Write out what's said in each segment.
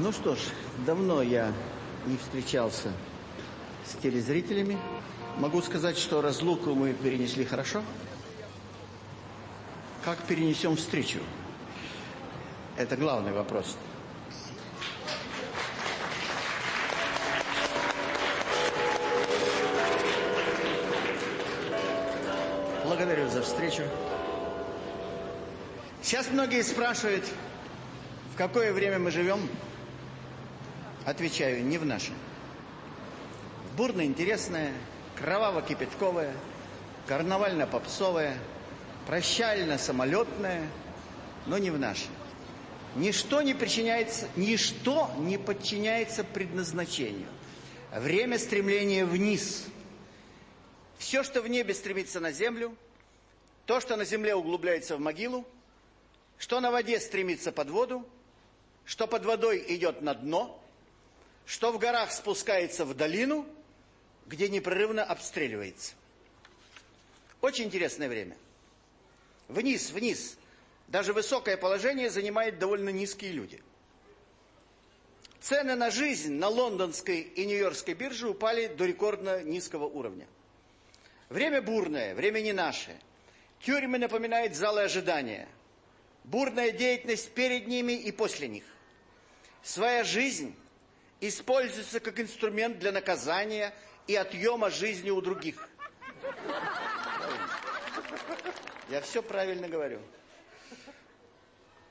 Ну что ж, давно я не встречался с телезрителями. Могу сказать, что разлуку мы перенесли хорошо. Как перенесем встречу? Это главный вопрос. Благодарю за встречу. Сейчас многие спрашивают, в какое время мы живем. Отвечаю, не в наше. Бурно-интересное, кроваво-кипятковое, карнавально-попсовое, прощально-самолетное, но не в наше. Ничто не причиняется, ничто не подчиняется предназначению. Время стремления вниз. Все, что в небе стремится на землю, то, что на земле углубляется в могилу, что на воде стремится под воду, что под водой идет на дно, что в горах спускается в долину, где непрерывно обстреливается. Очень интересное время. Вниз, вниз. Даже высокое положение занимают довольно низкие люди. Цены на жизнь на лондонской и нью-йоркской бирже упали до рекордно низкого уровня. Время бурное, время не наше. Тюрьмы напоминают залы ожидания. Бурная деятельность перед ними и после них. Своя жизнь используется как инструмент для наказания и отъема жизни у других. Я все правильно говорю.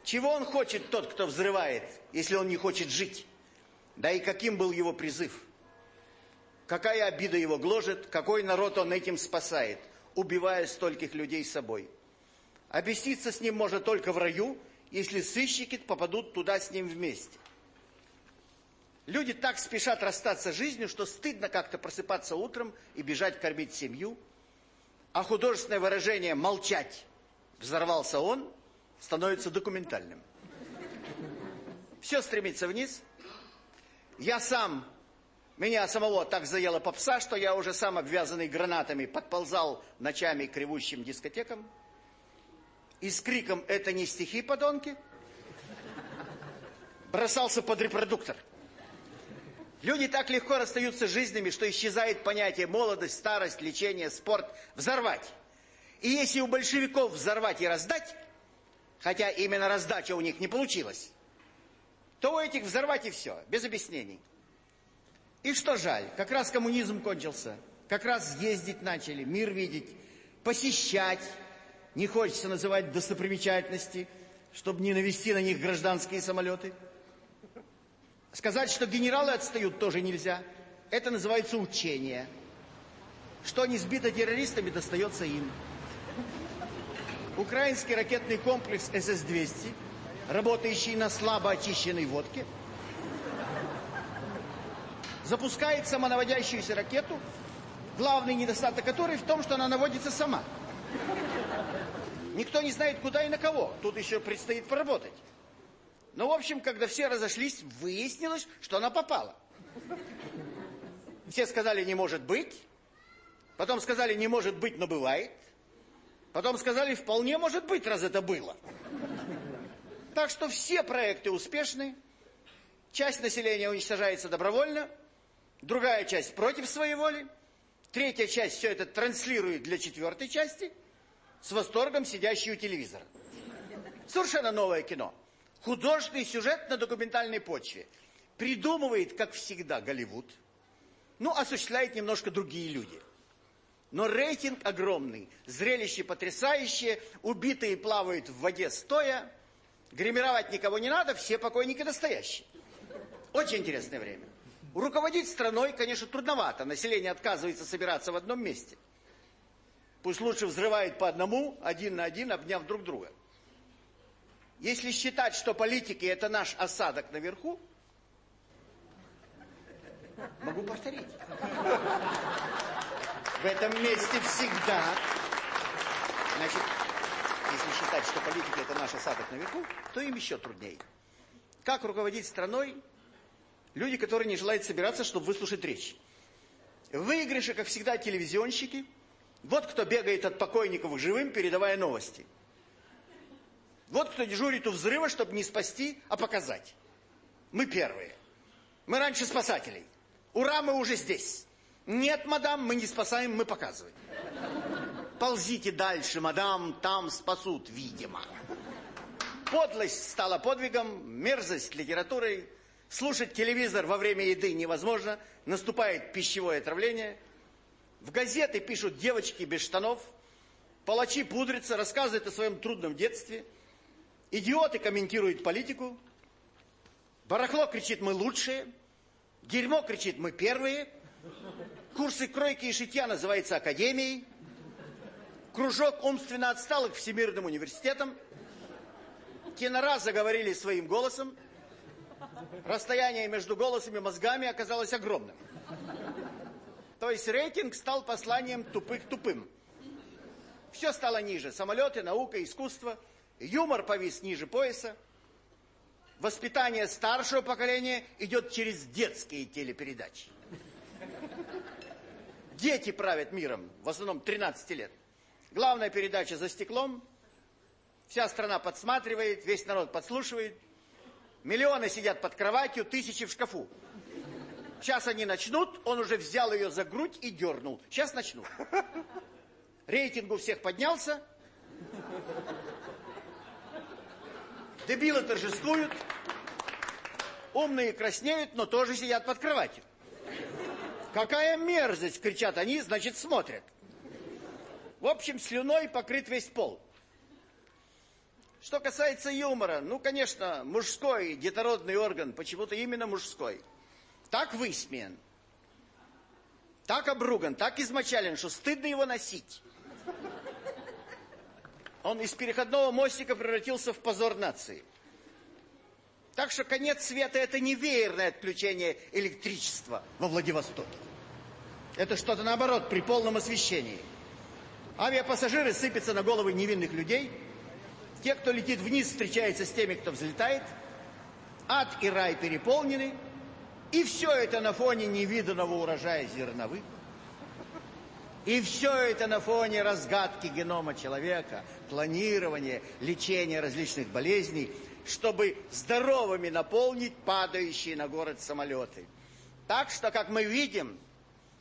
Чего он хочет, тот, кто взрывает, если он не хочет жить? Да и каким был его призыв? Какая обида его гложет, какой народ он этим спасает, убивая стольких людей собой? Объясниться с ним можно только в раю, если сыщики попадут туда с ним вместе. Люди так спешат расстаться с жизнью, что стыдно как-то просыпаться утром и бежать кормить семью. А художественное выражение «молчать» взорвался он, становится документальным. Все стремится вниз. Я сам, меня самого так заела попса, что я уже сам обвязанный гранатами подползал ночами к ревущим дискотекам. И с криком «это не стихи, подонки!» бросался под репродуктор. Люди так легко расстаются жизнями, что исчезает понятие молодость, старость, лечение, спорт. Взорвать. И если у большевиков взорвать и раздать, хотя именно раздача у них не получилась, то у этих взорвать и все, без объяснений. И что жаль, как раз коммунизм кончился, как раз ездить начали, мир видеть, посещать, не хочется называть достопримечательности, чтобы не навести на них гражданские самолеты – Сказать, что генералы отстают, тоже нельзя. Это называется учение. Что не сбито террористами, достается им. Украинский ракетный комплекс СС-200, работающий на слабо очищенной водке, запускает самонаводящуюся ракету, главный недостаток которой в том, что она наводится сама. Никто не знает, куда и на кого. Тут еще предстоит поработать. Ну, в общем, когда все разошлись, выяснилось, что она попала. Все сказали, не может быть. Потом сказали, не может быть, но бывает. Потом сказали, вполне может быть, раз это было. Так что все проекты успешны. Часть населения уничтожается добровольно. Другая часть против своей воли. Третья часть все это транслирует для четвертой части. С восторгом сидящей у телевизора. Совершенно новое кино. Художественный сюжет на документальной почве. Придумывает, как всегда, Голливуд. Ну, осуществляет немножко другие люди. Но рейтинг огромный, зрелище потрясающее, убитые плавают в воде стоя, гримировать никого не надо, все покойники настоящие. Очень интересное время. Руководить страной, конечно, трудновато, население отказывается собираться в одном месте. Пусть лучше взрывает по одному, один на один, обняв друг друга. Если считать, что политики это наш осадок наверху, могу повторить. В этом месте всегда. Значит, если считать, что политики это наш осадок наверху, то им еще труднее. Как руководить страной люди, которые не желают собираться, чтобы выслушать речь? В выигрыше, как всегда, телевизионщики. Вот кто бегает от покойников живым, передавая новости – вот кто дежурит у взрыва, чтобы не спасти, а показать. мы первые. Мы раньше спасателей. Ура, мы уже здесь. Нет, мадам, мы не спасаем, мы показываем. Ползите дальше, мадам, там спасут, видимо. Подлость стала подвигом, мерзость литературой. Слушать телевизор во время еды невозможно. Наступает пищевое отравление. В газеты пишут девочки без штанов. Палачи пудрятся, рассказывают о своем трудном детстве. Идиоты комментируют политику. Барахло кричит «мы лучшие». Дерьмо кричит «мы первые». Курсы кройки и шитья называются академией. Кружок умственно отсталых Всемирным университетом. Тенора заговорили своим голосом. Расстояние между голосами и мозгами оказалось огромным. То есть рейтинг стал посланием тупых тупым. Все стало ниже. Самолеты, наука, искусство. Юмор повис ниже пояса. Воспитание старшего поколения идет через детские телепередачи. Дети правят миром, в основном 13 лет. Главная передача за стеклом. Вся страна подсматривает, весь народ подслушивает. Миллионы сидят под кроватью, тысячи в шкафу. Сейчас они начнут, он уже взял ее за грудь и дернул. Сейчас начнут. Рейтинг у всех поднялся. Дебилы торжествуют. Умные краснеют, но тоже сидят под кроватью. Какая мерзость, кричат они, значит смотрят. В общем, слюной покрыт весь пол. Что касается юмора, ну, конечно, мужской детородный орган, почему-то именно мужской, так высмеян, так обруган, так измочален, что стыдно его носить. Он из переходного мостика превратился в позор нации. Так что конец света – это не веерное отключение электричества во Владивостоке. Это что-то наоборот, при полном освещении – Авиапассажиры сыпятся на головы невинных людей. Те, кто летит вниз, встречаются с теми, кто взлетает. Ад и рай переполнены. И все это на фоне невиданного урожая зерновых. И все это на фоне разгадки генома человека, планирования, лечения различных болезней, чтобы здоровыми наполнить падающие на город самолеты. Так что, как мы видим,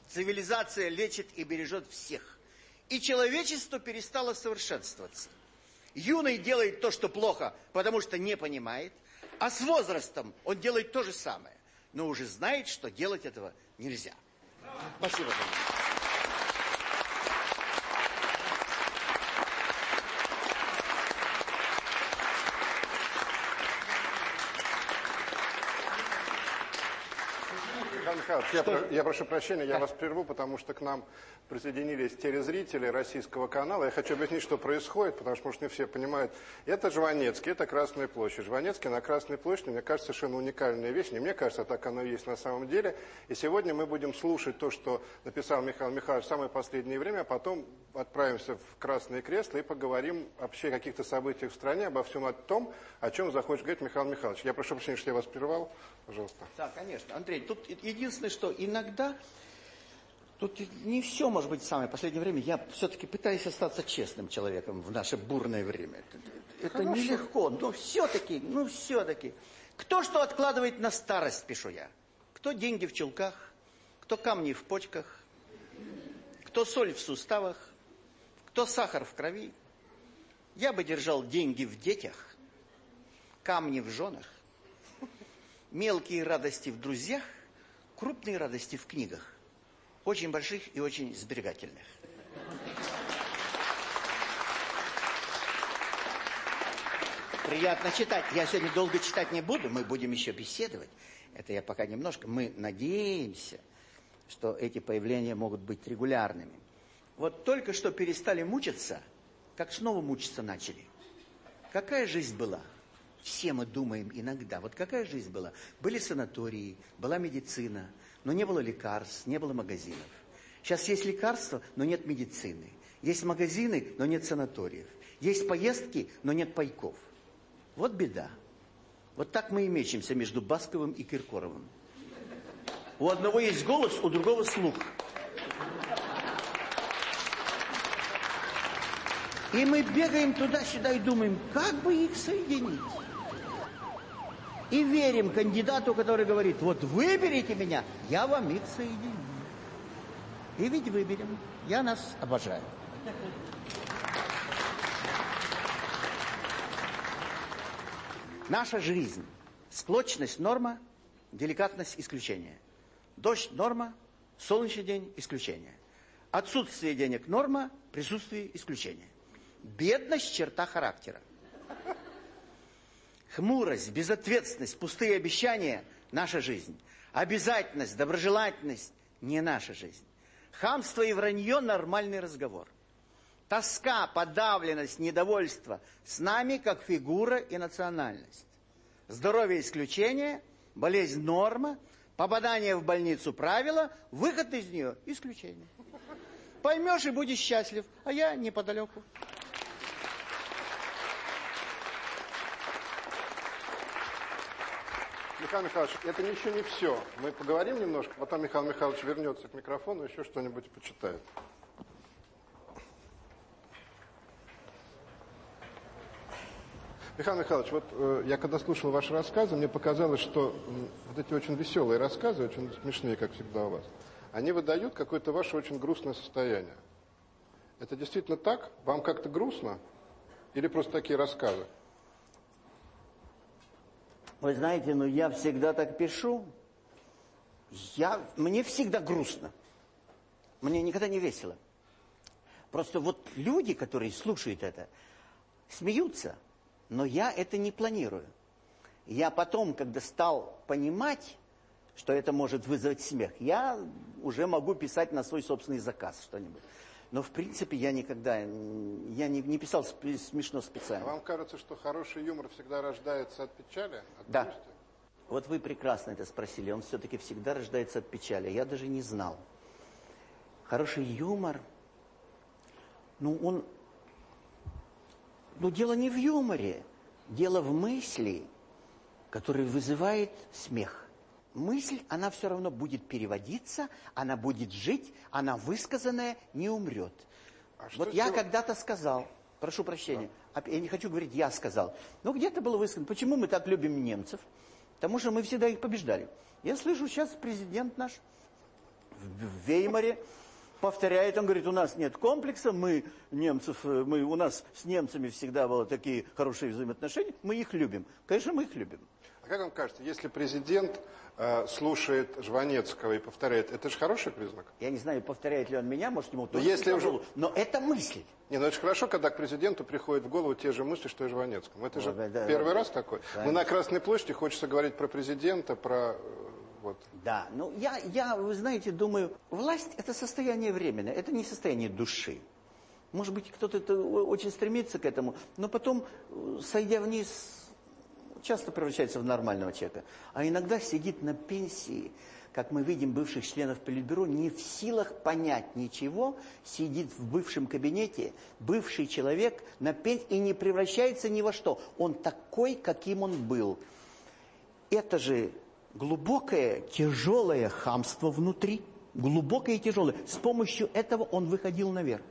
цивилизация лечит и бережет всех. И человечество перестало совершенствоваться. Юный делает то, что плохо, потому что не понимает, а с возрастом он делает то же самое, но уже знает, что делать этого нельзя. Спасибо. Михайлович, я, про, я прошу прощения, я вас прерву, потому что к нам присоединились телезрители российского канала. Я хочу объяснить, что происходит, потому что, может, не все понимают. Это Жванецкий, это Красная площадь. Жванецкий на Красной площади, мне кажется, совершенно уникальная вещь. Не мне кажется, а так оно и есть на самом деле. И сегодня мы будем слушать то, что написал Михаил Михайлович в самое последнее время, а потом отправимся в Красное Кресло и поговорим вообще о каких-то событиях в стране, обо всем о том, о чем захочет говорить Михаил Михайлович. Я прошу прощения, что я вас прервал. Пожалуйста. Да, конечно. Андрей, тут единственное, что иногда Тут не все может быть самое последнее время. Я все-таки пытаюсь остаться честным человеком в наше бурное время. Это, это нелегко, но все-таки, ну все-таки. Кто что откладывает на старость, пишу я. Кто деньги в чулках, кто камни в почках, кто соль в суставах, кто сахар в крови. Я бы держал деньги в детях, камни в женах, мелкие радости в друзьях, крупные радости в книгах. Очень больших и очень сберегательных. Приятно читать. Я сегодня долго читать не буду, мы будем еще беседовать. Это я пока немножко. Мы надеемся, что эти появления могут быть регулярными. Вот только что перестали мучиться, как снова мучиться начали. Какая жизнь была? Все мы думаем иногда. Вот какая жизнь была? Были санатории, была медицина, но не было лекарств, не было магазинов. Сейчас есть лекарства, но нет медицины. Есть магазины, но нет санаториев. Есть поездки, но нет пайков. Вот беда. Вот так мы и мечемся между Басковым и Киркоровым. У одного есть голос, у другого слух. И мы бегаем туда-сюда и думаем, как бы их соединить. И верим кандидату, который говорит, вот выберите меня, я вам их соединю. И ведь выберем. Я нас обожаю. Наша жизнь. Склочность – норма, деликатность – исключение. Дождь – норма, солнечный день – исключение. Отсутствие денег – норма, присутствие – исключение. Бедность – черта характера. Хмурость, безответственность, пустые обещания – наша жизнь. Обязательность, доброжелательность – не наша жизнь. Хамство и вранье – нормальный разговор. Тоска, подавленность, недовольство с нами как фигура и национальность. Здоровье исключение, болезнь норма, попадание в больницу правило, выход из нее исключение. Поймешь и будешь счастлив, а я неподалеку. Михаил Михайлович, это еще не все. Мы поговорим немножко, потом Михаил Михайлович вернется к микрофону и еще что-нибудь почитает. Михаил Михайлович, вот э, я когда слушал ваши рассказы, мне показалось, что э, вот эти очень веселые рассказы, очень смешные, как всегда у вас, они выдают какое-то ваше очень грустное состояние. Это действительно так? Вам как-то грустно? Или просто такие рассказы? Вы знаете, ну я всегда так пишу. Я, мне всегда грустно. Мне никогда не весело. Просто вот люди, которые слушают это, смеются. Но я это не планирую. Я потом, когда стал понимать, что это может вызвать смех, я уже могу писать на свой собственный заказ что-нибудь. Но, в принципе, я никогда я не, не писал смешно специально. Вам кажется, что хороший юмор всегда рождается от печали? От да. Грусти? Вот вы прекрасно это спросили. Он все-таки всегда рождается от печали. Я даже не знал. Хороший юмор, ну, он но дело не в юморе, дело в мысли, которая вызывает смех. Мысль, она все равно будет переводиться, она будет жить, она высказанная не умрет. А вот я когда-то сказал, прошу прощения, да. я не хочу говорить, я сказал, но где-то было высказано, почему мы так любим немцев? Потому что мы всегда их побеждали. Я слышу, сейчас президент наш в Веймаре повторяет, он говорит, у нас нет комплекса, мы немцев, э, мы, у нас с немцами всегда было такие хорошие взаимоотношения, мы их любим. Конечно, мы их любим. А как вам кажется, если президент э, слушает Жванецкого и повторяет, это же хороший признак? Я не знаю, повторяет ли он меня, может, ему тоже но если уже... Но это мысль. Не, ну это же хорошо, когда к президенту приходят в голову те же мысли, что и Жванецкому. Это же да, да, первый да. раз такой. Да. Мы на Красной площади, хочется говорить про президента, про э, вот. Да, ну я, я, вы знаете, думаю, власть это состояние временное, это не состояние души. Может быть, кто-то очень стремится к этому, но потом, э, сойдя вниз, часто превращается в нормального человека. А иногда сидит на пенсии, как мы видим бывших членов Политбюро, не в силах понять ничего, сидит в бывшем кабинете, бывший человек на пенсии и не превращается ни во что. Он такой, каким он был. Это же глубокое, тяжелое хамство внутри. Глубокое и тяжелое. С помощью этого он выходил наверх.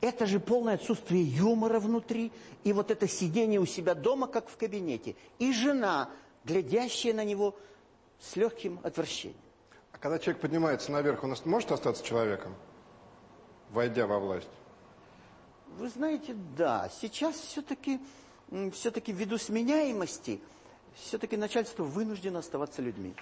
Это же полное отсутствие юмора внутри. И вот это сидение у себя дома, как в кабинете. И жена, глядящая на него с легким отвращением. А когда человек поднимается наверх, он может остаться человеком, войдя во власть? Вы знаете, да. Сейчас все-таки все-таки ввиду сменяемости все-таки начальство вынуждено оставаться людьми.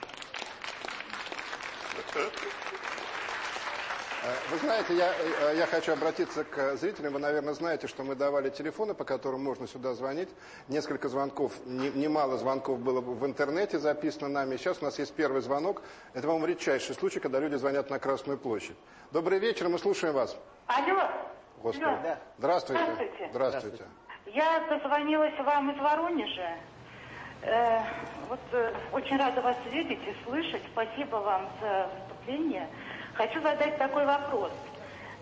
Вы знаете, я, э, я хочу обратиться к зрителям. Вы, наверное, знаете, что мы давали телефоны, по которым можно сюда звонить. Несколько звонков, немало звонков было в интернете записано нами. Сейчас у нас есть первый звонок. Это, по-моему, редчайший случай, когда люди звонят на Красную площадь. Добрый вечер, мы слушаем вас. Алло. Господи. Да. Здравствуйте. Здравствуйте. Здравствуйте. Я позвонилась вам из Воронежа. Э, вот э, очень рада вас видеть и слышать. Спасибо вам за выступление. Хочу задать такой вопрос.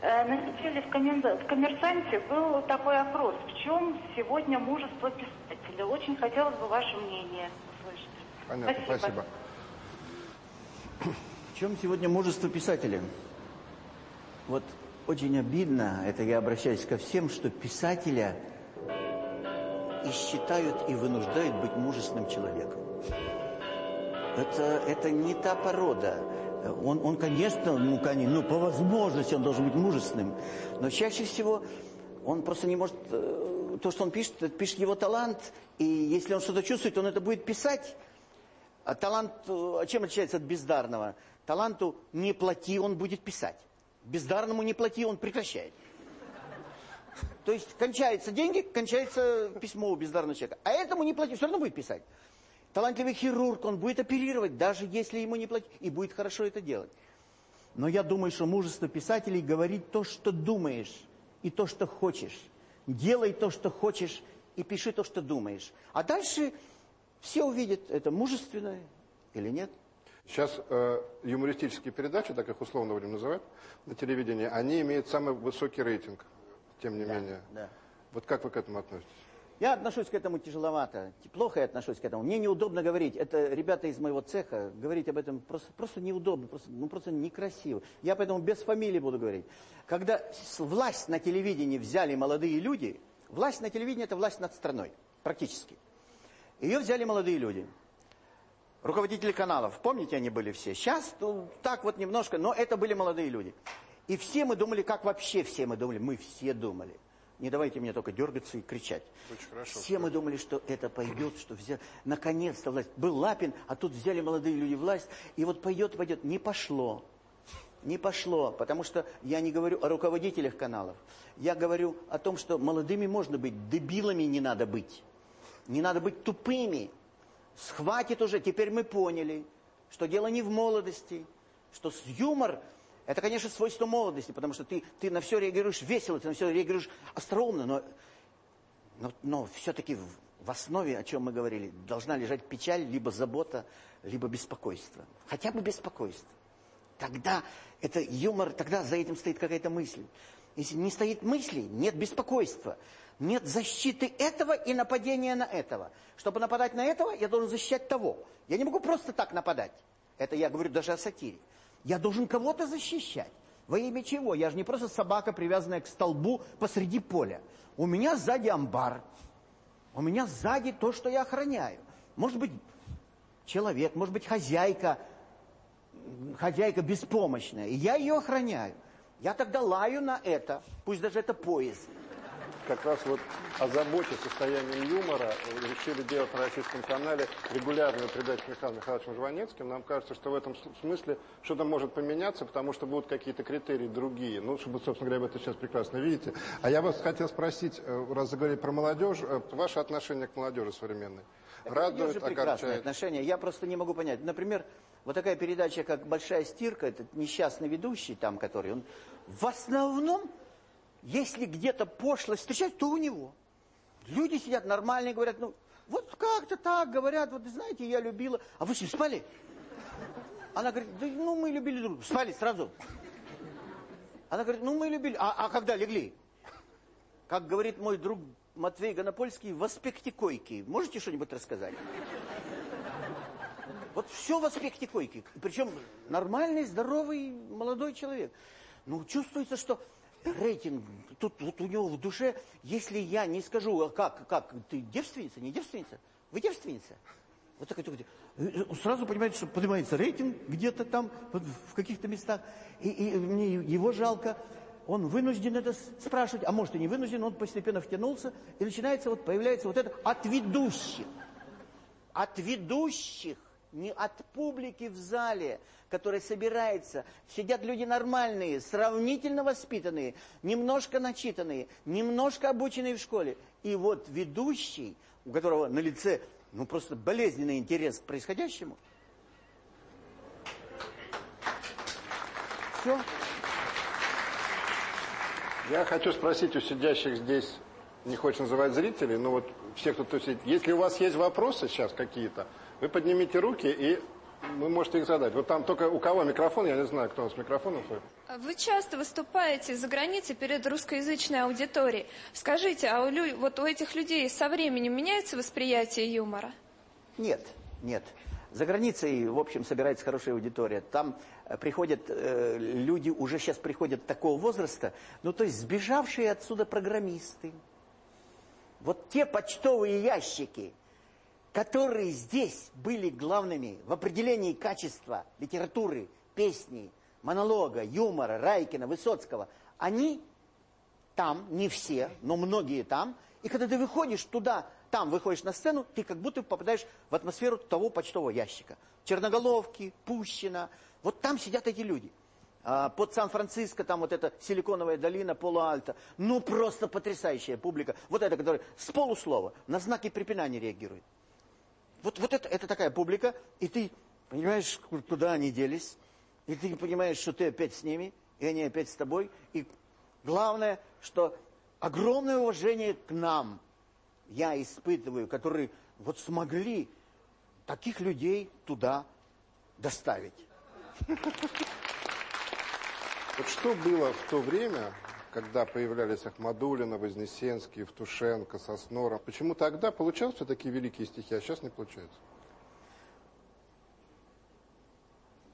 Э, на неделе в, комен... в «Коммерсанте» был такой опрос. В чем сегодня мужество писателя? Очень хотелось бы ваше мнение услышать. Понятно, спасибо. спасибо. В чем сегодня мужество писателя? Вот очень обидно, это я обращаюсь ко всем, что писателя и считают и вынуждают быть мужественным человеком. Это, это не та порода. Он, он конечно, ну, конечно, ну, по возможности он должен быть мужественным. Но чаще всего он просто не может... Э, то, что он пишет, пишет его талант. И если он что-то чувствует, он это будет писать. А талант э, чем отличается от бездарного? Таланту не плати, он будет писать. Бездарному не плати, он прекращает. То есть кончаются деньги, кончается письмо у бездарного человека. А этому не плати, все равно будет писать. Талантливый хирург, он будет оперировать, даже если ему не платить, и будет хорошо это делать. Но я думаю, что мужество писателей говорить то, что думаешь, и то, что хочешь. Делай то, что хочешь, и пиши то, что думаешь. А дальше все увидят, это мужественно или нет. Сейчас э, юмористические передачи, так их условно будем называть, на телевидении, они имеют самый высокий рейтинг, тем не да, менее. Да. Вот как вы к этому относитесь? Я отношусь к этому тяжеловато, плохо я отношусь к этому. Мне неудобно говорить. Это ребята из моего цеха, говорить об этом просто, просто неудобно, просто, ну просто некрасиво. Я поэтому без фамилии буду говорить. Когда власть на телевидении взяли молодые люди, власть на телевидении это власть над страной, практически. Ее взяли молодые люди. Руководители каналов, помните, они были все? Сейчас ну, так вот немножко, но это были молодые люди. И все мы думали, как вообще все мы думали? Мы все думали не давайте мне только дергаться и кричать. Очень хорошо. Все мы думали, что это пойдет, что взял... наконец-то власть. Был Лапин, а тут взяли молодые люди власть, и вот пойдет, пойдет. Не пошло. Не пошло, потому что я не говорю о руководителях каналов. Я говорю о том, что молодыми можно быть, дебилами не надо быть. Не надо быть тупыми. Схватит уже, теперь мы поняли, что дело не в молодости, что юмор это, конечно, свойство молодости, потому что ты, ты на все реагируешь весело, ты на все реагируешь остроумно, но, но, но все-таки в, в основе, о чем мы говорили, должна лежать печаль, либо забота, либо беспокойство. Хотя бы беспокойство. Тогда это юмор, тогда за этим стоит какая-то мысль. Если не стоит мысли, нет беспокойства. Нет защиты этого и нападения на этого. Чтобы нападать на этого, я должен защищать того. Я не могу просто так нападать. Это я говорю даже о сатире. Я должен кого-то защищать. Во имя чего? Я же не просто собака, привязанная к столбу посреди поля. У меня сзади амбар. У меня сзади то, что я охраняю. Может быть, человек, может быть, хозяйка, хозяйка беспомощная. И я ее охраняю. Я тогда лаю на это, пусть даже это поезд как раз вот о заботе состоянием юмора решили делать на российском канале регулярную передачу Михаилом Михайловичем Жванецким. Нам кажется, что в этом смысле что-то может поменяться, потому что будут какие-то критерии другие. Ну, чтобы, собственно говоря, вы это сейчас прекрасно видите. А я вас хотел спросить, э, раз заговорили про молодежь, э, ваше отношение к молодежи современной. Радует, огорчает? отношения. Я просто не могу понять. Например, вот такая передача, как «Большая стирка», этот несчастный ведущий там, который, он в основном если где-то пошлость встречать, то у него. Люди сидят нормальные, говорят, ну, вот как-то так говорят, вот знаете, я любила. А вы что, спали? Она говорит, да, ну мы любили друг Спали сразу. Она говорит, ну мы любили. А, а когда легли? Как говорит мой друг Матвей Гонопольский, в аспекте койки. Можете что-нибудь рассказать? Вот все в аспекте койки. Причем нормальный, здоровый, молодой человек. Ну, чувствуется, что рейтинг, тут вот у него в душе, если я не скажу, а как, как, ты девственница, не девственница? Вы девственница? Вот такой, такой, сразу понимаете, что поднимается рейтинг где-то там, в каких-то местах, и, и мне его жалко, он вынужден это спрашивать, а может и не вынужден, он постепенно втянулся, и начинается вот, появляется вот это от ведущих. От ведущих не от публики в зале, которая собирается. Сидят люди нормальные, сравнительно воспитанные, немножко начитанные, немножко обученные в школе. И вот ведущий, у которого на лице ну просто болезненный интерес к происходящему. Все. Я хочу спросить у сидящих здесь, не хочешь называть зрителей, но вот всех, кто сидит, если у вас есть вопросы сейчас какие-то, вы поднимите руки и вы можете их задать. Вот там только у кого микрофон, я не знаю, кто у нас с микрофоном. Вы часто выступаете за границей перед русскоязычной аудиторией. Скажите, а у, лю... вот у этих людей со временем меняется восприятие юмора? Нет, нет. За границей, в общем, собирается хорошая аудитория. Там э, приходят э, люди, уже сейчас приходят такого возраста, ну, то есть сбежавшие отсюда программисты, вот те почтовые ящики, которые здесь были главными в определении качества литературы, песни, монолога, юмора, Райкина, Высоцкого, они там, не все, но многие там, и когда ты выходишь туда, там выходишь на сцену, ты как будто попадаешь в атмосферу того почтового ящика. Черноголовки, Пущина, вот там сидят эти люди. А под Сан-Франциско, там вот эта силиконовая долина, Полуальто. Ну, просто потрясающая публика. Вот эта, которая с полуслова на знаки препинания реагирует. Вот, вот это, это такая публика, и ты понимаешь, куда они делись, и ты понимаешь, что ты опять с ними, и они опять с тобой. И главное, что огромное уважение к нам я испытываю, которые вот смогли таких людей туда доставить. Вот что было в то время, когда появлялись Ахмадулина, Вознесенский, Евтушенко, Соснора? Почему тогда получалось такие великие стихи, а сейчас не получается?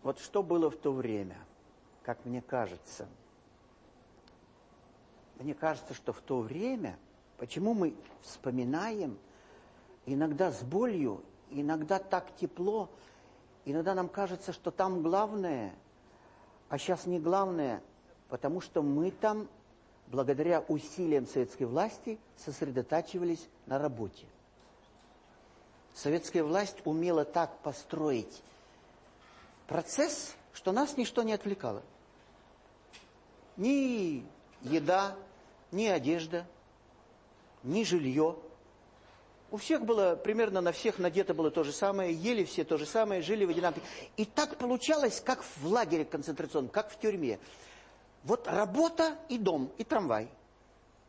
Вот что было в то время, как мне кажется. Мне кажется, что в то время, почему мы вспоминаем, иногда с болью, иногда так тепло, иногда нам кажется, что там главное, а сейчас не главное, потому что мы там, благодаря усилиям советской власти, сосредотачивались на работе. Советская власть умела так построить процесс, что нас ничто не отвлекало. Ни еда, ни одежда, ни жилье. У всех было, примерно на всех надето было то же самое, ели все то же самое, жили в одинаковых. И так получалось, как в лагере концентрационном, как в тюрьме. Вот работа и дом, и трамвай –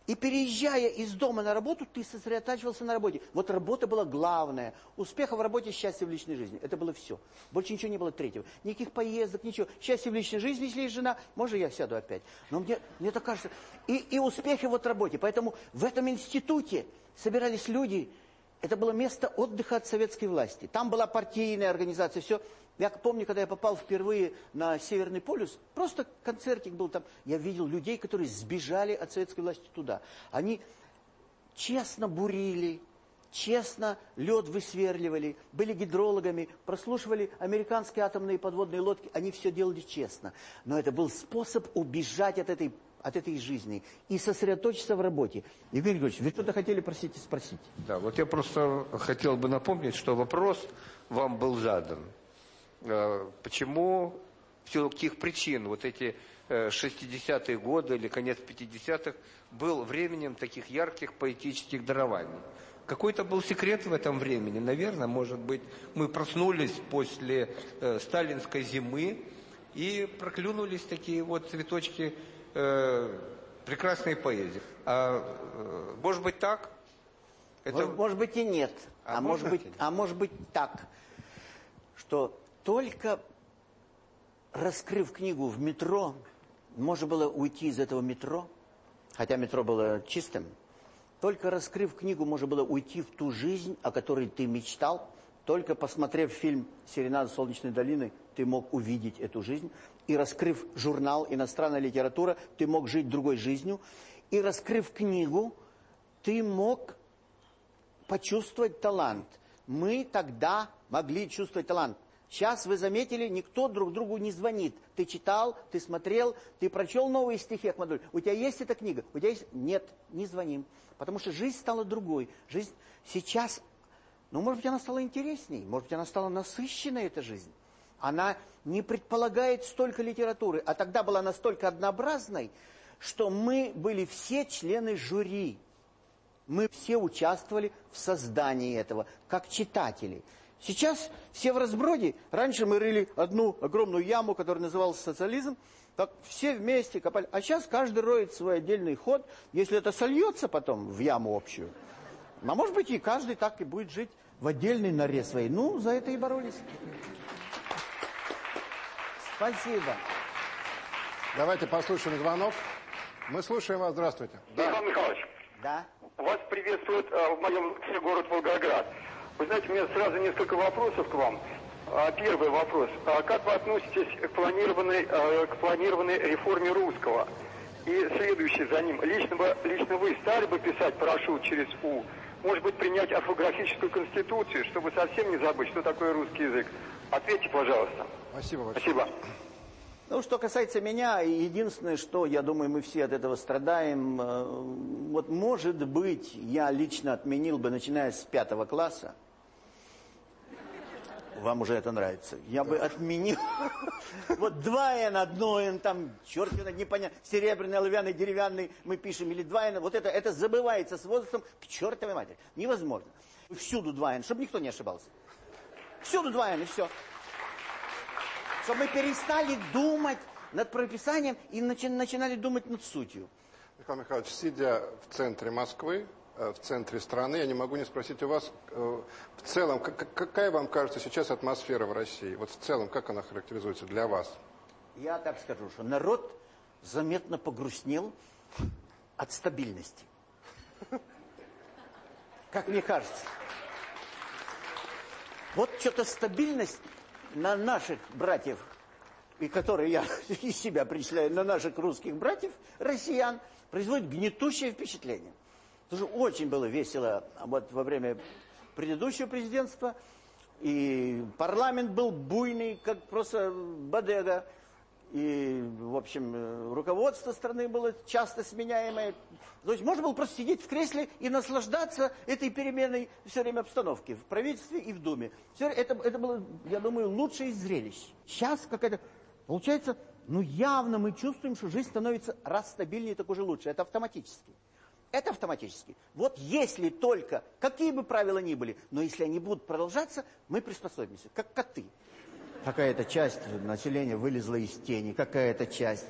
и переезжая из дома на работу, ты сосредотачивался на работе. Вот работа была главная. Успеха в работе, счастье в личной жизни. Это было все. Больше ничего не было третьего. Никаких поездок, ничего. Счастье в личной жизни, если есть жена. Может, я сяду опять. Но мне, мне так кажется. И, и успехи вот в работе. Поэтому в этом институте собирались люди. Это было место отдыха от советской власти. Там была партийная организация, все. Я помню, когда я попал впервые на Северный полюс, просто концертик был там, я видел людей, которые сбежали от советской власти туда. Они честно бурили, честно лед высверливали, были гидрологами, прослушивали американские атомные подводные лодки, они все делали честно. Но это был способ убежать от этой, от этой жизни и сосредоточиться в работе. Евгений Григорьевич, вы что-то хотели просить и спросить? Да, вот я просто хотел бы напомнить, что вопрос вам был задан. Э, почему, в силу каких причин вот эти 60-е э, годы или конец 50-х был временем таких ярких поэтических дарований. Какой-то был секрет в этом времени, наверное, может быть, мы проснулись после э, сталинской зимы и проклюнулись такие вот цветочки э, прекрасной поэзии. А, э, может быть так? Это... Может, может быть и нет. А, а может быть, а может быть так, что только раскрыв книгу в метро, можно было уйти из этого метро, хотя метро было чистым, только раскрыв книгу, можно было уйти в ту жизнь, о которой ты мечтал. Только посмотрев фильм «Серенада солнечной долины», ты мог увидеть эту жизнь. И раскрыв журнал «Иностранная литература», ты мог жить другой жизнью. И раскрыв книгу, ты мог почувствовать талант. Мы тогда могли чувствовать талант. Сейчас вы заметили, никто друг другу не звонит. Ты читал, ты смотрел, ты прочел новые стихи Ахмадуль. У тебя есть эта книга? У тебя есть? Нет, не звоним. Потому что жизнь стала другой. Жизнь сейчас, ну, может быть, она стала интересней. Может быть, она стала насыщенной, эта жизнь. Она не предполагает столько литературы. А тогда была настолько однообразной, что мы были все члены жюри. Мы все участвовали в создании этого, как читатели. Сейчас все в разброде. Раньше мы рыли одну огромную яму, которая называлась социализм. Так все вместе копали. А сейчас каждый роет свой отдельный ход. Если это сольется потом в яму общую, а может быть и каждый так и будет жить в отдельной норе своей. Ну, за это и боролись. Спасибо. Давайте послушаем звонок. Мы слушаем вас. Здравствуйте. Да. Михаил Михайлович. Да. Вас приветствует э, в моем город Волгоград. Вы знаете, у меня сразу несколько вопросов к вам. А, первый вопрос. А как вы относитесь к планированной, а, к планированной реформе русского? И следующий за ним. Лично, бы, лично вы стали бы писать «прошу» через «у». Может быть, принять орфографическую конституцию, чтобы совсем не забыть, что такое русский язык. Ответьте, пожалуйста. Спасибо большое. Спасибо. Ну, что касается меня, единственное, что, я думаю, мы все от этого страдаем, э, вот, может быть, я лично отменил бы, начиная с пятого класса, вам уже это нравится. Я бы отменил. Вот два N, одно N, там, черт непонятно, серебряный, оловянный, деревянный мы пишем, или два N. Вот это, это забывается с возрастом к чертовой матери. Невозможно. Всюду два N, чтобы никто не ошибался. Всюду два N, и все. Чтобы мы перестали думать над прописанием и начинали думать над сутью. Михаил Михайлович, сидя в центре Москвы, в центре страны. Я не могу не спросить у вас э, в целом, какая вам кажется сейчас атмосфера в России? Вот в целом, как она характеризуется для вас? Я так скажу, что народ заметно погрустнел от стабильности. Как мне кажется. Вот что-то стабильность на наших братьев, и которые я из себя причисляю, на наших русских братьев, россиян, производит гнетущее впечатление. Что очень было весело вот во время предыдущего президентства. И парламент был буйный, как просто бодега. И, в общем, руководство страны было часто сменяемое. То есть можно было просто сидеть в кресле и наслаждаться этой переменной все время обстановки в правительстве и в Думе. Все, это, это было, я думаю, лучшее из зрелищ. Сейчас какая-то... Получается, ну явно мы чувствуем, что жизнь становится раз стабильнее, так уже лучше. Это автоматически. Это автоматически. Вот если только, какие бы правила ни были, но если они будут продолжаться, мы приспособимся, как коты. Какая-то часть населения вылезла из тени, какая-то часть.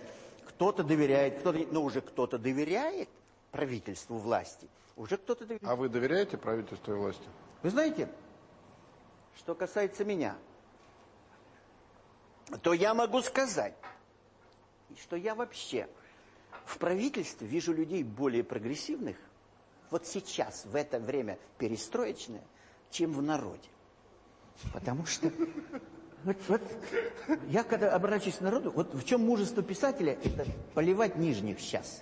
Кто-то доверяет, кто-то, но уже кто-то доверяет правительству власти. Уже кто-то доверяет. А вы доверяете правительству и власти? Вы знаете, что касается меня, то я могу сказать, что я вообще в правительстве вижу людей более прогрессивных, вот сейчас, в это время перестроечное, чем в народе. Потому что вот, вот, я когда обращаюсь к народу, вот в чем мужество писателя, это поливать нижних сейчас.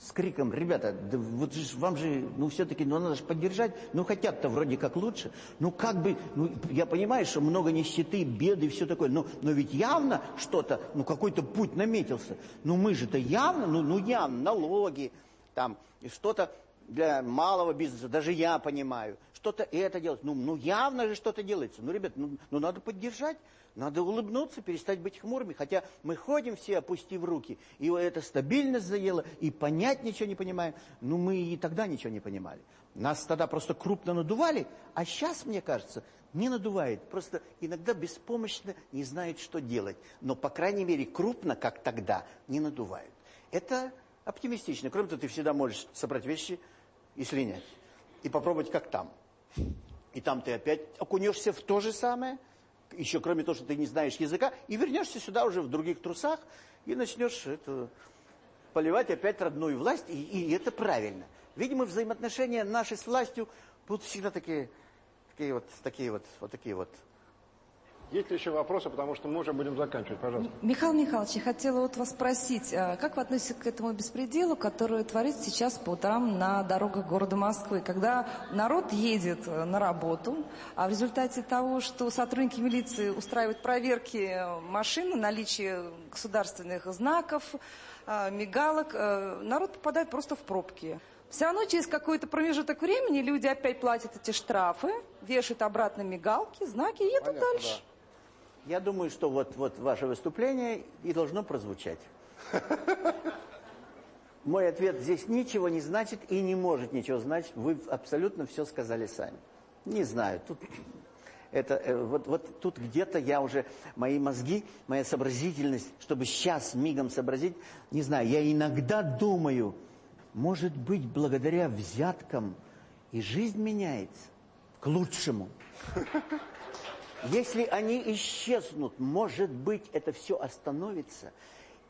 С криком, ребята, да вот же, вам же, ну все-таки, ну надо же поддержать, ну хотят-то вроде как лучше. Ну как бы, ну я понимаю, что много нищеты, беды и все такое, но, но ведь явно что-то, ну какой-то путь наметился. Ну мы же-то явно, ну, ну явно, налоги, там, что-то для малого бизнеса, даже я понимаю, что-то это делать. Ну, ну явно же что-то делается. Ну, ребят, ну, ну надо поддержать. Надо улыбнуться, перестать быть хмурыми. Хотя мы ходим все, опустив руки, и эта стабильность заела, и понять ничего не понимаем. Ну, мы и тогда ничего не понимали. Нас тогда просто крупно надували, а сейчас, мне кажется, не надувает. Просто иногда беспомощно не знает, что делать. Но, по крайней мере, крупно, как тогда, не надувают. Это оптимистично. Кроме того, ты всегда можешь собрать вещи и слинять. И попробовать, как там. И там ты опять окунешься в то же самое – еще кроме того, что ты не знаешь языка, и вернешься сюда уже в других трусах, и начнешь это, поливать опять родную власть, и, и это правильно. Видимо, взаимоотношения наши с властью будут всегда такие, такие вот, такие вот, вот такие вот есть ли еще вопросы, потому что мы уже будем заканчивать, пожалуйста. Михаил Михайлович, я хотела вот вас спросить, а как вы относитесь к этому беспределу, который творится сейчас по утрам на дорогах города Москвы, когда народ едет на работу, а в результате того, что сотрудники милиции устраивают проверки машины, наличие государственных знаков, э, мигалок, э, народ попадает просто в пробки. Все равно через какой-то промежуток времени люди опять платят эти штрафы, вешают обратно мигалки, знаки и едут Понятно, дальше. Да. Я думаю, что вот, вот ваше выступление и должно прозвучать. Мой ответ здесь ничего не значит и не может ничего значить. Вы абсолютно все сказали сами. Не знаю, тут это э, вот, вот тут где-то я уже мои мозги, моя сообразительность, чтобы сейчас мигом сообразить, не знаю, я иногда думаю, может быть, благодаря взяткам и жизнь меняется к лучшему. Если они исчезнут, может быть, это все остановится,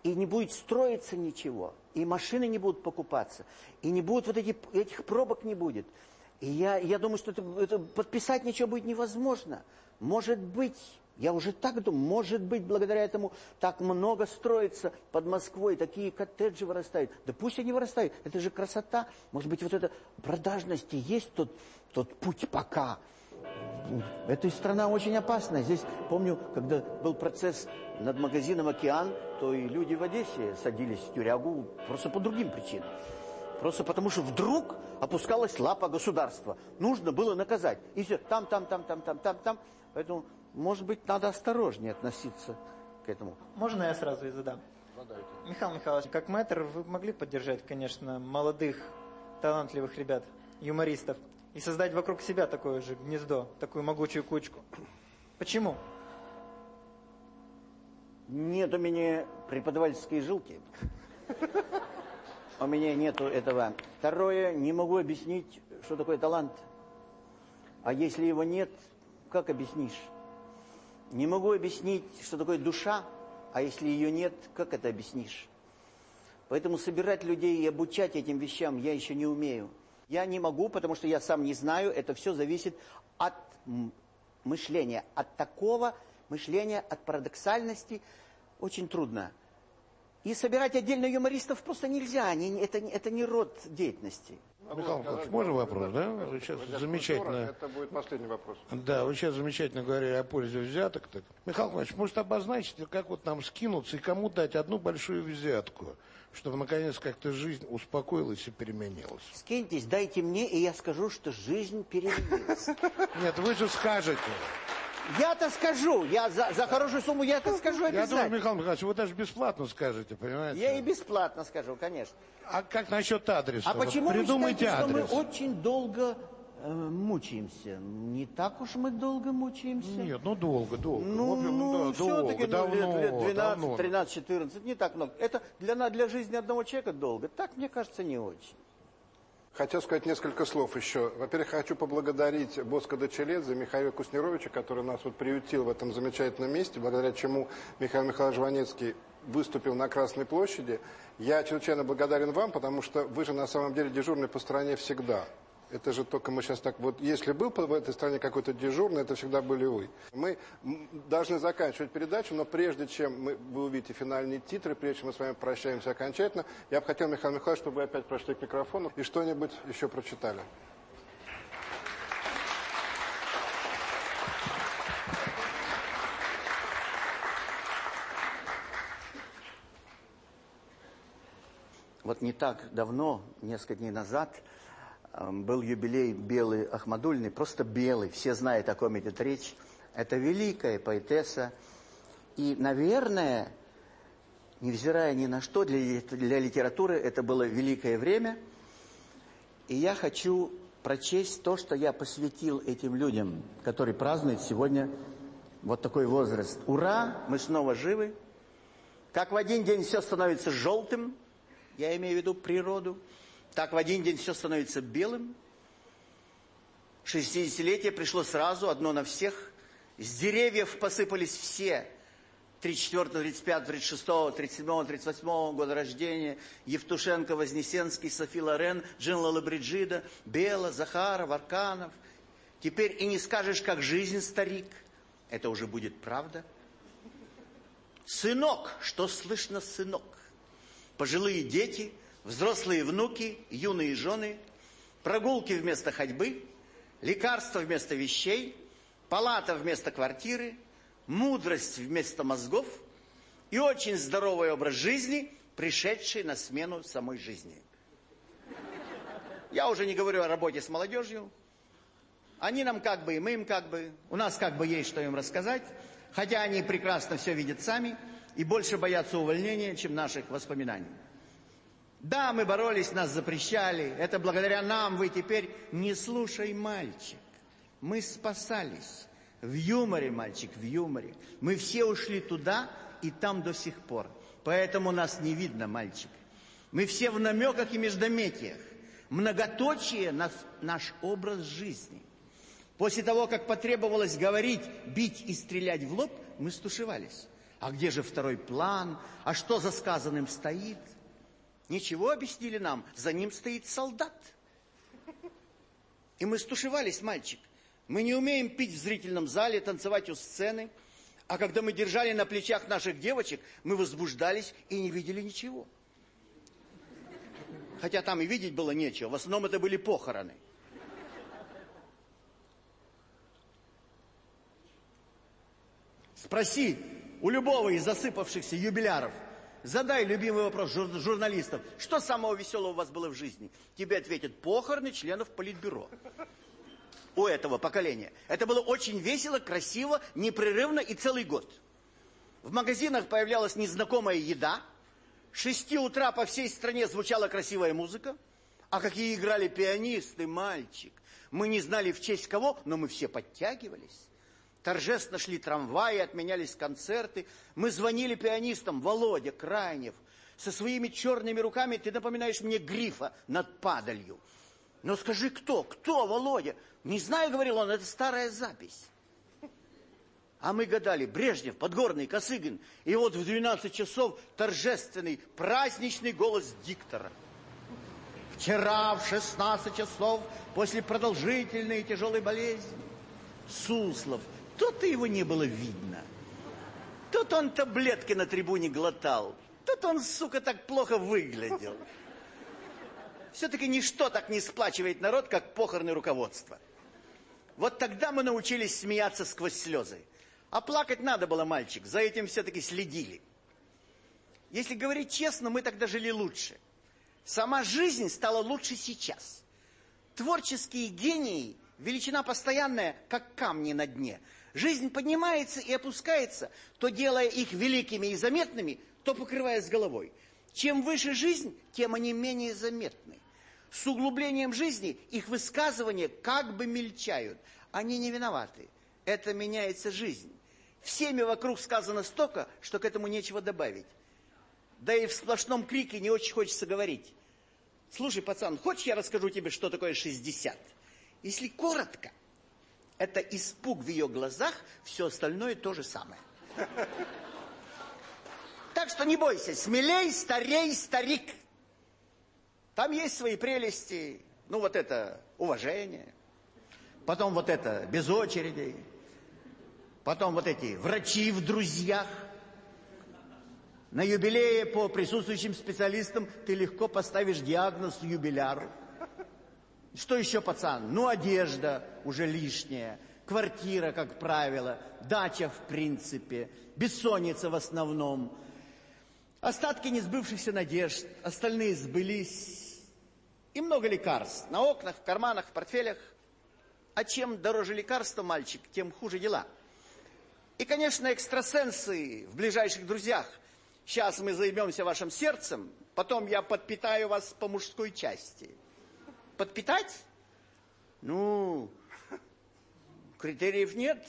и не будет строиться ничего, и машины не будут покупаться, и не будет вот эти, этих пробок не будет. И я, я думаю, что это, это подписать ничего будет невозможно. Может быть, Я уже так думаю, может быть, благодаря этому так много строится под Москвой, такие коттеджи вырастают. Да пусть они вырастают, это же красота. Может быть, вот эта продажность и есть тот, тот путь пока. Эта страна очень опасная. Здесь, помню, когда был процесс над магазином «Океан», то и люди в Одессе садились в тюрягу просто по другим причинам. Просто потому, что вдруг опускалась лапа государства. Нужно было наказать. И все, там, там, там, там, там, там, там. Поэтому может быть, надо осторожнее относиться к этому. Можно я сразу и задам? Задайте. Михаил Михайлович, как мэтр, вы могли поддержать, конечно, молодых, талантливых ребят, юмористов, и создать вокруг себя такое же гнездо, такую могучую кучку. Почему? Нет у меня преподавательской жилки. У меня нету этого. Второе, не могу объяснить, что такое талант. А если его нет, как объяснишь? Не могу объяснить, что такое душа, а если ее нет, как это объяснишь? Поэтому собирать людей и обучать этим вещам я еще не умею. Я не могу, потому что я сам не знаю, это все зависит от мышления, от такого мышления, от парадоксальности. Очень трудно. И собирать отдельно юмористов просто нельзя, они, это, это не род деятельности. Михаил Михайлович, можно вопрос, да? Вы сейчас замечательно... Это будет последний вопрос. Да, вы сейчас замечательно говорили о пользе взяток. Так. Михаил Михайлович, может обозначить, как вот нам скинуться и кому дать одну большую взятку, чтобы наконец как-то жизнь успокоилась и переменилась? Скиньтесь, дайте мне, и я скажу, что жизнь переменилась. Нет, вы же скажете. Я-то скажу, я за, за хорошую сумму я это скажу обязательно. Я думаю, Михаил Михайлович, вы даже бесплатно скажете, понимаете? Я и бесплатно скажу, конечно. А как насчет адреса? А вот почему Придумайте вы считаете, адрес. что мы очень долго мучаемся? Не так уж мы долго мучаемся. Нет, ну долго, долго. Ну, общем, ну да, все-таки ну, лет, лет 12, давно. 13, 14, не так много. Это для, для жизни одного человека долго. Так, мне кажется, не очень. Хотел сказать несколько слов еще. Во-первых, хочу поблагодарить Боско Дочеледзе, Михаила Куснеровича, который нас вот приютил в этом замечательном месте, благодаря чему Михаил Михайлович Жванецкий выступил на Красной площади. Я чрезвычайно благодарен вам, потому что вы же на самом деле дежурный по стране всегда. Это же только мы сейчас так вот, если был в этой стране какой-то дежурный, это всегда были вы. Мы должны заканчивать передачу, но прежде чем мы, вы увидите финальные титры, прежде чем мы с вами прощаемся окончательно, я бы хотел, Михаил Михайлович, чтобы вы опять прошли к микрофону и что-нибудь еще прочитали. Вот не так давно, несколько дней назад, был юбилей Белый Ахмадульный, просто Белый, все знают, о ком идет речь. Это великая поэтесса. И, наверное, невзирая ни на что, для, для литературы это было великое время. И я хочу прочесть то, что я посвятил этим людям, которые празднуют сегодня вот такой возраст. Ура, мы снова живы. Как в один день все становится желтым, я имею в виду природу, так в один день все становится белым. 60-летие пришло сразу, одно на всех. С деревьев посыпались все. 34, 35, 36, 37, 38 года рождения. Евтушенко, Вознесенский, Софи Лорен, Джин Лалабриджида, Бела, Захаров, Арканов. Теперь и не скажешь, как жизнь, старик. Это уже будет правда. Сынок, что слышно, сынок? Пожилые дети – взрослые внуки, юные жены, прогулки вместо ходьбы, лекарства вместо вещей, палата вместо квартиры, мудрость вместо мозгов и очень здоровый образ жизни, пришедший на смену самой жизни. Я уже не говорю о работе с молодежью. Они нам как бы, и мы им как бы. У нас как бы есть что им рассказать. Хотя они прекрасно все видят сами и больше боятся увольнения, чем наших воспоминаний. Да, мы боролись, нас запрещали. Это благодаря нам вы теперь не слушай, мальчик. Мы спасались. В юморе, мальчик, в юморе. Мы все ушли туда и там до сих пор. Поэтому нас не видно, мальчик. Мы все в намеках и междометиях. Многоточие нас, наш образ жизни. После того, как потребовалось говорить, бить и стрелять в лоб, мы стушевались. А где же второй план? А что за сказанным стоит? Ничего объяснили нам, за ним стоит солдат. И мы стушевались, мальчик. Мы не умеем пить в зрительном зале, танцевать у сцены. А когда мы держали на плечах наших девочек, мы возбуждались и не видели ничего. Хотя там и видеть было нечего. В основном это были похороны. Спроси у любого из засыпавшихся юбиляров, задай любимый вопрос жур журналистов, что самого веселого у вас было в жизни? Тебе ответят похороны членов политбюро. У этого поколения. Это было очень весело, красиво, непрерывно и целый год. В магазинах появлялась незнакомая еда, с шести утра по всей стране звучала красивая музыка, а какие играли пианисты, мальчик. Мы не знали в честь кого, но мы все подтягивались. Торжественно шли трамваи, отменялись концерты. Мы звонили пианистам. Володя, Крайнев, со своими черными руками ты напоминаешь мне грифа над падалью. Но скажи, кто? Кто, Володя? Не знаю, говорил он, это старая запись. А мы гадали, Брежнев, Подгорный, Косыгин. И вот в 12 часов торжественный, праздничный голос диктора. Вчера в 16 часов, после продолжительной и тяжелой болезни, Суслов, тут его не было видно. Тут он таблетки на трибуне глотал. Тут он, сука, так плохо выглядел. Все-таки ничто так не сплачивает народ, как похороны руководства. Вот тогда мы научились смеяться сквозь слезы. А плакать надо было, мальчик, за этим все-таки следили. Если говорить честно, мы тогда жили лучше. Сама жизнь стала лучше сейчас. Творческие гении – величина постоянная, как камни на дне. Жизнь поднимается и опускается, то делая их великими и заметными, то покрывая с головой. Чем выше жизнь, тем они менее заметны. С углублением жизни их высказывания как бы мельчают. Они не виноваты. Это меняется жизнь. Всеми вокруг сказано столько, что к этому нечего добавить. Да и в сплошном крике не очень хочется говорить. Слушай, пацан, хочешь я расскажу тебе, что такое 60? Если коротко, это испуг в ее глазах, все остальное то же самое. Так что не бойся, смелей, старей, старик. Там есть свои прелести, ну вот это уважение, потом вот это без очереди, потом вот эти врачи в друзьях. На юбилее по присутствующим специалистам ты легко поставишь диагноз юбиляру. Что еще, пацан? Ну, одежда уже лишняя, квартира, как правило, дача в принципе, бессонница в основном, остатки несбывшихся надежд, остальные сбылись, и много лекарств на окнах, в карманах, в портфелях. А чем дороже лекарство, мальчик, тем хуже дела. И, конечно, экстрасенсы в ближайших друзьях. Сейчас мы займемся вашим сердцем, потом я подпитаю вас по мужской части. Подпитать? Ну, критериев нет.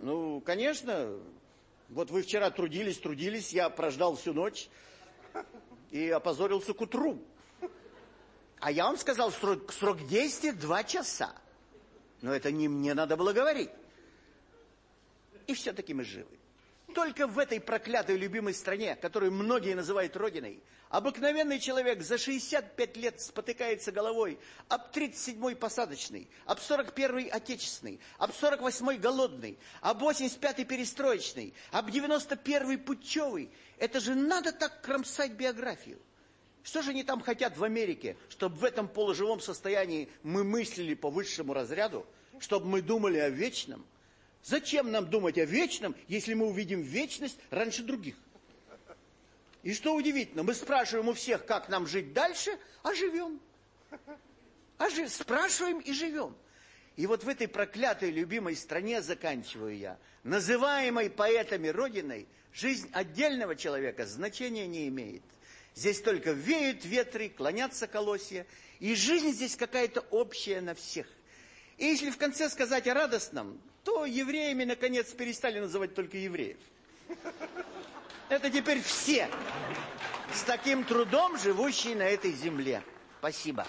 Ну, конечно, вот вы вчера трудились, трудились, я прождал всю ночь и опозорился к утру. А я вам сказал, срок, срок действия два часа. Но это не мне надо было говорить. И все-таки мы живы. Только в этой проклятой любимой стране, которую многие называют родиной, обыкновенный человек за 65 лет спотыкается головой об 37-й посадочный, об 41-й отечественный, об 48-й голодный, об 85-й перестроечный, об 91-й путчевый. Это же надо так кромсать биографию. Что же они там хотят в Америке, чтобы в этом полуживом состоянии мы мыслили по высшему разряду, чтобы мы думали о вечном – Зачем нам думать о вечном, если мы увидим вечность раньше других? И что удивительно, мы спрашиваем у всех, как нам жить дальше, а живем. А жи... Спрашиваем и живем. И вот в этой проклятой любимой стране, заканчиваю я, называемой поэтами Родиной, жизнь отдельного человека значения не имеет. Здесь только веют ветры, клонятся колосья, и жизнь здесь какая-то общая на всех. И если в конце сказать о радостном, то евреями, наконец, перестали называть только евреев. Это теперь все с таким трудом живущие на этой земле. Спасибо.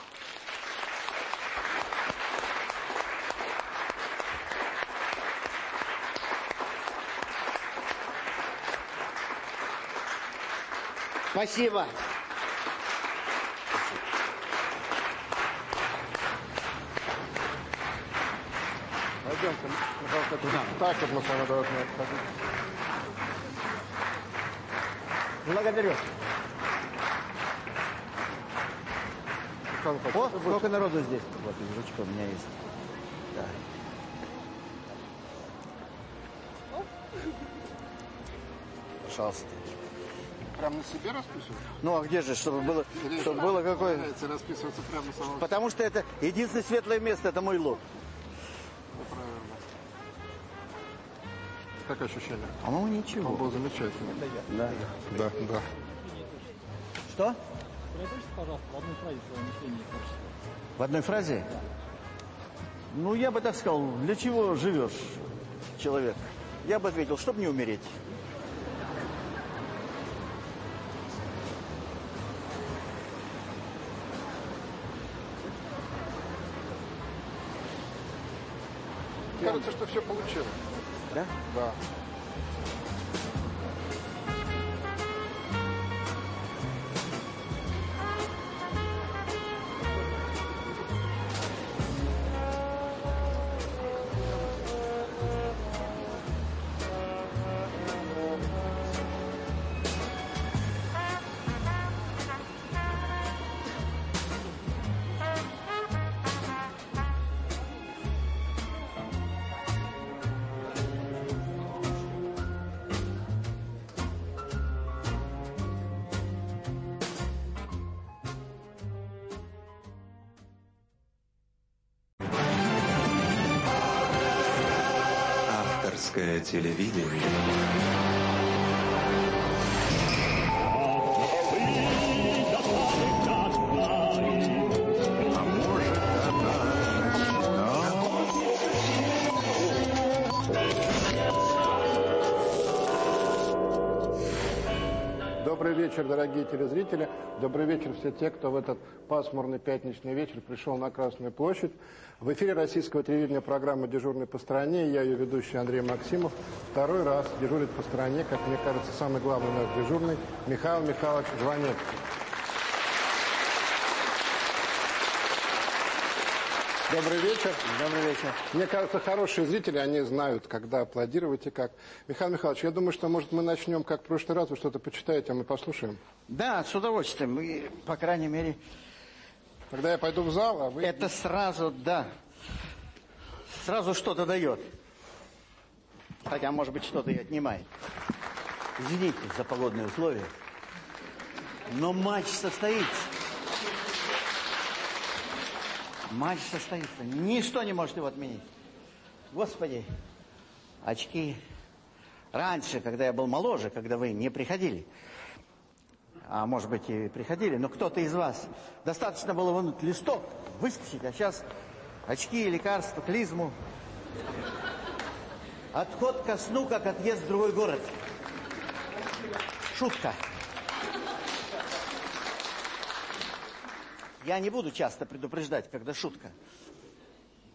Спасибо. Так вот мы с вами должны отходить. Благодарю. О, сколько народу здесь. Вот, ручка у меня есть. Да. Пожалуйста. Прям на себе расписывать? Ну а где же, чтобы было, чтобы было какое... Нравится расписываться прямо на самом Потому что это единственное светлое место, это мой лоб. Как ощущение? По-моему, ничего. Он был замечательный. Да. Да, да. Что? Пройдите, пожалуйста, в одной фразе свое мышление. В одной фразе? Ну, я бы так сказал, для чего живешь, человек? Я бы ответил, чтобы не умереть. Кажется, что все получилось. Да? Вечер, дорогие телезрители. Добрый вечер все те, кто в этот пасмурный пятничный вечер пришел на Красную площадь. В эфире российского телевидения программа «Дежурный по стране». Я ее ведущий Андрей Максимов. Второй раз дежурит по стране, как мне кажется, самый главный наш дежурный Михаил Михайлович Жванецкий. Добрый вечер. Добрый вечер. Мне кажется, хорошие зрители, они знают, когда аплодировать и как. Михаил Михайлович, я думаю, что, может, мы начнем, как в прошлый раз, вы что-то почитаете, а мы послушаем. Да, с удовольствием. И, по крайней мере... Тогда я пойду в зал, а вы... Это сразу, да, сразу что-то дает. Хотя, может быть, что-то и отнимает. Извините за погодные условия. Но матч состоится. Матч состоится. Ничто не может его отменить. Господи, очки. Раньше, когда я был моложе, когда вы не приходили, а может быть и приходили, но кто-то из вас, достаточно было вынуть листок, выскочить, а сейчас очки, лекарства, клизму. Отход ко сну, как отъезд в другой город. Шутка. Я не буду часто предупреждать, когда шутка.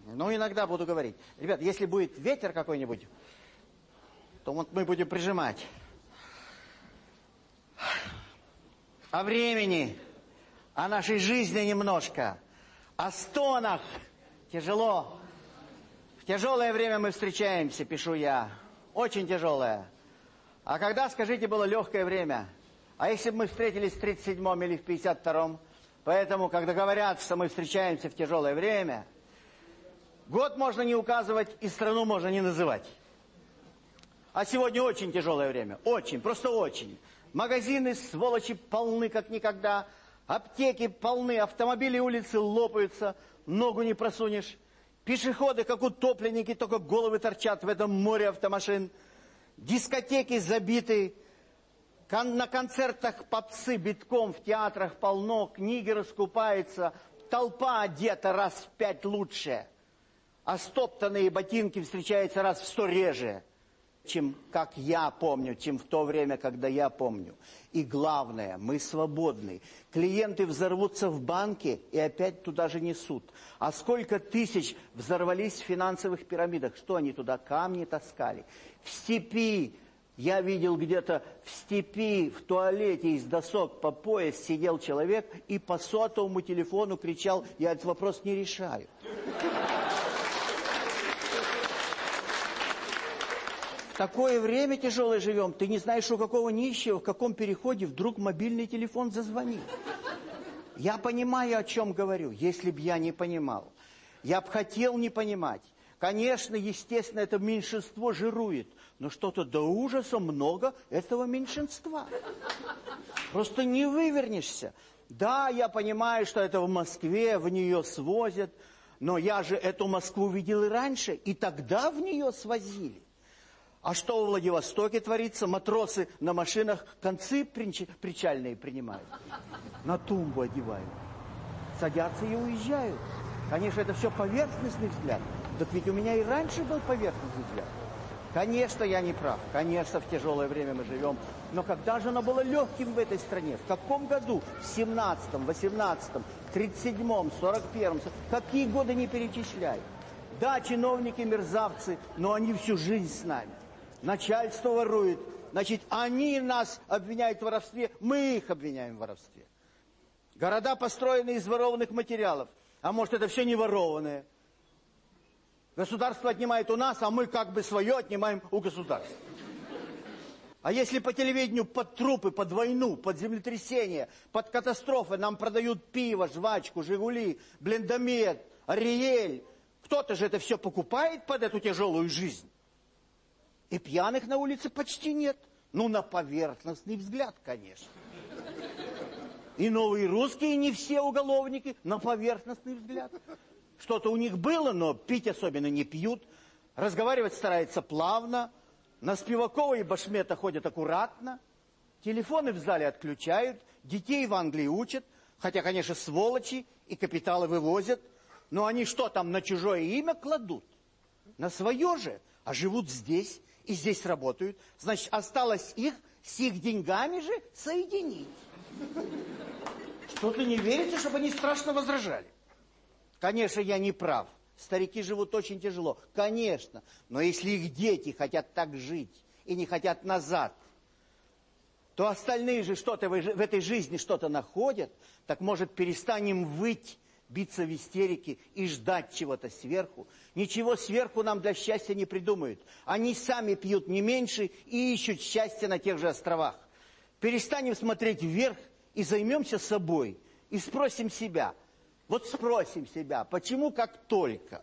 Но иногда буду говорить. Ребят, если будет ветер какой-нибудь, то вот мы будем прижимать. О времени, о нашей жизни немножко, о стонах. Тяжело. В тяжелое время мы встречаемся, пишу я. Очень тяжелое. А когда, скажите, было легкое время? А если бы мы встретились в 37-м или в 52-м? Поэтому, когда говорят, что мы встречаемся в тяжелое время, год можно не указывать и страну можно не называть. А сегодня очень тяжелое время. Очень, просто очень. Магазины, сволочи, полны как никогда. Аптеки полны, автомобили улицы лопаются, ногу не просунешь. Пешеходы, как утопленники, только головы торчат в этом море автомашин. Дискотеки забиты, на концертах попсы битком, в театрах полно, книги раскупаются, толпа одета раз в пять лучше, а стоптанные ботинки встречаются раз в сто реже, чем как я помню, чем в то время, когда я помню. И главное, мы свободны. Клиенты взорвутся в банке и опять туда же несут. А сколько тысяч взорвались в финансовых пирамидах? Что они туда камни таскали? В степи я видел где-то в степи, в туалете из досок по пояс сидел человек и по сотовому телефону кричал, я этот вопрос не решаю. Такое время тяжелое живем. Ты не знаешь, у какого нищего, в каком переходе вдруг мобильный телефон зазвонил. Я понимаю, о чем говорю, если б я не понимал. Я б хотел не понимать. Конечно, естественно, это меньшинство жирует, но что-то до ужаса много этого меньшинства. Просто не вывернешься. Да, я понимаю, что это в Москве, в нее свозят, но я же эту Москву видел и раньше, и тогда в нее свозили. А что в Владивостоке творится? Матросы на машинах концы причальные принимают, на тумбу одевают, садятся и уезжают. Конечно, это все поверхностный взгляд. Так ведь у меня и раньше был поверхностный взгляд. Конечно, я не прав. Конечно, в тяжелое время мы живем. Но когда же оно было легким в этой стране? В каком году? В 17-м, 18-м, 37-м, 41-м? Какие годы не перечисляй? Да, чиновники мерзавцы, но они всю жизнь с нами. Начальство ворует. Значит, они нас обвиняют в воровстве, мы их обвиняем в воровстве. Города построены из ворованных материалов. А может, это все не ворованное. Государство отнимает у нас, а мы как бы свое отнимаем у государства. А если по телевидению под трупы, под войну, под землетрясение, под катастрофы нам продают пиво, жвачку, Жигули, блендомет, Ариэль, кто-то же это все покупает под эту тяжелую жизнь. И пьяных на улице почти нет. Ну, на поверхностный взгляд, конечно. И новые русские не все уголовники, на поверхностный взгляд. Что-то у них было, но пить особенно не пьют. Разговаривать стараются плавно. На Спивакова и Башмета ходят аккуратно. Телефоны в зале отключают. Детей в Англии учат. Хотя, конечно, сволочи и капиталы вывозят. Но они что там на чужое имя кладут? На свое же. А живут здесь и здесь работают. Значит, осталось их с их деньгами же соединить. Что-то не верите, чтобы они страшно возражали? Конечно, я не прав. Старики живут очень тяжело. Конечно. Но если их дети хотят так жить и не хотят назад, то остальные же что-то в этой жизни что-то находят, так может перестанем выть, биться в истерике и ждать чего-то сверху. Ничего сверху нам для счастья не придумают. Они сами пьют не меньше и ищут счастье на тех же островах. Перестанем смотреть вверх и займемся собой. И спросим себя, вот спросим себя, почему как только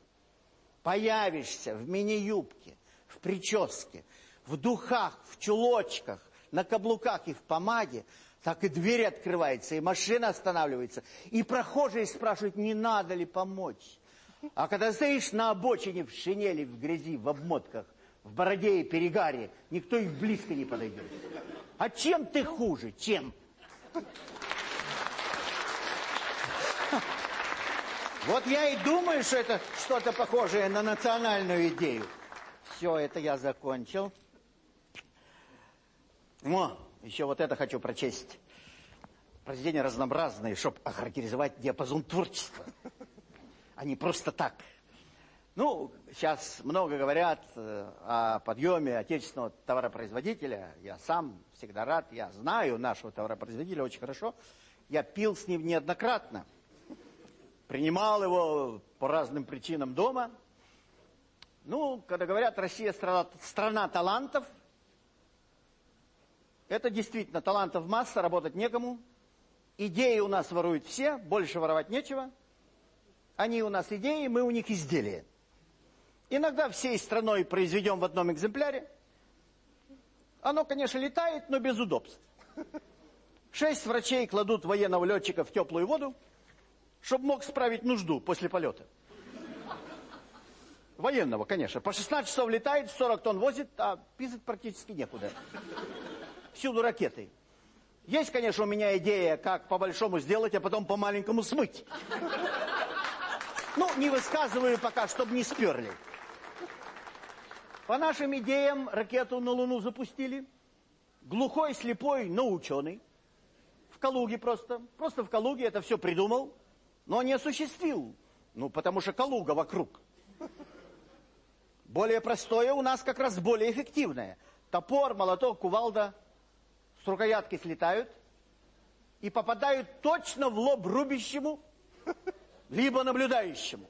появишься в мини-юбке, в прическе, в духах, в чулочках, на каблуках и в помаде, так и дверь открывается, и машина останавливается, и прохожие спрашивают, не надо ли помочь. А когда стоишь на обочине в шинели, в грязи, в обмотках, в бороде и перегаре, никто и близко не подойдет. А чем ты хуже? Чем? Вот я и думаю, что это что-то похожее на национальную идею. Все, это я закончил. О, еще вот это хочу прочесть. Произведения разнообразные, чтобы охарактеризовать диапазон творчества. А не просто так. Ну, сейчас много говорят э, о подъеме отечественного товаропроизводителя. Я сам всегда рад, я знаю нашего товаропроизводителя очень хорошо. Я пил с ним неоднократно. Принимал его по разным причинам дома. Ну, когда говорят, Россия страна, страна талантов, это действительно талантов масса, работать некому. Идеи у нас воруют все, больше воровать нечего. Они у нас идеи, мы у них изделия. Иногда всей страной произведем в одном экземпляре. Оно, конечно, летает, но без удобств. Шесть врачей кладут военного летчика в теплую воду, чтобы мог справить нужду после полета. Военного, конечно. По 16 часов летает, 40 тонн возит, а писать практически некуда. Всюду ракеты. Есть, конечно, у меня идея, как по-большому сделать, а потом по-маленькому смыть. Ну, не высказываю пока, чтобы не сперли. По нашим идеям ракету на Луну запустили. Глухой, слепой, но ученый. В Калуге просто. Просто в Калуге это все придумал, но не осуществил. Ну, потому что Калуга вокруг. Более простое у нас как раз более эффективное. Топор, молоток, кувалда с рукоятки слетают и попадают точно в лоб рубящему, либо наблюдающему.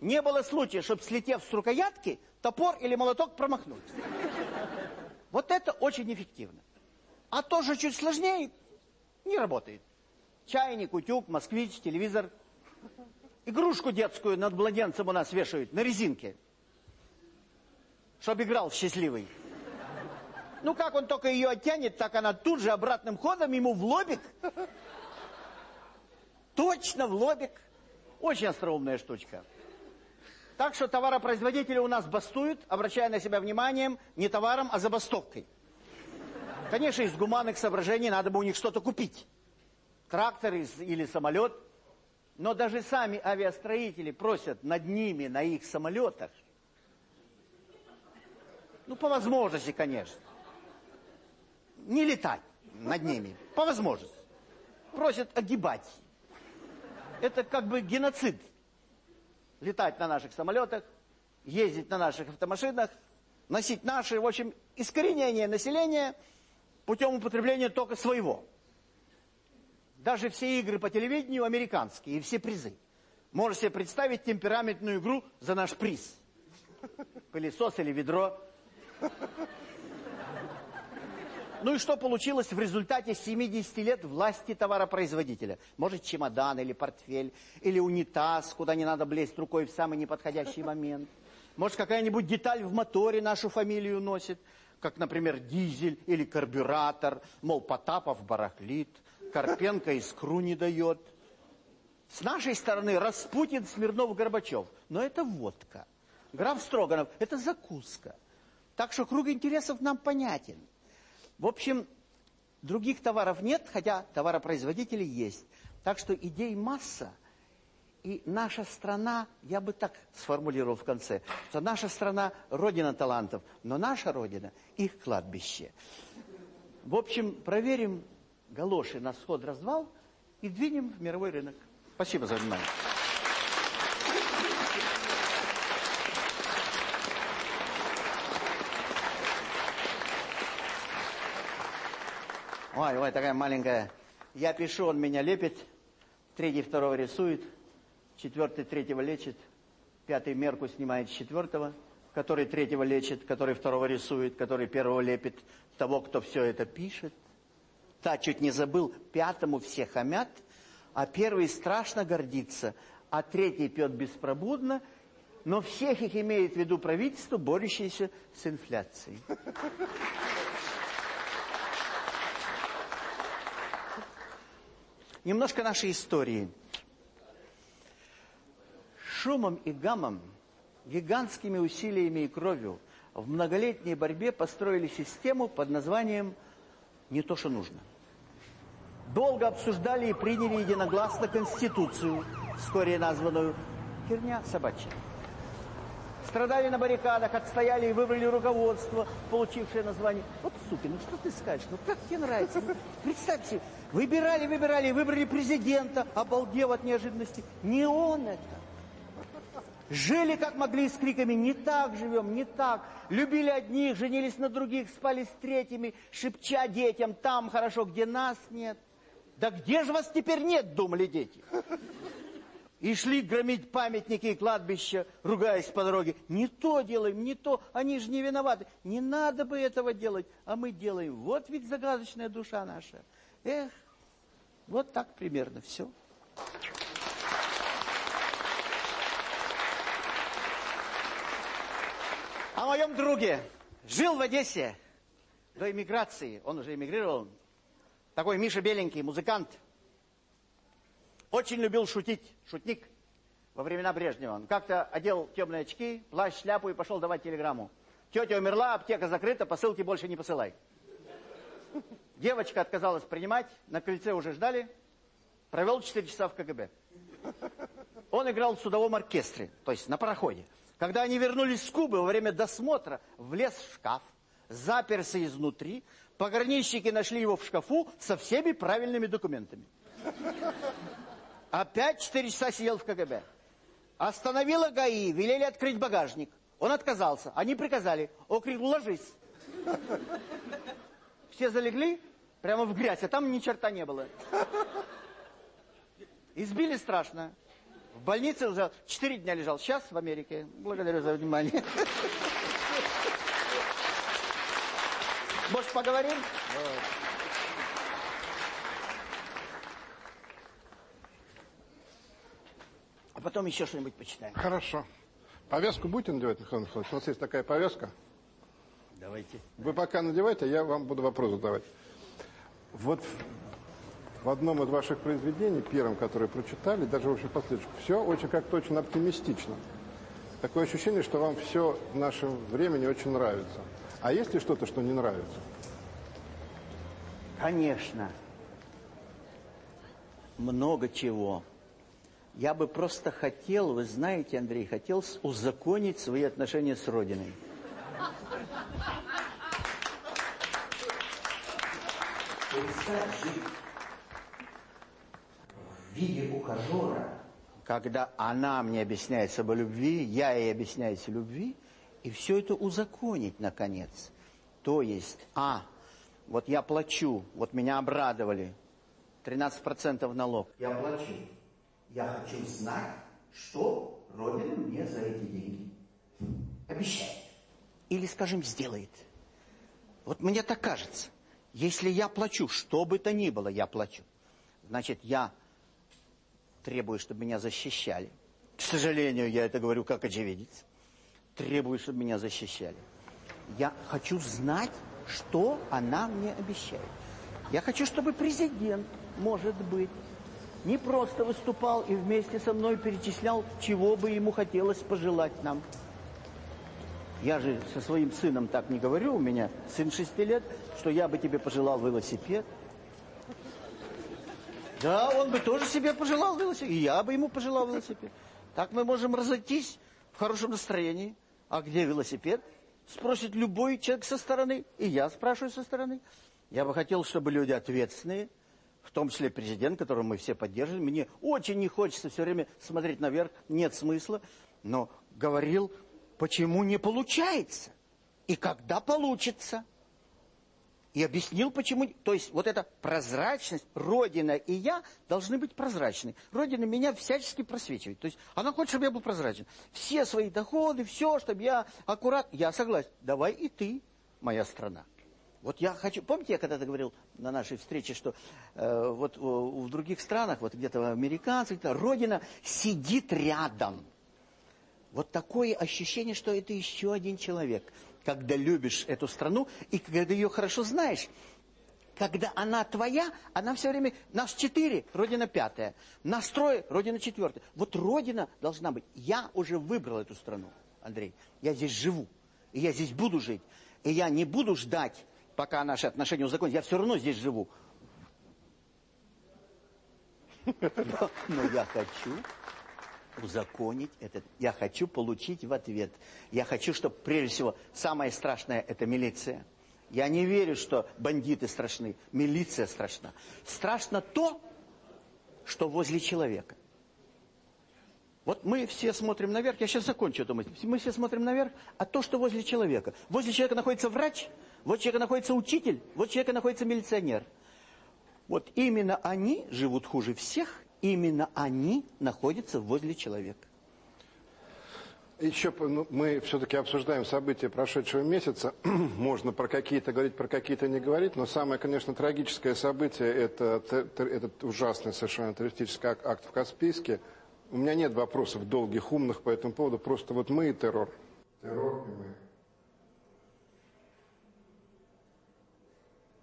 не было случая, чтобы, слетев с рукоятки, топор или молоток промахнуть. Вот это очень эффективно. А то, что чуть сложнее, не работает. Чайник, утюг, москвич, телевизор. Игрушку детскую над младенцем у нас вешают на резинке. Чтоб играл счастливый. Ну, как он только ее оттянет, так она тут же обратным ходом ему в лобик. Точно в лобик. Очень остроумная штучка. Так что товаропроизводители у нас бастуют, обращая на себя внимание не товаром, а забастовкой. Конечно, из гуманных соображений надо бы у них что-то купить. Трактор или самолет. Но даже сами авиастроители просят над ними, на их самолетах, ну, по возможности, конечно, не летать над ними, по возможности. Просят огибать. Это как бы геноцид летать на наших самолетах, ездить на наших автомашинах, носить наши, в общем, искоренение населения путем употребления только своего. Даже все игры по телевидению американские и все призы. Можете себе представить темпераментную игру за наш приз. Пылесос или ведро. Ну и что получилось в результате 70 лет власти товаропроизводителя? Может, чемодан или портфель, или унитаз, куда не надо влезть рукой в самый неподходящий момент. Может, какая-нибудь деталь в моторе нашу фамилию носит, как, например, дизель или карбюратор. Мол, Потапов барахлит, Карпенко искру не дает. С нашей стороны Распутин, Смирнов, Горбачев. Но это водка. Граф Строганов – это закуска. Так что круг интересов нам понятен. В общем, других товаров нет, хотя товаропроизводители есть. Так что идей масса. И наша страна, я бы так сформулировал в конце, что наша страна – родина талантов, но наша родина – их кладбище. В общем, проверим галоши на сход-развал и двинем в мировой рынок. Спасибо за внимание. Ой, ой, такая маленькая. Я пишу, он меня лепит, третий второго рисует, четвертый третьего лечит, пятый мерку снимает с четвертого, который третьего лечит, который второго рисует, который первого лепит, того, кто все это пишет. Та чуть не забыл, пятому все хамят, а первый страшно гордится, а третий пьет беспробудно, но всех их имеет в виду правительство, борющееся с инфляцией. Немножко нашей истории. Шумом и гамом, гигантскими усилиями и кровью в многолетней борьбе построили систему под названием «Не то, что нужно». Долго обсуждали и приняли единогласно Конституцию, вскоре названную «Херня собачья». Страдали на баррикадах, отстояли и выбрали руководство, получившее название. Вот, суки, ну что ты скажешь? Ну как тебе нравится? Ну, представь себе, выбирали, выбирали, выбрали президента, обалдев от неожиданности. Не он это. Жили как могли с криками «Не так живем, не так!» Любили одних, женились на других, спали с третьими, шепча детям «Там хорошо, где нас нет!» Да где же вас теперь нет, думали дети? И шли громить памятники и кладбища, ругаясь по дороге. Не то делаем, не то, они же не виноваты. Не надо бы этого делать, а мы делаем. Вот ведь загадочная душа наша. Эх, вот так примерно все. О моем друге. Жил в Одессе до эмиграции. Он уже эмигрировал. Такой Миша Беленький, музыкант. Очень любил шутить, шутник во времена Брежнева. Он как-то одел темные очки, плащ, шляпу и пошел давать телеграмму. Тетя умерла, аптека закрыта, посылки больше не посылай. Девочка отказалась принимать, на крыльце уже ждали. Провел 4 часа в КГБ. Он играл в судовом оркестре, то есть на пароходе. Когда они вернулись с Кубы, во время досмотра влез в шкаф, заперся изнутри, пограничники нашли его в шкафу со всеми правильными документами. Опять четыре часа сидел в КГБ. Остановила ГАИ, велели открыть багажник. Он отказался. Они приказали. Он ложись. Все залегли прямо в грязь, а там ни черта не было. Избили страшно. В больнице лежал, четыре дня лежал, сейчас в Америке. Благодарю за внимание. Может, поговорим? А потом еще что-нибудь почитаем. Хорошо. Повязку будете надевать, Михаил Михайлович? У нас есть такая повязка. Давайте. Вы пока надевайте, я вам буду вопрос задавать. Вот в одном из ваших произведений, первом, которое прочитали, даже, в общем, последующем, все очень как-то очень оптимистично. Такое ощущение, что вам все в нашем времени очень нравится. А есть ли что-то, что не нравится? Конечно. Много чего. Я бы просто хотел, вы знаете, Андрей, хотел узаконить свои отношения с Родиной. Представь жить в виде ухажера, когда она мне объясняется об любви, я ей объясняюсь о любви, и все это узаконить, наконец. То есть, а, вот я плачу, вот меня обрадовали, 13% налог, я плачу. Я хочу знать, что Родина мне за эти деньги обещает. Или, скажем, сделает. Вот мне так кажется. Если я плачу, что бы то ни было, я плачу. Значит, я требую, чтобы меня защищали. К сожалению, я это говорю как очевидец. Требую, чтобы меня защищали. Я хочу знать, что она мне обещает. Я хочу, чтобы президент, может быть, не просто выступал и вместе со мной перечислял, чего бы ему хотелось пожелать нам. Я же со своим сыном так не говорю, у меня сын шести лет, что я бы тебе пожелал велосипед. Да, он бы тоже себе пожелал велосипед, и я бы ему пожелал велосипед. Так мы можем разойтись в хорошем настроении. А где велосипед? Спросит любой человек со стороны, и я спрашиваю со стороны. Я бы хотел, чтобы люди ответственные, в том числе президент, которого мы все поддерживаем, мне очень не хочется все время смотреть наверх, нет смысла, но говорил, почему не получается и когда получится. И объяснил, почему. То есть вот эта прозрачность, Родина и я должны быть прозрачны. Родина меня всячески просвечивает. То есть она хочет, чтобы я был прозрачен. Все свои доходы, все, чтобы я аккурат. Я согласен. Давай и ты, моя страна. Вот я хочу, помните, я когда-то говорил на нашей встрече, что э, вот в, в других странах, вот где-то в американцах, Родина сидит рядом. Вот такое ощущение, что это еще один человек. Когда любишь эту страну и когда ее хорошо знаешь, когда она твоя, она все время, нас четыре, Родина пятая, нас трое, Родина четвертая. Вот Родина должна быть. Я уже выбрал эту страну, Андрей. Я здесь живу, и я здесь буду жить. И я не буду ждать, пока наши отношения узаконятся. Я все равно здесь живу. Но я хочу узаконить этот. Я хочу получить в ответ. Я хочу, чтобы прежде всего самое страшное это милиция. Я не верю, что бандиты страшны. Милиция страшна. Страшно то, что возле человека. Вот мы все смотрим наверх, я сейчас закончу эту мысль. Мы все смотрим наверх, а то, что возле человека. Возле человека находится врач, вот человека находится учитель, вот человека находится милиционер. Вот именно они живут хуже всех, именно они находятся возле человека. Еще ну, мы все-таки обсуждаем события прошедшего месяца. Можно про какие-то говорить, про какие-то не говорить. Но самое, конечно, трагическое событие это этот ужасный совершенно террористический акт в Каспийске. У меня нет вопросов долгих, умных по этому поводу. Просто вот мы и террор. Террор и мы.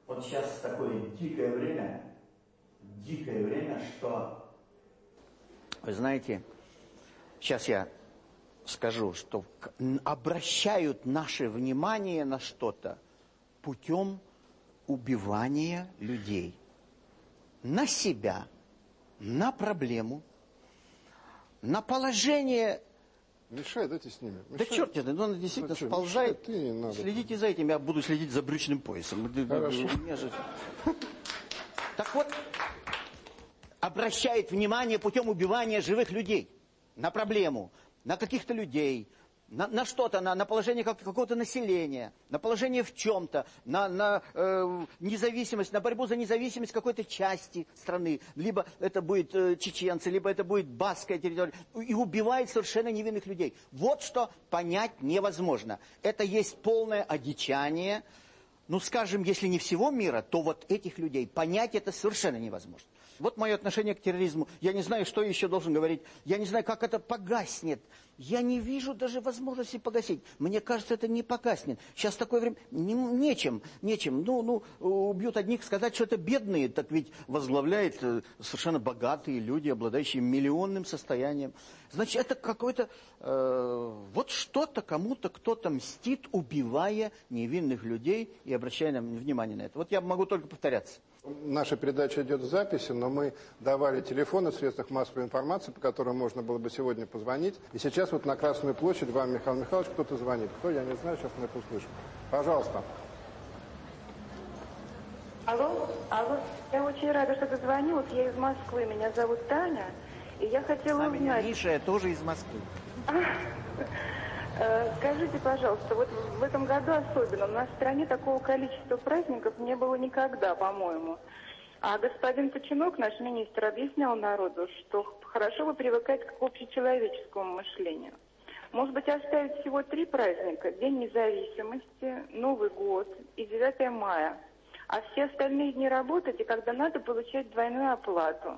Вот сейчас такое дикое время, дикое время, что вы знаете, сейчас я скажу, что обращают наше внимание на что-то путем убивания людей. На себя, на проблему, на положение... Мешай, дайте с ними. Мешай. Да черт, это, он действительно ну, сползает. Мешай. Следите за этим, я буду следить за брючным поясом. Хорошо. Так вот, обращает внимание путем убивания живых людей на проблему, на каких-то людей, на, на что-то, на, на положение как, какого-то населения, на положение в чем-то, на, на э, независимость, на борьбу за независимость какой-то части страны. Либо это будет э, чеченцы, либо это будет баская территория. И убивает совершенно невинных людей. Вот что понять невозможно. Это есть полное одичание. Ну, скажем, если не всего мира, то вот этих людей понять это совершенно невозможно. Вот мое отношение к терроризму. Я не знаю, что еще должен говорить. Я не знаю, как это погаснет. Я не вижу даже возможности погасить. Мне кажется, это не погаснет. Сейчас такое время... Не, нечем, нечем. Ну, ну, убьют одних, сказать, что это бедные, так ведь возглавляет э, совершенно богатые люди, обладающие миллионным состоянием. Значит, это какой-то... Э, вот что-то кому-то кто-то мстит, убивая невинных людей и обращая внимание на это. Вот я могу только повторяться. Наша передача идет в записи, но мы давали телефоны в средствах массовой информации, по которым можно было бы сегодня позвонить. И сейчас вот на Красную площадь вам, Михаил Михайлович, кто-то звонит. Кто, я не знаю, сейчас мы это услышим. Пожалуйста. Алло, алло, я очень рада, что дозвонилась. Я из Москвы, меня зовут Таня. И я хотела а узнать... меня Миша, я тоже из Москвы. Э, скажите, пожалуйста, вот в этом году особенно, в стране такого количества праздников не было никогда, по-моему. А господин Починок, наш министр, объяснял народу, что хорошо бы привыкать к общечеловеческому мышлению. Может быть, оставить всего три праздника. День независимости, Новый год и 9 мая. А все остальные дни работать, и когда надо, получать двойную оплату.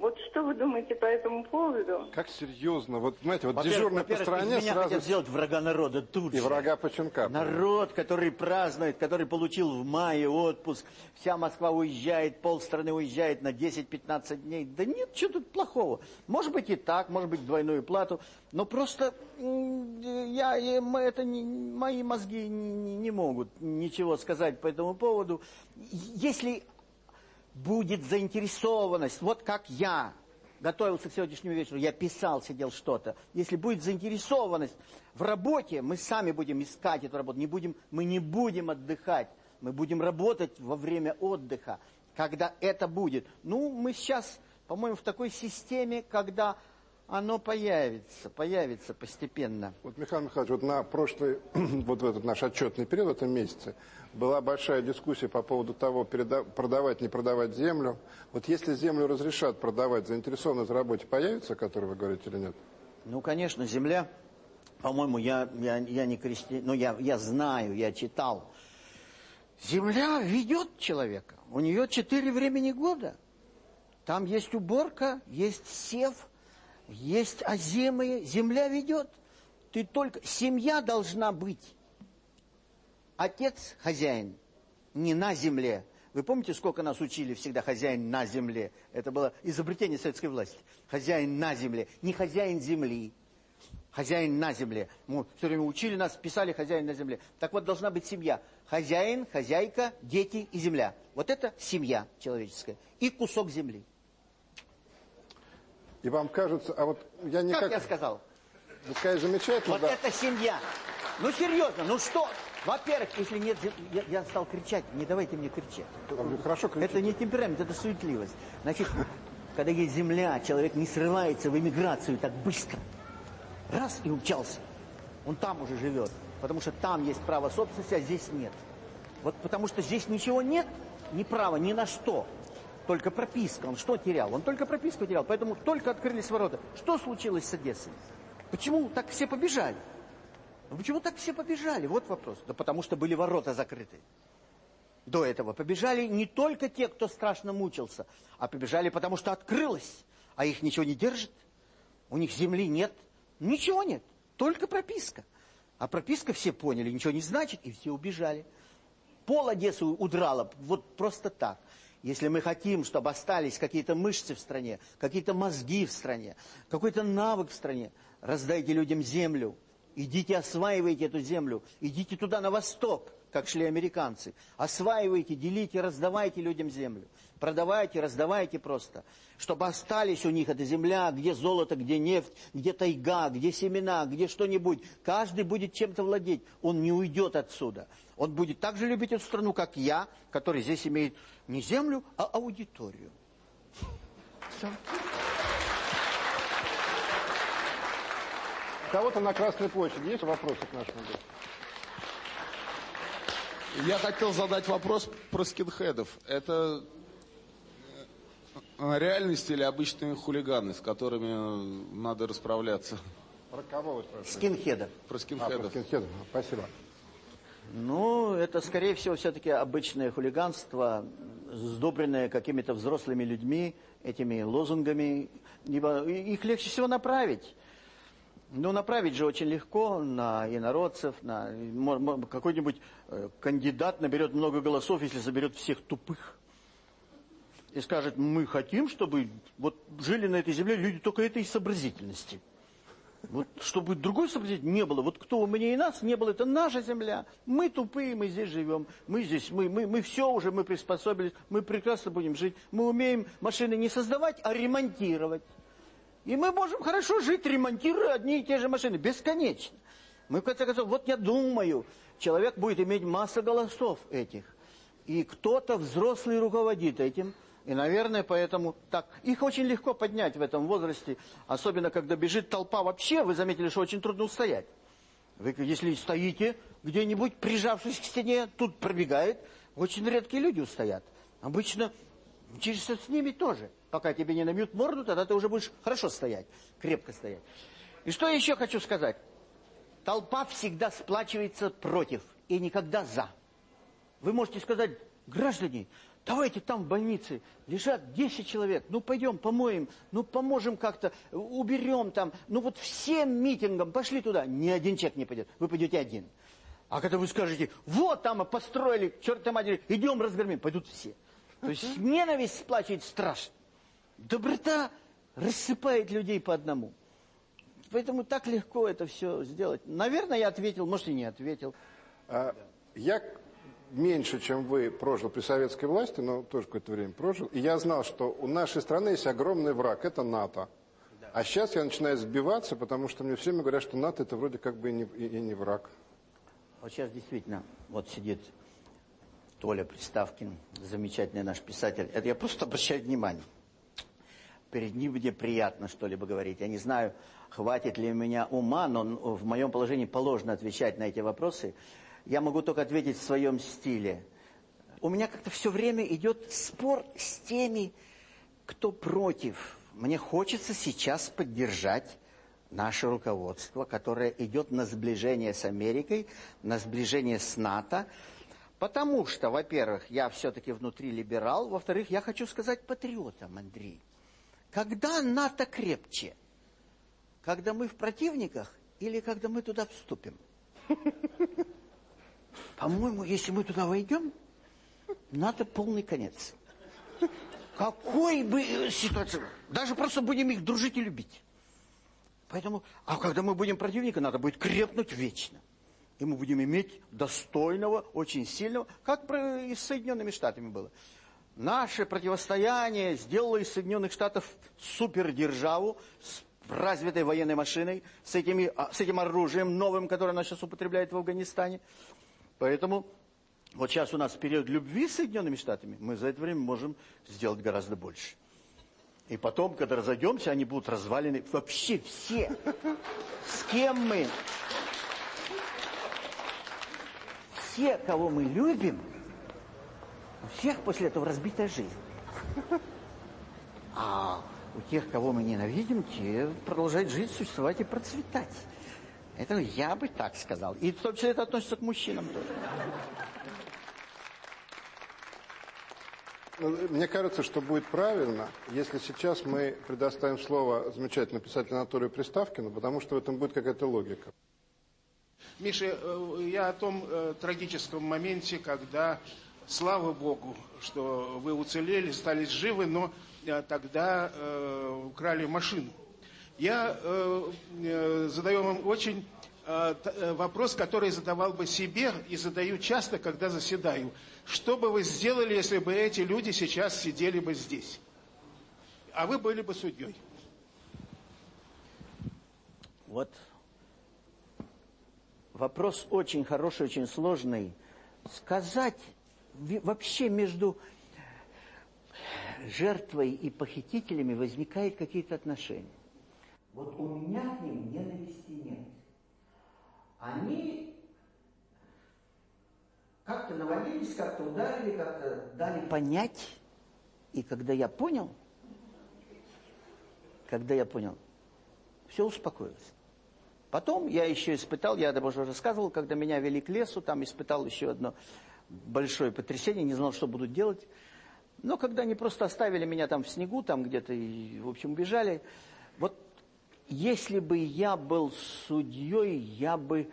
Вот что вы думаете по этому поводу? Как серьезно? Вот, знаете, вот дежурный по стране меня сразу... хотят сделать врага народа тут И же. врага Поченка. Народ, который празднует, который получил в мае отпуск, вся Москва уезжает, полстраны уезжает на 10-15 дней. Да нет, что тут плохого. Может быть и так, может быть двойную плату, но просто я, я, это не, мои мозги не, не могут ничего сказать по этому поводу. Если будет заинтересованность, вот как я готовился к сегодняшнему вечеру, я писал, сидел что-то. Если будет заинтересованность в работе, мы сами будем искать эту работу, не будем, мы не будем отдыхать, мы будем работать во время отдыха, когда это будет. Ну, мы сейчас, по-моему, в такой системе, когда оно появится, появится постепенно. Вот, Михаил Михайлович, вот на прошлый, вот в этот наш отчетный период, в этом месяце, была большая дискуссия по поводу того, продавать, не продавать землю. Вот если землю разрешат продавать, заинтересованность в работе появится, о которой вы говорите, или нет? Ну, конечно, земля, по-моему, я, я, я не крестьянин, но я, я знаю, я читал. Земля ведет человека. У нее четыре времени года. Там есть уборка, есть сев – есть оземые, земля ведет. Ты только... Семья должна быть. Отец хозяин, не на земле. Вы помните, сколько нас учили всегда хозяин на земле? Это было изобретение советской власти. Хозяин на земле, не хозяин земли. Хозяин на земле. Мы все время учили нас, писали хозяин на земле. Так вот, должна быть семья. Хозяин, хозяйка, дети и земля. Вот это семья человеческая. И кусок земли. И вам кажется, а вот я никак... Как я сказал? Ну, конечно, замечательно, Вот да. это семья. Ну, серьезно, ну что? Во-первых, если нет... Я, я стал кричать, не давайте мне кричать. Хорошо кричите. Это не темперамент, это суетливость. Значит, когда есть земля, человек не срывается в эмиграцию так быстро. Раз и умчался. Он там уже живет. Потому что там есть право собственности, а здесь нет. Вот потому что здесь ничего нет, ни права, ни на что. Только прописка. Он что терял? Он только прописку терял. Поэтому только открылись ворота. Что случилось с Одессой? Почему так все побежали? Ну, почему так все побежали? Вот вопрос. Да потому что были ворота закрыты. До этого побежали не только те, кто страшно мучился, а побежали потому, что открылось, а их ничего не держит. У них земли нет, ничего нет, только прописка. А прописка все поняли, ничего не значит, и все убежали. Пол Одессы удрало вот просто так. Если мы хотим, чтобы остались какие-то мышцы в стране, какие-то мозги в стране, какой-то навык в стране, раздайте людям землю. Идите осваивайте эту землю. Идите туда на восток, как шли американцы. Осваивайте, делите, раздавайте людям землю. Продавайте, раздавайте просто. Чтобы остались у них эта земля, где золото, где нефть, где тайга, где семена, где что-нибудь. Каждый будет чем-то владеть. Он не уйдет отсюда. Он будет так же любить эту страну, как я, который здесь имеет не землю, а аудиторию. Все. кого-то на Красной площади есть вопросы к нашему гостю? Я хотел задать вопрос про скинхедов. Это реальность или обычные хулиганы, с которыми надо расправляться? Про кого вы спрашиваете? Скинхедов. Про скинхедов. А, про скинхедов. Спасибо. Ну, это, скорее всего, все-таки обычное хулиганство, сдобренное какими-то взрослыми людьми, этими лозунгами. Их легче всего направить. Ну, направить же очень легко на инородцев, на какой-нибудь э, кандидат наберет много голосов, если заберет всех тупых. И скажет, мы хотим, чтобы вот жили на этой земле люди только этой сообразительности. Вот чтобы другой сообразительности не было. Вот кто у меня и нас не было, это наша земля. Мы тупые, мы здесь живем. Мы здесь, мы, мы, мы все уже, мы приспособились, мы прекрасно будем жить. Мы умеем машины не создавать, а ремонтировать. И мы можем хорошо жить, ремонтируя одни и те же машины, бесконечно. Мы, в конце концов, вот я думаю, человек будет иметь массу голосов этих. И кто-то взрослый руководит этим. И, наверное, поэтому так. Их очень легко поднять в этом возрасте. Особенно, когда бежит толпа вообще, вы заметили, что очень трудно устоять. Вы, если стоите где-нибудь, прижавшись к стене, тут пробегает, очень редкие люди устоят. Обычно через с ними тоже пока тебе не набьют морду, тогда ты уже будешь хорошо стоять, крепко стоять. И что я еще хочу сказать? Толпа всегда сплачивается против и никогда за. Вы можете сказать, граждане, давайте там в больнице лежат 10 человек, ну пойдем помоем, ну поможем как-то, уберем там, ну вот всем митингам пошли туда. Ни один человек не пойдет, вы пойдете один. А когда вы скажете, вот там построили, черт матери, идем разгромим, пойдут все. То есть ненависть сплачивает страшно. Доброта рассыпает людей по одному. Поэтому так легко это все сделать. Наверное, я ответил, может, и не ответил. А, я меньше, чем вы, прожил при советской власти, но тоже какое-то время прожил. И я знал, что у нашей страны есть огромный враг, это НАТО. А сейчас я начинаю сбиваться, потому что мне все время говорят, что НАТО это вроде как бы и не, и, и не враг. Вот сейчас действительно, вот сидит Толя Приставкин, замечательный наш писатель. Это я просто обращаю внимание перед ним мне приятно что-либо говорить. Я не знаю, хватит ли у меня ума, но в моем положении положено отвечать на эти вопросы. Я могу только ответить в своем стиле. У меня как-то все время идет спор с теми, кто против. Мне хочется сейчас поддержать наше руководство, которое идет на сближение с Америкой, на сближение с НАТО, потому что, во-первых, я все-таки внутри либерал, во-вторых, я хочу сказать патриотам, Андрей. Когда НАТО крепче? Когда мы в противниках или когда мы туда вступим? По-моему, если мы туда войдем, НАТО полный конец. Какой бы э, ситуация, даже просто будем их дружить и любить. Поэтому, а когда мы будем противником, надо будет крепнуть вечно. И мы будем иметь достойного, очень сильного, как и с Соединенными Штатами было. Наше противостояние сделало из Соединенных Штатов супердержаву с развитой военной машиной, с, этими, а, с этим оружием новым, которое она сейчас употребляет в Афганистане. Поэтому вот сейчас у нас период любви с Соединенными Штатами, мы за это время можем сделать гораздо больше. И потом, когда разойдемся, они будут развалены вообще все. С кем мы? Все, кого мы любим, у всех после этого разбитая жизнь. А у тех, кого мы ненавидим, те продолжают жить, существовать и процветать. Это я бы так сказал. И в том числе это относится к мужчинам тоже. Ну, мне кажется, что будет правильно, если сейчас мы предоставим слово замечательному писателю Анатолию Приставкину, потому что в этом будет какая-то логика. Миша, э, я о том э, трагическом моменте, когда слава Богу, что вы уцелели, стали живы, но э, тогда э, украли машину. Я э, э, задаю вам очень э, э, вопрос, который задавал бы себе и задаю часто, когда заседаю. Что бы вы сделали, если бы эти люди сейчас сидели бы здесь? А вы были бы судьей. Вот вопрос очень хороший, очень сложный. Сказать вообще между жертвой и похитителями возникают какие-то отношения. Вот у меня к ним ненависти нет. Они как-то навалились, как-то ударили, как-то дали понять. И когда я понял, когда я понял, все успокоилось. Потом я еще испытал, я об уже рассказывал, когда меня вели к лесу, там испытал еще одно большое потрясение, не знал, что буду делать. Но когда они просто оставили меня там в снегу, там где-то, в общем, убежали, вот если бы я был судьей, я бы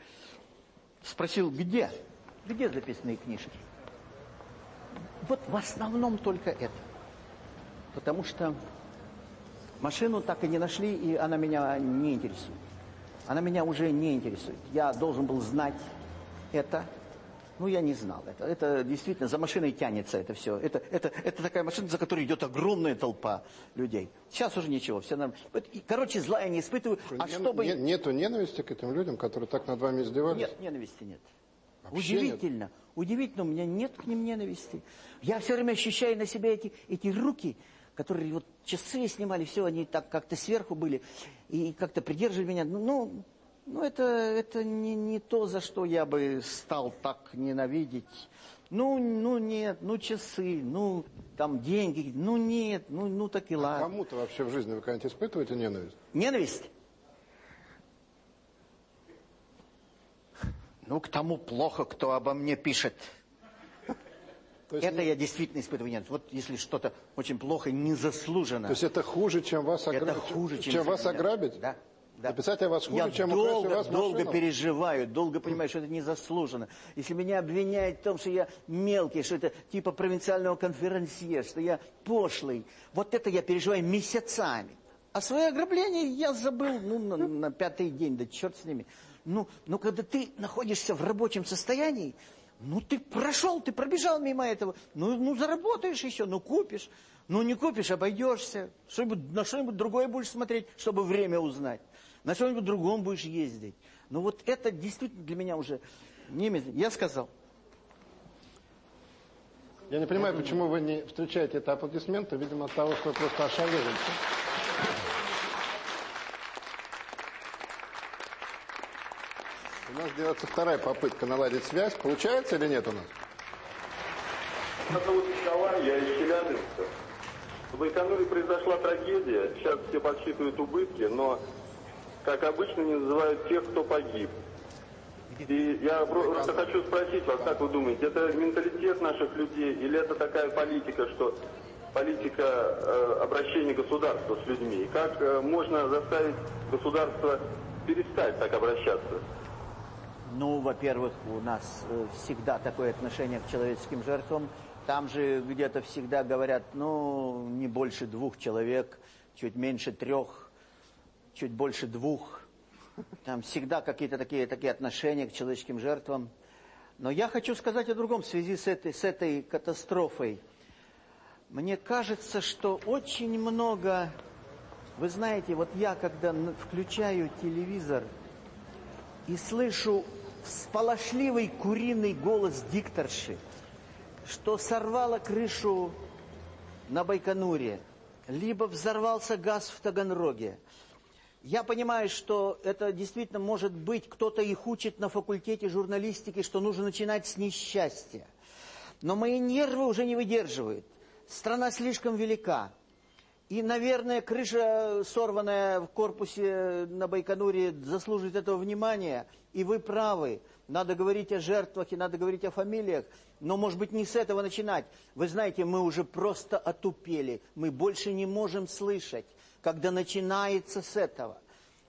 спросил, где? Где записные книжки? Вот в основном только это. Потому что машину так и не нашли, и она меня не интересует. Она меня уже не интересует. Я должен был знать это. Ну, я не знал это. Это действительно, за машиной тянется это все. Это, это, это такая машина, за которой идет огромная толпа людей. Сейчас уже ничего, все нормально. Короче, зла я не испытываю. А Нет, чтобы... нет- нету ненависти к этим людям, которые так над вами издевались? Нет, ненависти нет. Вообще Удивительно. Удивительно, у меня нет к ним ненависти. Я все время ощущаю на себе эти, эти руки, которые вот часы снимали, все, они так как-то сверху были, и как-то придерживали меня. Ну, ну это, это не, не то, за что я бы стал так ненавидеть. Ну, ну нет, ну часы, ну там деньги, ну нет, ну, ну так и ладно. Кому-то вообще в жизни вы когда-нибудь испытываете ненависть? Ненависть? Ну, к тому плохо, кто обо мне пишет. это я действительно испытываю ненависть. Вот если что-то очень плохо, незаслуженно. То есть это хуже, чем вас Это ограбить? хуже, чем, чем вас ограбить? Да. Да. Написать о вас хуже, Я чем долго, вас долго машину? переживаю, долго понимаю, что это незаслуженно. Если меня обвиняют в том, что я мелкий, что это типа провинциального конферансье, что я пошлый, вот это я переживаю месяцами. А свое ограбление я забыл ну, на, на пятый день, да черт с ними. Ну, ну, когда ты находишься в рабочем состоянии, ну, ты прошел, ты пробежал мимо этого, ну, ну заработаешь еще, ну, купишь. Ну, не купишь, обойдешься. Что-нибудь, на что-нибудь другое будешь смотреть, чтобы время узнать. На что-нибудь другом будешь ездить. Ну, вот это действительно для меня уже немедленно. Я сказал. Я не понимаю, почему вы не встречаете это аплодисменты, видимо, от того, что вы просто ошалели. У нас делается вторая попытка наладить связь. Получается или нет у нас? Меня зовут Николай, я из Челябинска. В Байконуре произошла трагедия, сейчас все подсчитывают убытки, но, как обычно, не называют тех, кто погиб. И я про- просто хочу спросить вас, как вы думаете, это менталитет наших людей или это такая политика, что политика э, обращения государства с людьми? И как э, можно заставить государство перестать так обращаться? Ну, во-первых, у нас э, всегда такое отношение к человеческим жертвам. Там же где-то всегда говорят, ну, не больше двух человек, чуть меньше трех, чуть больше двух. Там всегда какие-то такие, такие отношения к человеческим жертвам. Но я хочу сказать о другом в связи с этой, с этой катастрофой. Мне кажется, что очень много... Вы знаете, вот я, когда включаю телевизор и слышу сполошливый куриный голос дикторши, что сорвало крышу на Байконуре, либо взорвался газ в Таганроге. Я понимаю, что это действительно может быть, кто-то их учит на факультете журналистики, что нужно начинать с несчастья. Но мои нервы уже не выдерживают. Страна слишком велика. И, наверное, крыша, сорванная в корпусе на Байконуре, заслуживает этого внимания. И вы правы. Надо говорить о жертвах и надо говорить о фамилиях. Но, может быть, не с этого начинать. Вы знаете, мы уже просто отупели. Мы больше не можем слышать, когда начинается с этого.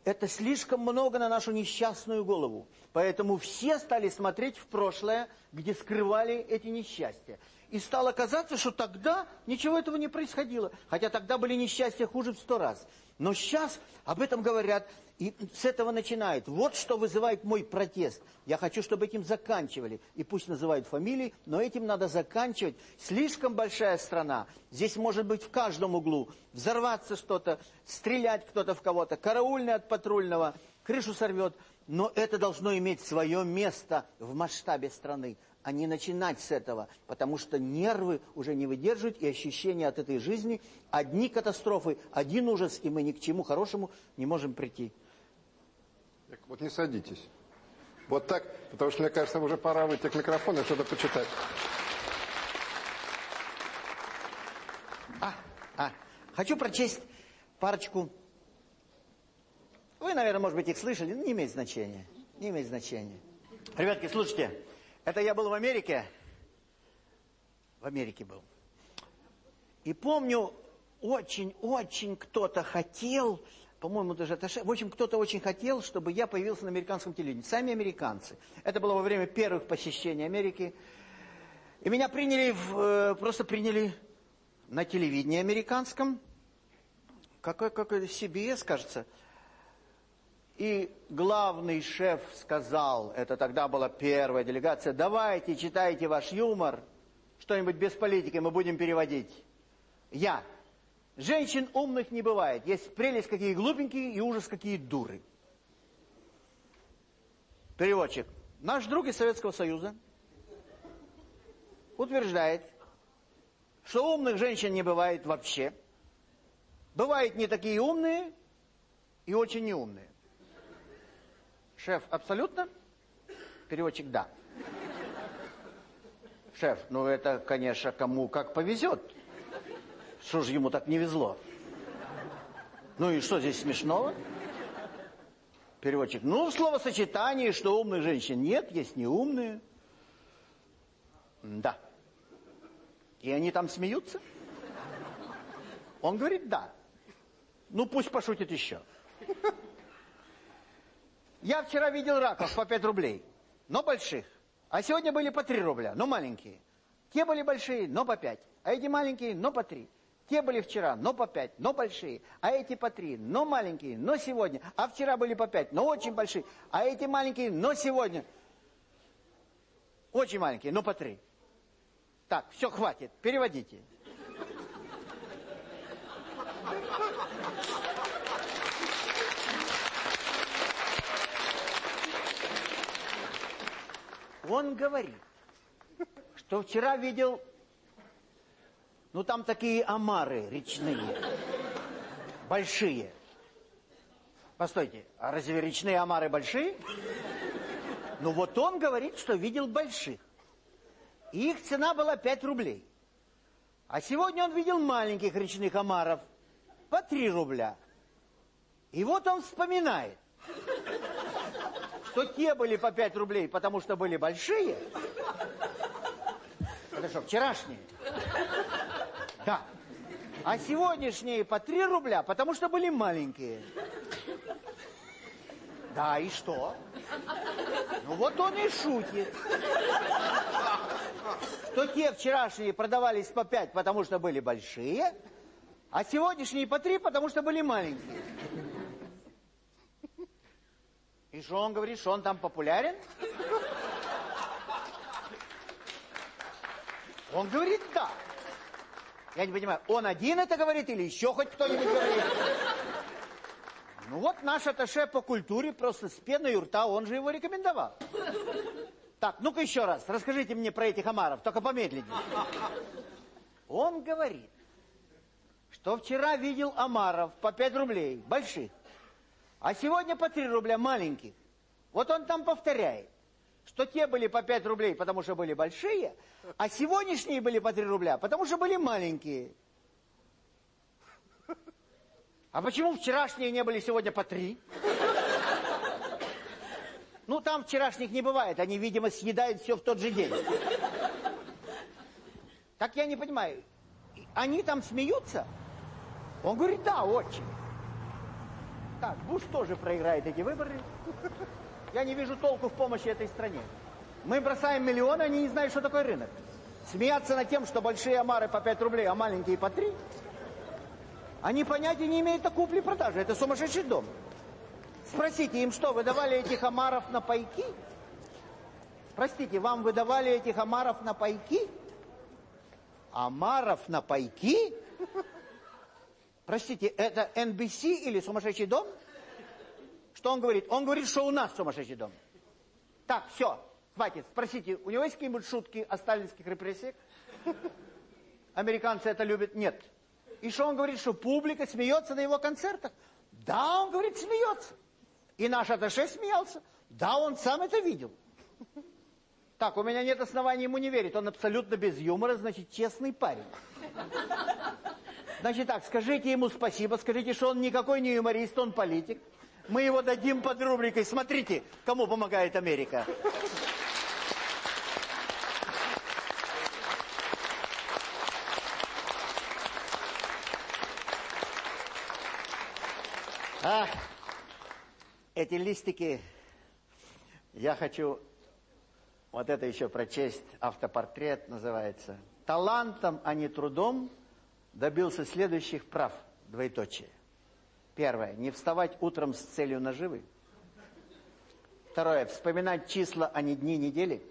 Это слишком много на нашу несчастную голову. Поэтому все стали смотреть в прошлое, где скрывали эти несчастья. И стало казаться, что тогда ничего этого не происходило. Хотя тогда были несчастья хуже в сто раз. Но сейчас об этом говорят, и с этого начинают. Вот что вызывает мой протест. Я хочу, чтобы этим заканчивали. И пусть называют фамилии, но этим надо заканчивать. Слишком большая страна. Здесь может быть в каждом углу. Взорваться что-то, стрелять кто-то в кого-то, караульный от патрульного, крышу сорвет. Но это должно иметь свое место в масштабе страны а не начинать с этого, потому что нервы уже не выдерживают и ощущения от этой жизни. Одни катастрофы, один ужас, и мы ни к чему хорошему не можем прийти. Так Вот не садитесь. Вот так, потому что, мне кажется, уже пора выйти к микрофону и что-то почитать. А, а, хочу прочесть парочку. Вы, наверное, может быть, их слышали, но не имеет значения. Не имеет значения. Ребятки, слушайте, это я был в Америке. В Америке был. И помню, очень-очень кто-то хотел, по-моему, даже это... В общем, кто-то очень хотел, чтобы я появился на американском телевидении. Сами американцы. Это было во время первых посещений Америки. И меня приняли, в, э, просто приняли на телевидении американском. Какой, какой CBS, кажется. И главный шеф сказал, это тогда была первая делегация, давайте читайте ваш юмор, что-нибудь без политики мы будем переводить. Я. Женщин умных не бывает. Есть прелесть какие глупенькие и ужас какие дуры. Переводчик. Наш друг из Советского Союза утверждает, что умных женщин не бывает вообще. Бывают не такие умные и очень неумные. Шеф, абсолютно? Переводчик, да. Шеф, ну это, конечно, кому как повезет. Что же ему так не везло? Ну и что здесь смешного? Переводчик. Ну, в словосочетании, что умных женщин нет, есть неумные. Да. И они там смеются? Он говорит, да. Ну, пусть пошутит еще. Я вчера видел раков по 5 рублей, но больших. А сегодня были по 3 рубля, но маленькие. Те были большие, но по 5. А эти маленькие, но по 3. Те были вчера, но по 5, но большие. А эти по 3, но маленькие, но сегодня. А вчера были по 5, но очень большие. А эти маленькие, но сегодня. Очень маленькие, но по 3. Так, все, хватит, переводите. Он говорит, что вчера видел, ну там такие омары речные, большие. Постойте, а разве речные омары большие? Ну вот он говорит, что видел больших. И их цена была 5 рублей. А сегодня он видел маленьких речных омаров по 3 рубля. И вот он вспоминает, что те были по 5 рублей, потому что были большие. Это что, вчерашние? Да. А сегодняшние по 3 рубля, потому что были маленькие. Да, и что? Ну вот он и шутит. Что те вчерашние продавались по 5, потому что были большие, а сегодняшние по 3, потому что были маленькие. И что он говорит, что он там популярен? Он говорит, да. Я не понимаю, он один это говорит или еще хоть кто-нибудь говорит? Ну вот наш аташе по культуре просто с пеной у рта, он же его рекомендовал. Так, ну-ка еще раз, расскажите мне про этих омаров, только помедленнее. Он говорит, что вчера видел омаров по 5 рублей, больших. А сегодня по 3 рубля маленьких. Вот он там повторяет, что те были по 5 рублей, потому что были большие, а сегодняшние были по 3 рубля, потому что были маленькие. А почему вчерашние не были сегодня по 3? Ну, там вчерашних не бывает, они, видимо, съедают все в тот же день. Так я не понимаю, они там смеются? Он говорит, да, очень. Так, Буш тоже проиграет эти выборы. Я не вижу толку в помощи этой стране. Мы бросаем миллионы, они не знают, что такое рынок. Смеяться над тем, что большие омары по 5 рублей, а маленькие по 3, они понятия не имеют о купле-продаже. Это сумасшедший дом. Спросите им, что, выдавали этих омаров на пайки? Простите, вам выдавали этих омаров на пайки? Омаров на пайки? Простите, это NBC или сумасшедший дом? Что он говорит? Он говорит, что у нас сумасшедший дом. Так, все, хватит. Спросите, у него есть какие-нибудь шутки о сталинских репрессиях? Американцы это любят? Нет. И что он говорит, что публика смеется на его концертах? Да, он говорит, смеется. И наш аташе смеялся. Да, он сам это видел. Так, у меня нет оснований ему не верить. Он абсолютно без юмора, значит, честный парень. Значит так, скажите ему спасибо, скажите, что он никакой не юморист, он политик. Мы его дадим под рубрикой «Смотрите, кому помогает Америка». Ах, эти листики, я хочу вот это еще прочесть, автопортрет называется. Талантом, а не трудом добился следующих прав, двоеточие. Первое, не вставать утром с целью наживы. Второе, вспоминать числа, а не дни недели.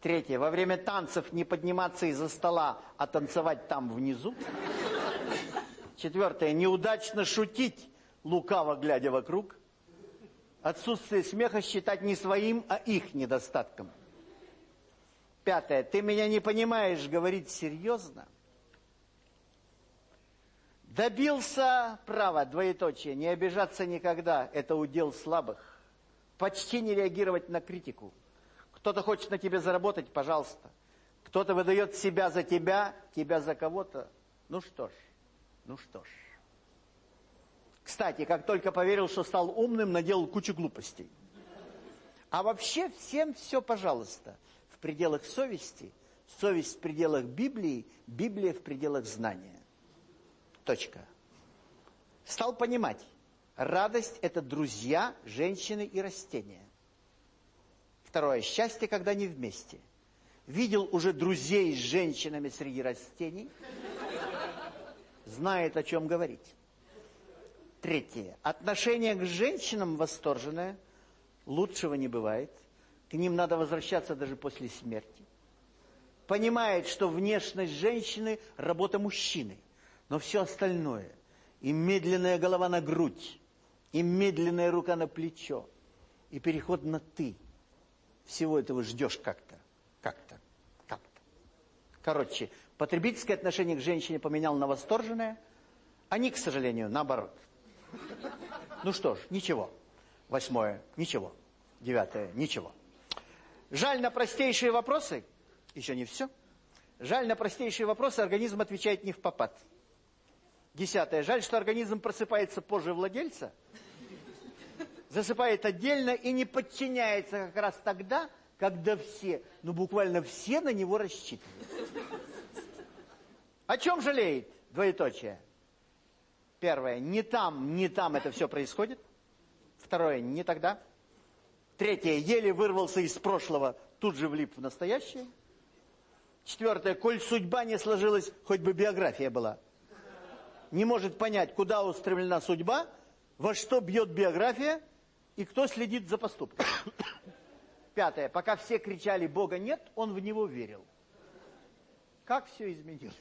Третье, во время танцев не подниматься из-за стола, а танцевать там внизу. Четвертое, неудачно шутить, лукаво глядя вокруг. Отсутствие смеха считать не своим, а их недостатком. Пятое. Ты меня не понимаешь, говорить серьезно. Добился права, двоеточие, не обижаться никогда, это удел слабых. Почти не реагировать на критику. Кто-то хочет на тебе заработать, пожалуйста. Кто-то выдает себя за тебя, тебя за кого-то. Ну что ж, ну что ж. Кстати, как только поверил, что стал умным, наделал кучу глупостей. А вообще всем все, пожалуйста, в пределах совести, совесть в пределах Библии, Библия в пределах знания. Точка. Стал понимать, радость – это друзья, женщины и растения. Второе, счастье, когда они вместе. Видел уже друзей с женщинами среди растений, знает, о чем говорить. Третье. Отношение к женщинам восторженное. Лучшего не бывает. К ним надо возвращаться даже после смерти. Понимает, что внешность женщины – работа мужчины. Но все остальное – и медленная голова на грудь, и медленная рука на плечо, и переход на «ты». Всего этого ждешь как-то, как-то, как-то. Короче, потребительское отношение к женщине поменял на восторженное, они, к сожалению, наоборот – ну что ж, ничего. Восьмое, ничего. Девятое, ничего. Жаль на простейшие вопросы, еще не все. Жаль на простейшие вопросы, организм отвечает не в попад. Десятое, жаль, что организм просыпается позже владельца, засыпает отдельно и не подчиняется как раз тогда, когда все, ну буквально все на него рассчитывают. О чем жалеет? Двоеточие. Первое, не там, не там это все происходит. Второе, не тогда. Третье, еле вырвался из прошлого, тут же влип в настоящее. Четвертое, коль судьба не сложилась, хоть бы биография была. Не может понять, куда устремлена судьба, во что бьет биография и кто следит за поступком. Пятое, пока все кричали «Бога нет», он в него верил. Как все изменилось?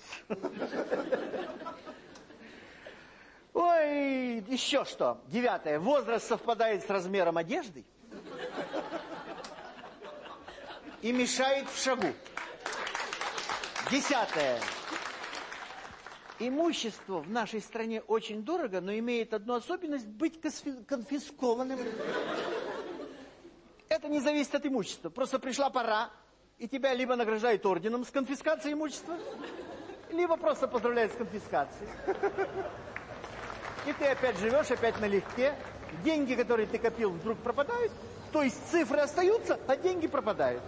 Ой, еще что. Девятое. Возраст совпадает с размером одежды и мешает в шагу. Десятое. Имущество в нашей стране очень дорого, но имеет одну особенность быть конфискованным. Это не зависит от имущества. Просто пришла пора, и тебя либо награждают орденом с конфискацией имущества, либо просто поздравляют с конфискацией. И ты опять живешь, опять налегке. Деньги, которые ты копил, вдруг пропадают. То есть цифры остаются, а деньги пропадают.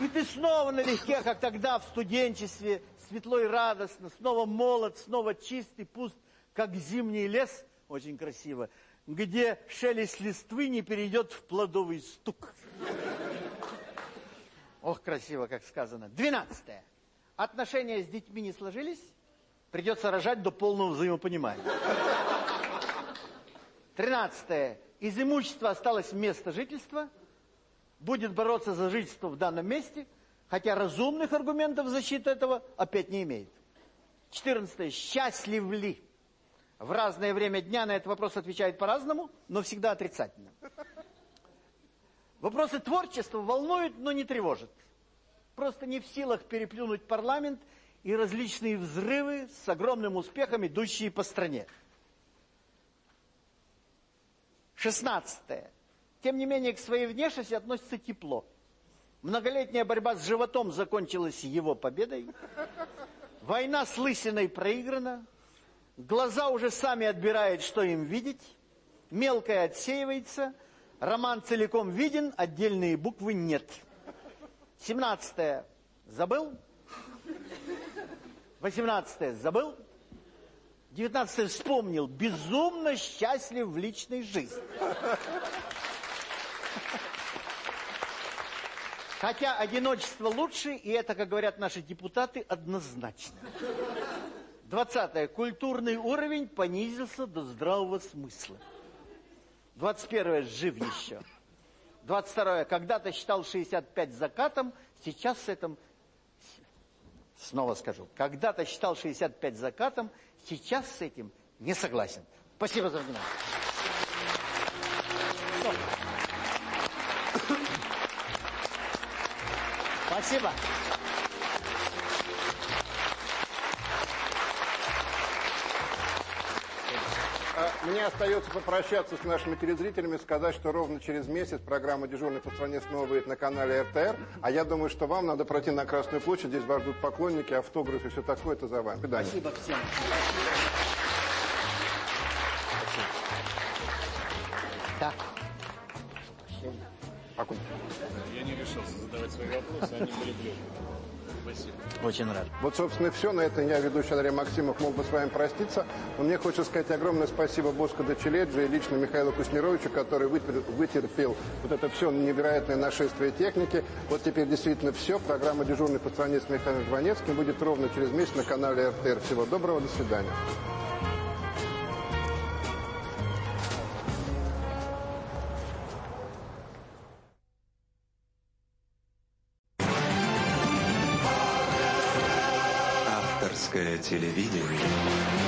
И ты снова налегке, как тогда в студенчестве, светло и радостно, снова молод, снова чистый, пуст, как зимний лес, очень красиво, где шелест листвы не перейдет в плодовый стук. Ох, красиво, как сказано. Двенадцатое. Отношения с детьми не сложились, Придется рожать до полного взаимопонимания. Тринадцатое. Из имущества осталось место жительства. Будет бороться за жительство в данном месте, хотя разумных аргументов в защиту этого опять не имеет. Четырнадцатое. Счастлив ли? В разное время дня на этот вопрос отвечает по-разному, но всегда отрицательно. Вопросы творчества волнуют, но не тревожат. Просто не в силах переплюнуть парламент – и различные взрывы с огромным успехом, идущие по стране. Шестнадцатое. Тем не менее, к своей внешности относится тепло. Многолетняя борьба с животом закончилась его победой. Война с лысиной проиграна. Глаза уже сами отбирают, что им видеть. Мелкое отсеивается. Роман целиком виден, отдельные буквы нет. Семнадцатое. Забыл? Восемнадцатое. Забыл? Девятнадцатое. Вспомнил. Безумно счастлив в личной жизни. Хотя одиночество лучше, и это, как говорят наши депутаты, однозначно. Двадцатое. Культурный уровень понизился до здравого смысла. Двадцать первое. Жив еще. Двадцать второе. Когда-то считал 65 закатом, сейчас с этим... Снова скажу. Когда-то считал 65 закатом, сейчас с этим не согласен. Спасибо за внимание. Спасибо. Мне остается попрощаться с нашими телезрителями, сказать, что ровно через месяц программа «Дежурный по стране» снова выйдет на канале РТР. А я думаю, что вам надо пройти на Красную площадь, здесь вас ждут поклонники, автографы, все такое, это за вами. До Спасибо всем. Так. Я не решился задавать свои вопросы, они были ближе. Спасибо. Очень рад. Вот, собственно, все. На этом я, ведущий Андрей Максимов, мог бы с вами проститься. Но мне хочется сказать огромное спасибо Боско Дочеледжи и лично Михаилу Куснировичу, который вытерпел, вот это все невероятное нашествие техники. Вот теперь действительно все. Программа «Дежурный стране» с Михаилом будет ровно через месяц на канале РТР. Всего доброго, до свидания. que.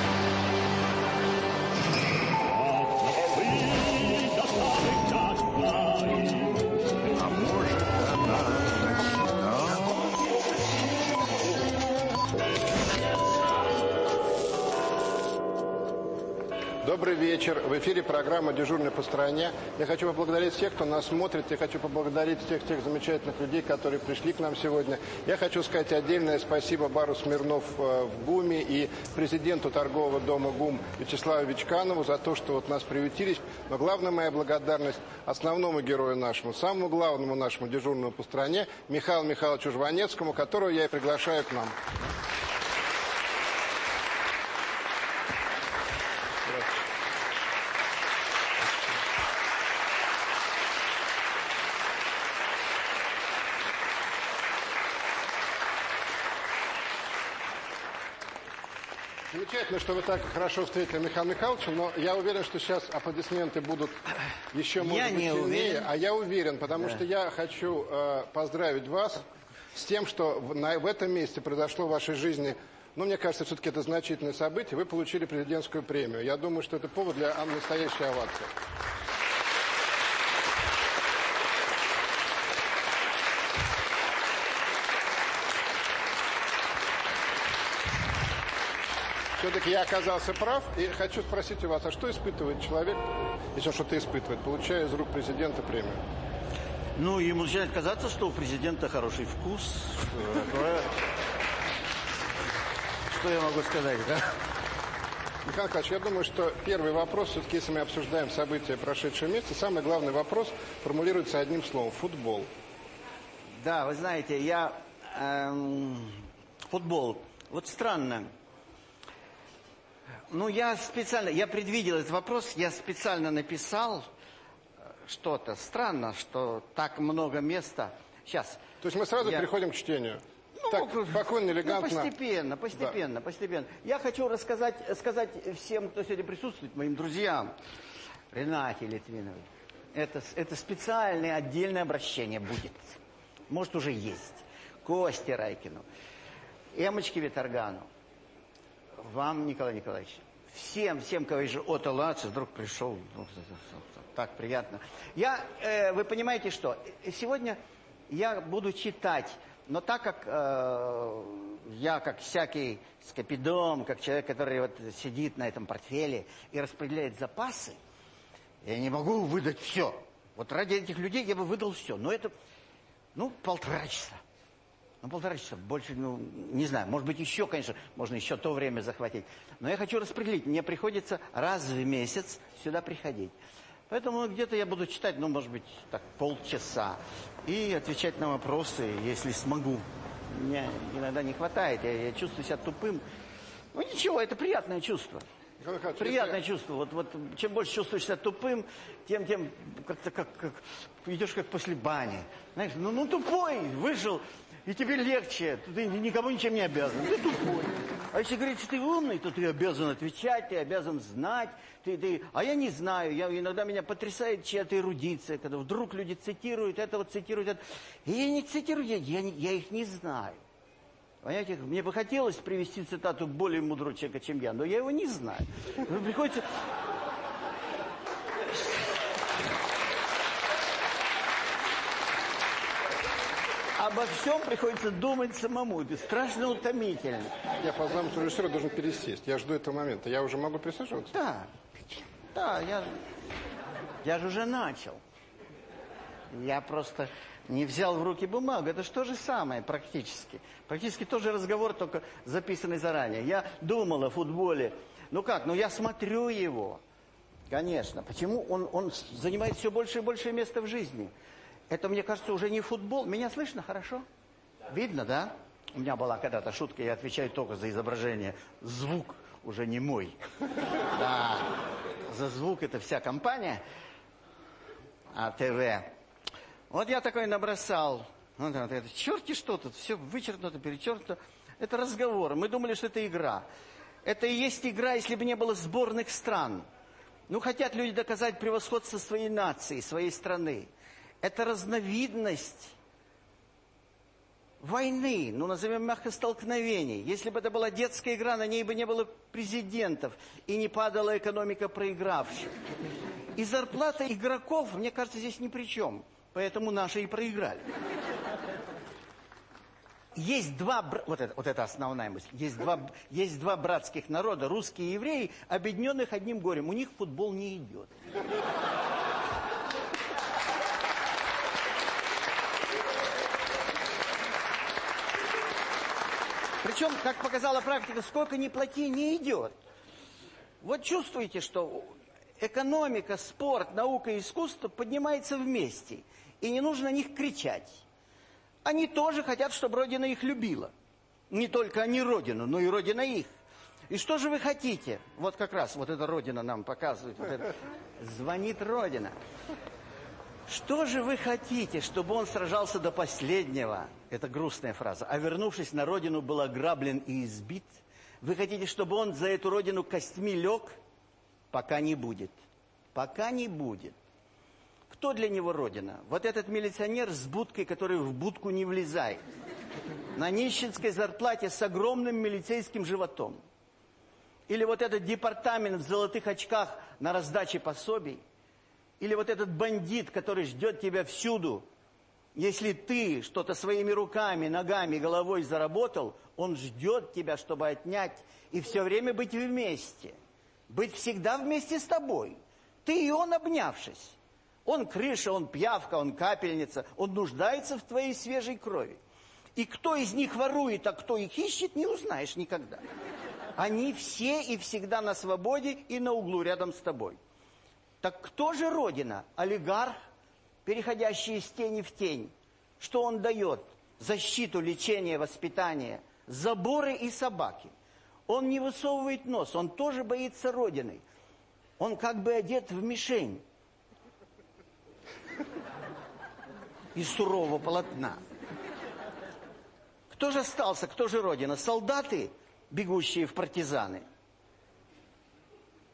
Вечер. В эфире программа «Дежурный по стране». Я хочу поблагодарить всех, кто нас смотрит. Я хочу поблагодарить всех тех замечательных людей, которые пришли к нам сегодня. Я хочу сказать отдельное спасибо Бару Смирнов э, в ГУМе и президенту торгового дома ГУМ Вячеславу Вичканову за то, что вот нас приютились. Но главная моя благодарность основному герою нашему, самому главному нашему дежурному по стране, Михаилу Михайловичу Жванецкому, которого я и приглашаю к нам. Замечательно, что вы так хорошо встретили Михаила Михайловича, но я уверен, что сейчас аплодисменты будут еще, может Я быть, не сильнее. уверен. А я уверен, потому Да. что я хочу э, поздравить вас с тем, что в, на- в этом месте произошло в вашей жизни, ну, мне кажется, все-таки это значительное событие. Вы получили президентскую премию. Я думаю, что это повод для настоящей овации. Все-таки я оказался прав, и хочу спросить у вас, а что испытывает человек, если он что-то испытывает, получая из рук президента премию? Ну, ему начинает казаться, что у президента хороший вкус. что я могу сказать, да? Михаил Николаевич, я думаю, что первый вопрос, все-таки если мы обсуждаем события прошедшего месяца, самый главный вопрос формулируется одним словом – футбол. Да, вы знаете, я... эм, футбол. Вот странно. Ну, я специально, я предвидел этот вопрос, я специально написал э, что-то. Странно, что так много места. Сейчас. То есть мы сразу Я- переходим к чтению. так, спокойно, элегантно. Ну, постепенно, постепенно, постепенно. Я хочу рассказать, сказать всем, кто сегодня присутствует, моим друзьям, Ренате Литвиновой, это, это специальное отдельное обращение будет. Может, уже есть. Косте Райкину, Эмочке Виторгану, вам, Николай Николаевич, всем, всем, кого вижу, Отто Лацис вдруг пришел, ну, так приятно. Я, э, вы понимаете, что э, сегодня я буду читать, но так как э, я, как всякий скопидом, как человек, который вот сидит на этом портфеле и распределяет запасы, Я не могу выдать все. Вот ради этих людей я бы выдал все. Но это, ну, полтора часа. Ну, полтора часа. Больше, ну, не знаю. Может быть, еще, конечно, можно еще то время захватить. Но я хочу распределить. Мне приходится раз в месяц сюда приходить. Поэтому где-то я буду читать, ну, может быть, так, полчаса. И отвечать на вопросы, если смогу. Мне иногда не хватает. Я, я чувствую себя тупым. Ну, ничего, это приятное чувство. Приятное чувство. Вот, вот чем больше чувствуешь себя тупым, тем, тем как-то как, как идешь как после бани. Знаешь, ну, ну тупой, вышел, и тебе легче. Ты никому ничем не обязан. Ты тупой. А если говорить, что ты умный, то ты обязан отвечать, ты обязан знать. Ты, ты... А я не знаю. Я, иногда меня потрясает чья-то эрудиция, когда вдруг люди цитируют, это вот цитируют. Это. И я не цитирую, я, я, я их не знаю. Понимаете, мне бы хотелось привести цитату более мудрого человека, чем я, но я его не знаю. Приходится... Обо всем приходится думать самому. Это страшно утомительно. Я по замыслу режиссера должен пересесть. Я жду этого момента. Я уже могу присаживаться? Да. Да, я, я же уже начал. Я просто не взял в руки бумагу. Это же то же самое практически. Практически тот же разговор, только записанный заранее. Я думал о футболе. Ну как, ну я смотрю его. Конечно. Почему он, он занимает все больше и больше места в жизни? Это, мне кажется, уже не футбол. Меня слышно хорошо? Видно, да? У меня была когда-то шутка, я отвечаю только за изображение. Звук уже не мой. Да, за звук это вся компания. А ТВ вот я такой набросал. Вот это, черти что тут, все вычеркнуто, перечеркнуто. Это разговор. Мы думали, что это игра. Это и есть игра, если бы не было сборных стран. Ну, хотят люди доказать превосходство своей нации, своей страны. Это разновидность войны, ну, назовем мягко, столкновений. Если бы это была детская игра, на ней бы не было президентов, и не падала экономика проигравших. И зарплата игроков, мне кажется, здесь ни при чем. Поэтому наши и проиграли. Есть два, вот это, вот это основная мысль, есть два, есть два братских народа, русские и евреи, объединенных одним горем. У них футбол не идет. Причем, как показала практика, сколько ни плати, не идет. Вот чувствуете, что экономика, спорт, наука и искусство поднимаются вместе. И не нужно на них кричать. Они тоже хотят, чтобы Родина их любила. Не только они Родину, но и Родина их. И что же вы хотите? Вот как раз вот эта Родина нам показывает. Вот это. Звонит Родина. Что же вы хотите, чтобы он сражался до последнего? Это грустная фраза. А вернувшись на родину, был ограблен и избит? Вы хотите, чтобы он за эту родину костьми лег? Пока не будет. Пока не будет. Кто для него родина? Вот этот милиционер с будкой, который в будку не влезает. На нищенской зарплате с огромным милицейским животом. Или вот этот департамент в золотых очках на раздаче пособий. Или вот этот бандит, который ждет тебя всюду. Если ты что-то своими руками, ногами, головой заработал, он ждет тебя, чтобы отнять и все время быть вместе быть всегда вместе с тобой. Ты и он обнявшись. Он крыша, он пьявка, он капельница, он нуждается в твоей свежей крови. И кто из них ворует, а кто их ищет, не узнаешь никогда. Они все и всегда на свободе и на углу рядом с тобой. Так кто же Родина? Олигарх, переходящий из тени в тень. Что он дает? Защиту, лечение, воспитание, заборы и собаки. Он не высовывает нос, он тоже боится Родины. Он как бы одет в мишень из сурового полотна. Кто же остался, кто же Родина? Солдаты, бегущие в партизаны.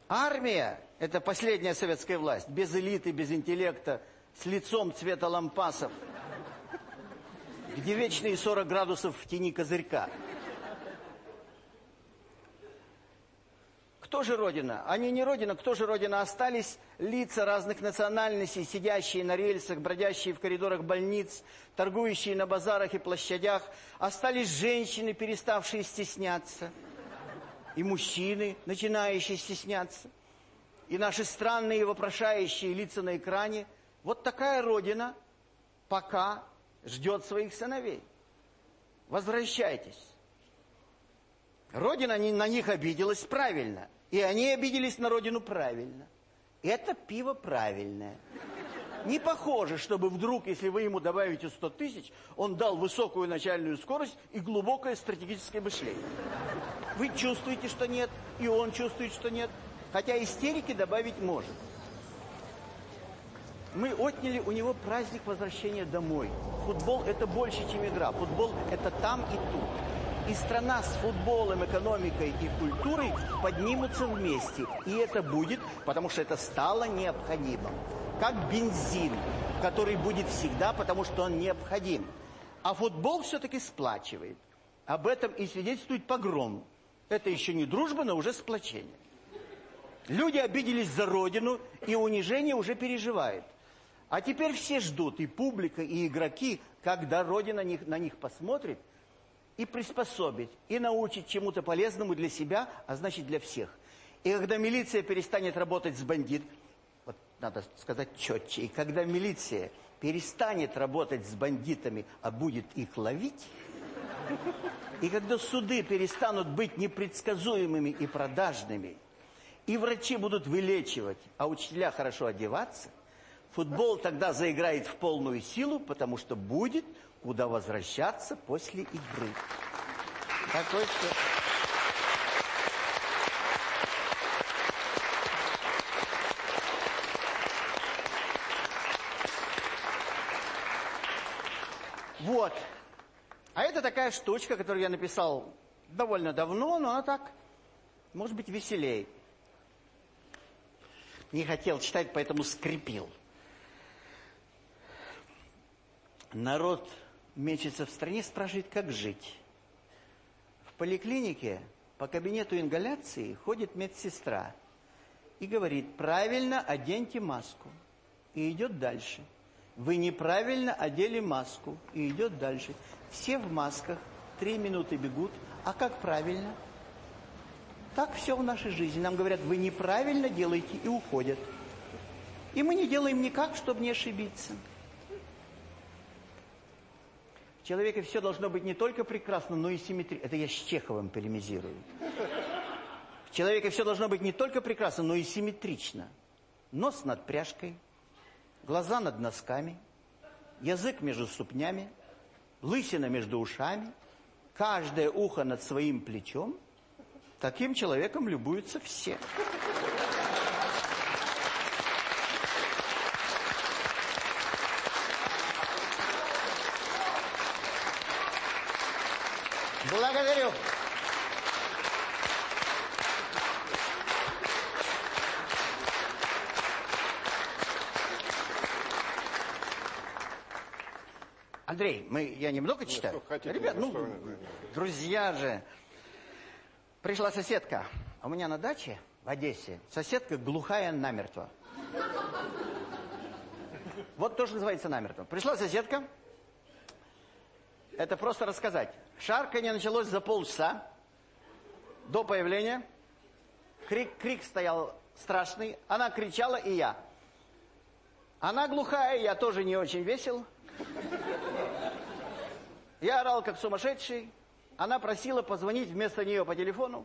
Армия – это последняя советская власть, без элиты, без интеллекта, с лицом цвета лампасов, где вечные 40 градусов в тени козырька – Кто же Родина? Они не Родина, кто же Родина? Остались лица разных национальностей, сидящие на рельсах, бродящие в коридорах больниц, торгующие на базарах и площадях. Остались женщины, переставшие стесняться. И мужчины, начинающие стесняться. и наши странные вопрошающие лица на экране. Вот такая родина пока ждет своих сыновей. Возвращайтесь. Родина на них обиделась правильно. И они обиделись на родину правильно. Это пиво правильное. Не похоже, чтобы вдруг, если вы ему добавите 100 тысяч, он дал высокую начальную скорость и глубокое стратегическое мышление. Вы чувствуете, что нет, и он чувствует, что нет. Хотя истерики добавить может. Мы отняли у него праздник возвращения домой. Футбол – это больше, чем игра. Футбол – это там и тут. И страна с футболом, экономикой и культурой поднимутся вместе. И это будет, потому что это стало необходимым. Как бензин, который будет всегда, потому что он необходим. А футбол все-таки сплачивает. Об этом и свидетельствует погром. Это еще не дружба, но уже сплочение. Люди обиделись за родину, и унижение уже переживает. А теперь все ждут, и публика, и игроки, когда Родина на них, на них посмотрит и приспособит, и научит чему-то полезному для себя, а значит для всех. И когда милиция перестанет работать с бандит, вот надо сказать четче, и когда милиция перестанет работать с бандитами, а будет их ловить, и когда суды перестанут быть непредсказуемыми и продажными, и врачи будут вылечивать, а учителя хорошо одеваться, футбол тогда заиграет в полную силу, потому что будет куда возвращаться после игры. Такой что... Вот. А это такая штучка, которую я написал довольно давно, но она так, может быть, веселее. Не хотел читать, поэтому скрепил. Народ мечется в стране, спрашивает, как жить. В поликлинике по кабинету ингаляции ходит медсестра и говорит, правильно оденьте маску. И идет дальше. Вы неправильно одели маску. И идет дальше. Все в масках, три минуты бегут. А как правильно? Так все в нашей жизни. Нам говорят, вы неправильно делаете и уходят. И мы не делаем никак, чтобы не ошибиться. Человеке все должно быть не только прекрасно, но и симметрично. Это я с Чеховым полемизирую. В человеке все должно быть не только прекрасно, но и симметрично. Нос над пряжкой, глаза над носками, язык между ступнями, лысина между ушами, каждое ухо над своим плечом – Таким человеком любуются все. Благодарю. Андрей, мы, я немного читаю. хотите, Ребят, ну, друзья же. Пришла соседка. А у меня на даче в Одессе соседка глухая намертво. Вот то, что называется намертво. Пришла соседка. Это просто рассказать. Шарканье началось за полчаса до появления. Крик, крик стоял страшный. Она кричала, и я. Она глухая, я тоже не очень весел. Я орал, как сумасшедший. Она просила позвонить вместо нее по телефону.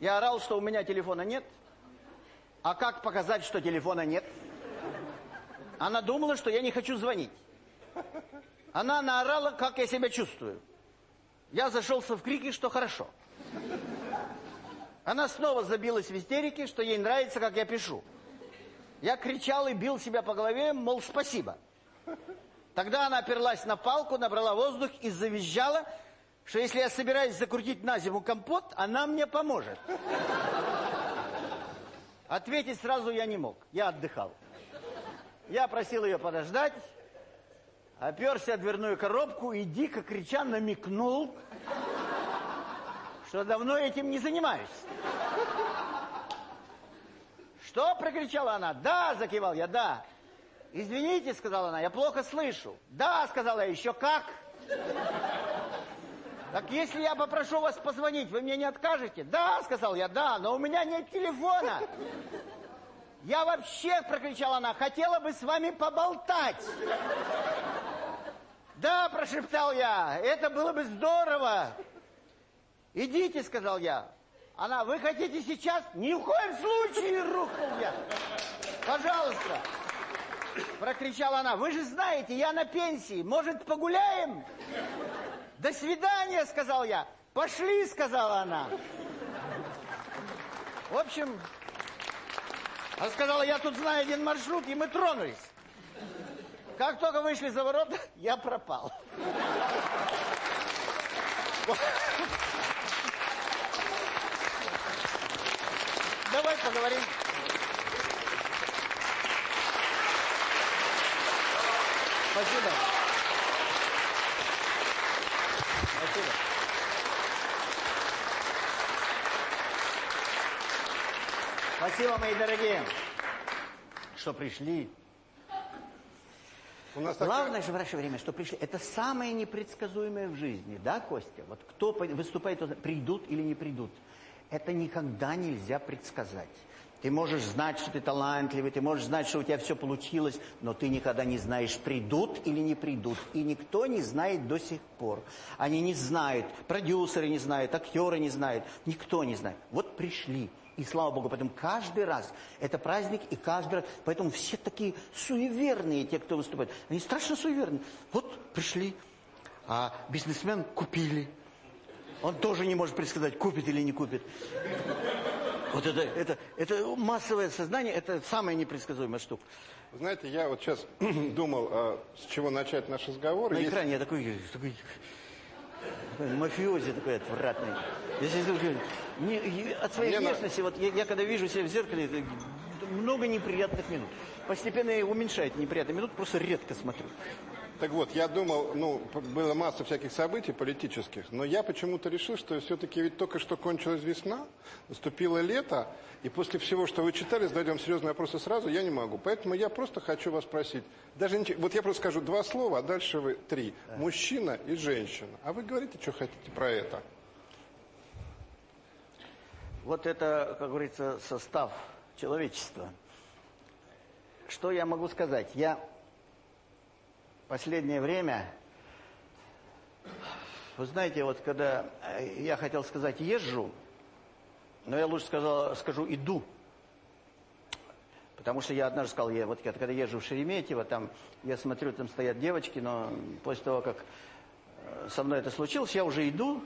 Я орал, что у меня телефона нет. А как показать, что телефона нет? Она думала, что я не хочу звонить. Она наорала, как я себя чувствую. Я зашелся в крики, что хорошо. Она снова забилась в истерике, что ей нравится, как я пишу. Я кричал и бил себя по голове, мол, спасибо. Тогда она оперлась на палку, набрала воздух и завизжала, что если я собираюсь закрутить на зиму компот, она мне поможет. Ответить сразу я не мог. Я отдыхал. Я просил ее подождать, оперся о дверную коробку и дико крича намекнул, что давно этим не занимаюсь. Что? прокричала она. Да, закивал я, да. Извините, сказала она, я плохо слышу. Да, сказала я, еще как. Так если я попрошу вас позвонить, вы мне не откажете? Да, сказал я, да, но у меня нет телефона. Я вообще, прокричала она, хотела бы с вами поболтать. Да, прошептал я, это было бы здорово. Идите, сказал я. Она, вы хотите сейчас? Ни в коем случае, рухнул я. Пожалуйста. Прокричала она, вы же знаете, я на пенсии, может погуляем? До свидания, сказал я. Пошли, сказала она. В общем, она сказала, я тут знаю один маршрут, и мы тронулись. Как только вышли за ворота, я пропал. Давай поговорим. Спасибо. Спасибо. Спасибо, мои дорогие, что пришли. У нас Главное же в наше время, что пришли. Это самое непредсказуемое в жизни, да, Костя? Вот кто выступает, придут или не придут. Это никогда нельзя предсказать. Ты можешь знать, что ты талантливый, ты можешь знать, что у тебя все получилось, но ты никогда не знаешь, придут или не придут. И никто не знает до сих пор. Они не знают, продюсеры не знают, актеры не знают, никто не знает. Вот пришли. И слава Богу, поэтому каждый раз это праздник, и каждый раз, поэтому все такие суеверные, те, кто выступает. Они страшно суеверные. Вот пришли, а бизнесмен купили. Он тоже не может предсказать, купит или не купит. Вот это, это, это массовое сознание, это самая непредсказуемая штука. Знаете, я вот сейчас думал, а, с чего начать наш разговор. На Есть... экране я такой, такой, такой мафиози такой отвратный. Если не, от своей Мне внешности, на... вот я, я когда вижу себя в зеркале, много неприятных минут. Постепенно уменьшает неприятные минуты, просто редко смотрю. Так вот, я думал, ну, было масса всяких событий политических, но я почему-то решил, что все-таки ведь только что кончилась весна, наступило лето, и после всего, что вы читали, задать вам серьезные вопросы сразу я не могу. Поэтому я просто хочу вас спросить. Даже вот я просто скажу два слова, а дальше вы три. Мужчина и женщина. А вы говорите, что хотите про это? Вот это, как говорится, состав человечества. Что я могу сказать? Я последнее время, вы знаете, вот когда э, я хотел сказать езжу, но я лучше сказал, скажу иду. Потому что я однажды сказал, я вот когда езжу в Шереметьево, там я смотрю, там стоят девочки, но после того, как э, со мной это случилось, я уже иду.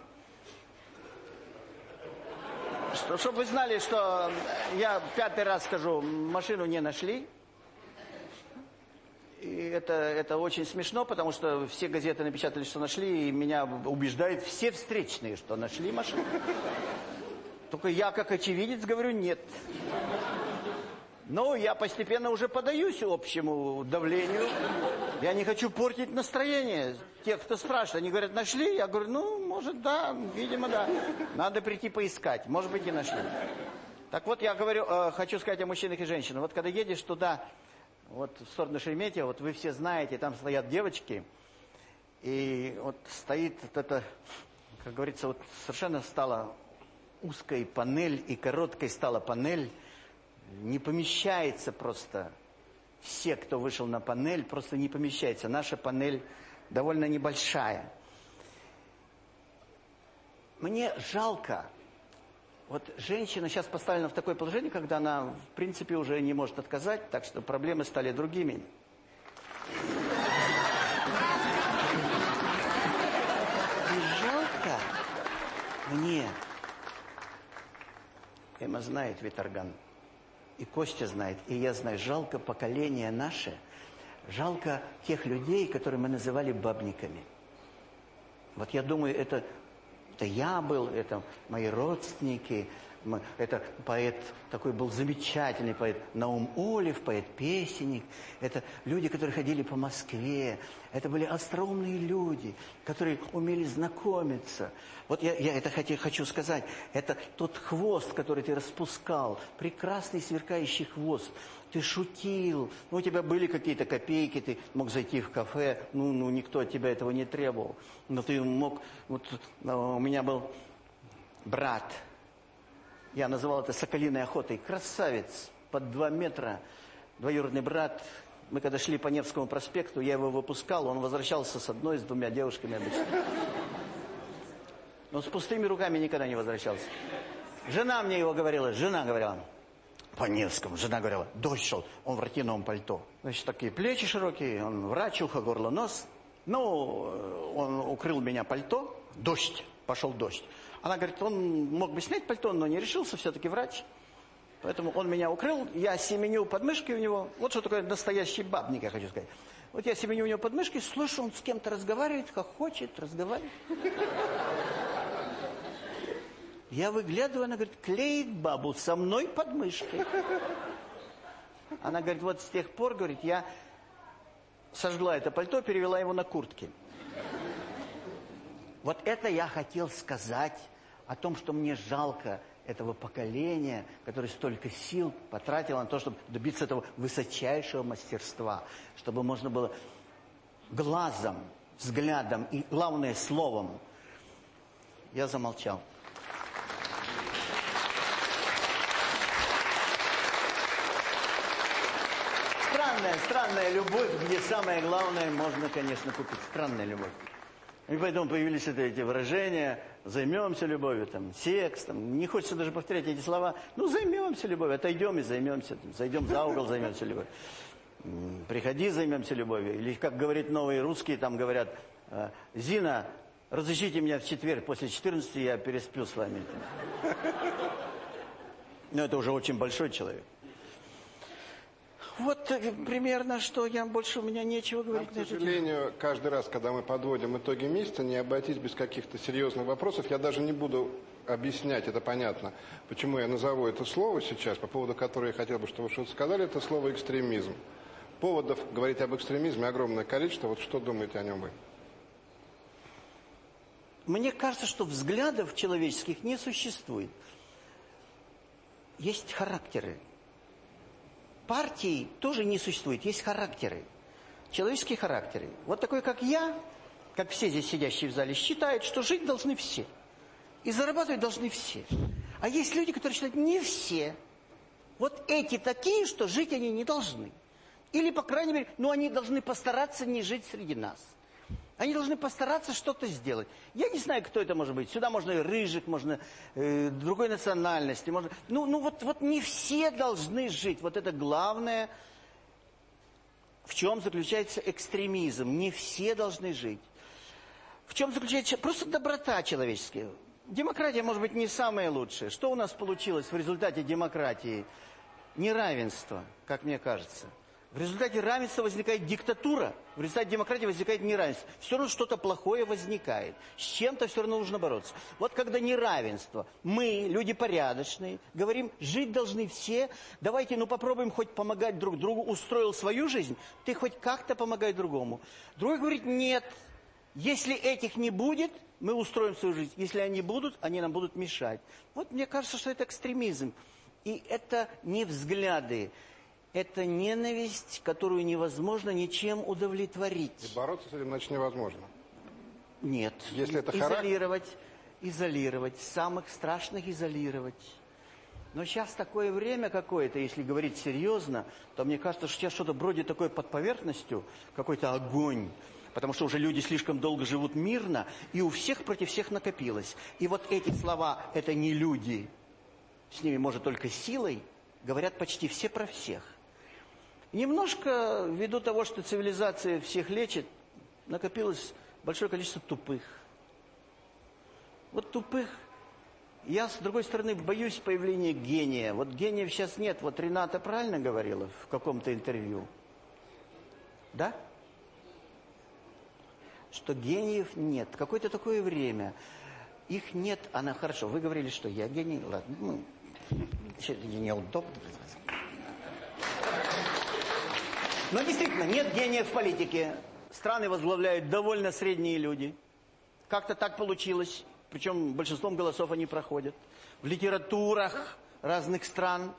Чтобы вы знали, что я пятый раз скажу, машину не нашли. И это, это очень смешно, потому что все газеты напечатали, что нашли, и меня убеждают все встречные, что нашли машину. Только я, как очевидец, говорю, нет. Но я постепенно уже подаюсь общему давлению. Я не хочу портить настроение тех, кто спрашивает. Они говорят, нашли? Я говорю, ну, может, да, видимо, да. Надо прийти поискать. Может быть, и нашли. Так вот, я говорю, э, хочу сказать о мужчинах и женщинах. Вот когда едешь туда вот в сторону Шереметьево, вот вы все знаете, там стоят девочки, и вот стоит вот это, как говорится, вот совершенно стала узкой панель, и короткой стала панель, не помещается просто. Все, кто вышел на панель, просто не помещается. Наша панель довольно небольшая. Мне жалко вот женщина сейчас поставлена в такое положение, когда она, в принципе, уже не может отказать, так что проблемы стали другими. И жалко? Мне, Эмма знает Виторган, и Костя знает, и я знаю, жалко поколение наше, жалко тех людей, которые мы называли бабниками. Вот я думаю, это это я был, это мои родственники, это поэт, такой был замечательный поэт Наум Олив, поэт-песенник. Это люди, которые ходили по Москве. Это были остроумные люди, которые умели знакомиться. Вот я, я это хочу, хочу сказать. Это тот хвост, который ты распускал. Прекрасный сверкающий хвост ты шутил, ну, у тебя были какие-то копейки, ты мог зайти в кафе, ну, ну, никто от тебя этого не требовал. Но ты мог, вот ну, у меня был брат, я называл это соколиной охотой, красавец, под два метра, двоюродный брат. Мы когда шли по Невскому проспекту, я его выпускал, он возвращался с одной, с двумя девушками обычно. Но с пустыми руками никогда не возвращался. Жена мне его говорила, жена говорила, по Невскому, жена говорила, дождь шел, он в ротиновом пальто. Значит, такие плечи широкие, он врач, ухо, горло, нос. Ну, он укрыл меня пальто, дождь, пошел дождь. Она говорит, он мог бы снять пальто, но не решился, все-таки врач. Поэтому он меня укрыл, я семеню под мышкой у него. Вот что такое настоящий бабник, я хочу сказать. Вот я семеню у него под мышкой, слышу, он с кем-то разговаривает, как хочет, разговаривает. Я выглядываю, она говорит, клеит бабу со мной под мышкой. Она говорит, вот с тех пор, говорит, я сожгла это пальто, перевела его на куртки. Вот это я хотел сказать о том, что мне жалко этого поколения, которое столько сил потратило на то, чтобы добиться этого высочайшего мастерства, чтобы можно было глазом, взглядом и, главное, словом. Я замолчал. Странная, странная любовь, где самое главное можно, конечно, купить. Странная любовь. И поэтому появились это, эти выражения, займемся любовью, там, секс, там, не хочется даже повторять эти слова. Ну, займемся любовью, отойдем и займемся, там, зайдем за угол, займемся любовью. Приходи, займемся любовью. Или, как говорит новые русские, там говорят, «Э, Зина, разыщите меня в четверг после 14, я пересплю с вами. Но это уже очень большой человек. Вот э, примерно, что я больше у меня нечего говорить. Нам, к сожалению, каждый раз, когда мы подводим итоги месяца, не обойтись без каких-то серьезных вопросов. Я даже не буду объяснять, это понятно, почему я назову это слово сейчас, по поводу которого я хотел бы, чтобы вы что-то сказали, это слово экстремизм. Поводов говорить об экстремизме огромное количество. Вот что думаете о нем вы? Мне кажется, что взглядов человеческих не существует. Есть характеры партий тоже не существует, есть характеры. Человеческие характеры. Вот такой, как я, как все здесь сидящие в зале, считают, что жить должны все. И зарабатывать должны все. А есть люди, которые считают, не все. Вот эти такие, что жить они не должны. Или, по крайней мере, ну, они должны постараться не жить среди нас. Они должны постараться что-то сделать. Я не знаю, кто это может быть. Сюда можно и рыжик, можно э, другой национальности. Можно... Ну, ну вот, вот не все должны жить. Вот это главное, в чем заключается экстремизм. Не все должны жить. В чем заключается просто доброта человеческая. Демократия, может быть, не самая лучшая. Что у нас получилось в результате демократии? Неравенство, как мне кажется. В результате равенства возникает диктатура, в результате демократии возникает неравенство. Все равно что-то плохое возникает. С чем-то все равно нужно бороться. Вот когда неравенство, мы, люди порядочные, говорим, жить должны все, давайте ну попробуем хоть помогать друг другу, устроил свою жизнь, ты хоть как-то помогай другому. Другой говорит, нет, если этих не будет, мы устроим свою жизнь. Если они будут, они нам будут мешать. Вот мне кажется, что это экстремизм. И это не взгляды это ненависть, которую невозможно ничем удовлетворить. И бороться с этим, значит, невозможно. Нет. Если это изолировать, характер... изолировать, самых страшных изолировать. Но сейчас такое время какое-то, если говорить серьезно, то мне кажется, что сейчас что-то бродит такое под поверхностью, какой-то огонь. Потому что уже люди слишком долго живут мирно, и у всех против всех накопилось. И вот эти слова «это не люди», с ними может только силой, говорят почти все про всех. Немножко, ввиду того, что цивилизация всех лечит, накопилось большое количество тупых. Вот тупых. Я, с другой стороны, боюсь появления гения. Вот гениев сейчас нет. Вот Рената правильно говорила в каком-то интервью? Да? Что гениев нет. Какое-то такое время. Их нет. Она хорошо. Вы говорили, что я гений. Ладно. Ну, неудобно. Но действительно, нет гения в политике. Страны возглавляют довольно средние люди. Как-то так получилось. Причем большинством голосов они проходят. В литературах разных стран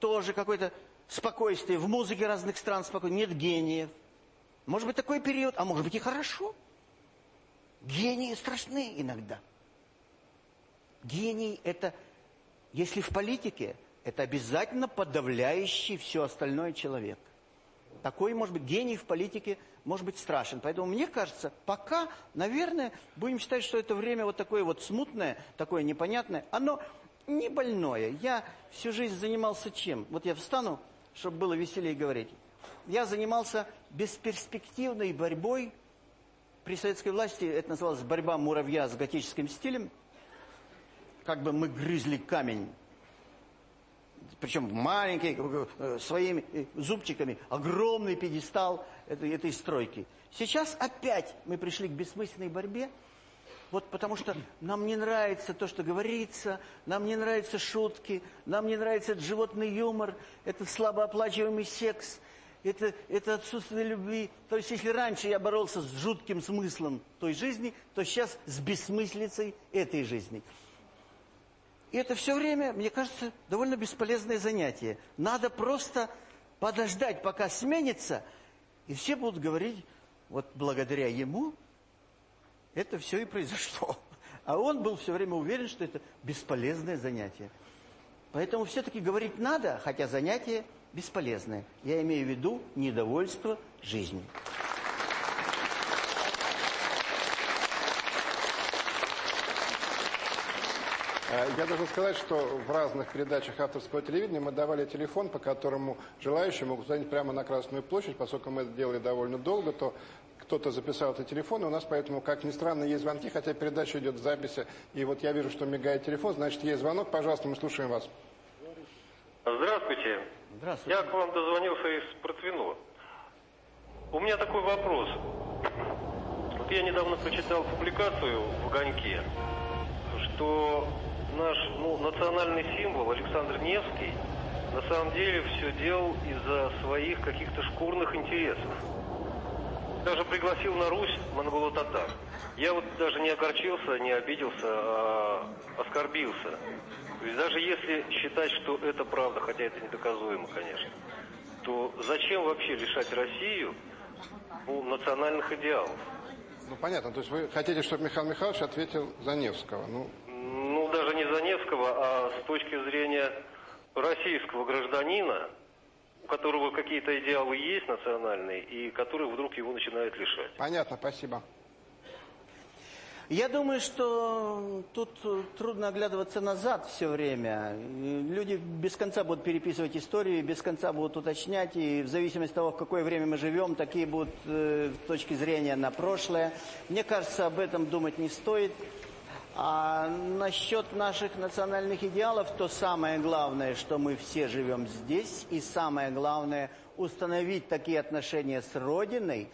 тоже какое-то спокойствие. В музыке разных стран спокойствие. Нет гениев. Может быть, такой период, а может быть и хорошо. Гении страшны иногда. Гений – это, если в политике, это обязательно подавляющий все остальное человек. Такой, может быть, гений в политике может быть страшен. Поэтому мне кажется, пока, наверное, будем считать, что это время вот такое вот смутное, такое непонятное, оно не больное. Я всю жизнь занимался чем? Вот я встану, чтобы было веселее говорить. Я занимался бесперспективной борьбой. При советской власти это называлось борьба муравья с готическим стилем. Как бы мы грызли камень причем маленький, э, своими э, зубчиками, огромный пьедестал этой, этой стройки. Сейчас опять мы пришли к бессмысленной борьбе, вот потому что нам не нравится то, что говорится, нам не нравятся шутки, нам не нравится этот животный юмор, этот слабооплачиваемый секс, это, это отсутствие любви. То есть, если раньше я боролся с жутким смыслом той жизни, то сейчас с бессмыслицей этой жизни. И это все время, мне кажется, довольно бесполезное занятие. Надо просто подождать, пока сменится, и все будут говорить, вот благодаря ему это все и произошло. А он был все время уверен, что это бесполезное занятие. Поэтому все-таки говорить надо, хотя занятие бесполезное. Я имею в виду недовольство жизнью. Я должен сказать, что в разных передачах авторского телевидения мы давали телефон, по которому желающие могут звонить прямо на Красную площадь. Поскольку мы это делали довольно долго, то кто-то записал этот телефон, и у нас поэтому, как ни странно, есть звонки, хотя передача идет в записи. И вот я вижу, что мигает телефон, значит, есть звонок. Пожалуйста, мы слушаем вас. Здравствуйте. Здравствуйте. Я к вам дозвонился из Протвино. У меня такой вопрос. Вот я недавно прочитал публикацию в «Огоньке», что наш ну, национальный символ Александр Невский на самом деле все делал из-за своих каких-то шкурных интересов. Даже пригласил на Русь монголо-татар. Я вот даже не огорчился, не обиделся, а оскорбился. То есть даже если считать, что это правда, хотя это недоказуемо, конечно, то зачем вообще лишать Россию ну, национальных идеалов? Ну, понятно. То есть вы хотите, чтобы Михаил Михайлович ответил за Невского? Ну, ну, даже не за Невского, а с точки зрения российского гражданина, у которого какие-то идеалы есть национальные, и который вдруг его начинает лишать. Понятно, спасибо. Я думаю, что тут трудно оглядываться назад все время. Люди без конца будут переписывать истории, без конца будут уточнять, и в зависимости от того, в какое время мы живем, такие будут э, точки зрения на прошлое. Мне кажется, об этом думать не стоит. А насчет наших национальных идеалов, то самое главное, что мы все живем здесь, и самое главное, установить такие отношения с Родиной,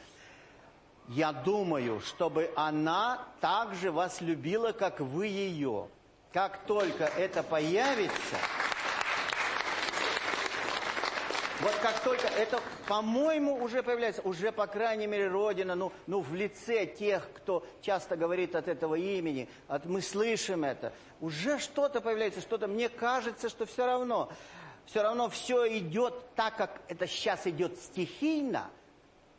я думаю, чтобы она также вас любила, как вы ее. Как только это появится, вот как только это, по-моему, уже появляется, уже, по крайней мере, Родина, ну, ну, в лице тех, кто часто говорит от этого имени, от, мы слышим это, уже что-то появляется, что-то, мне кажется, что все равно, все равно все идет так, как это сейчас идет стихийно,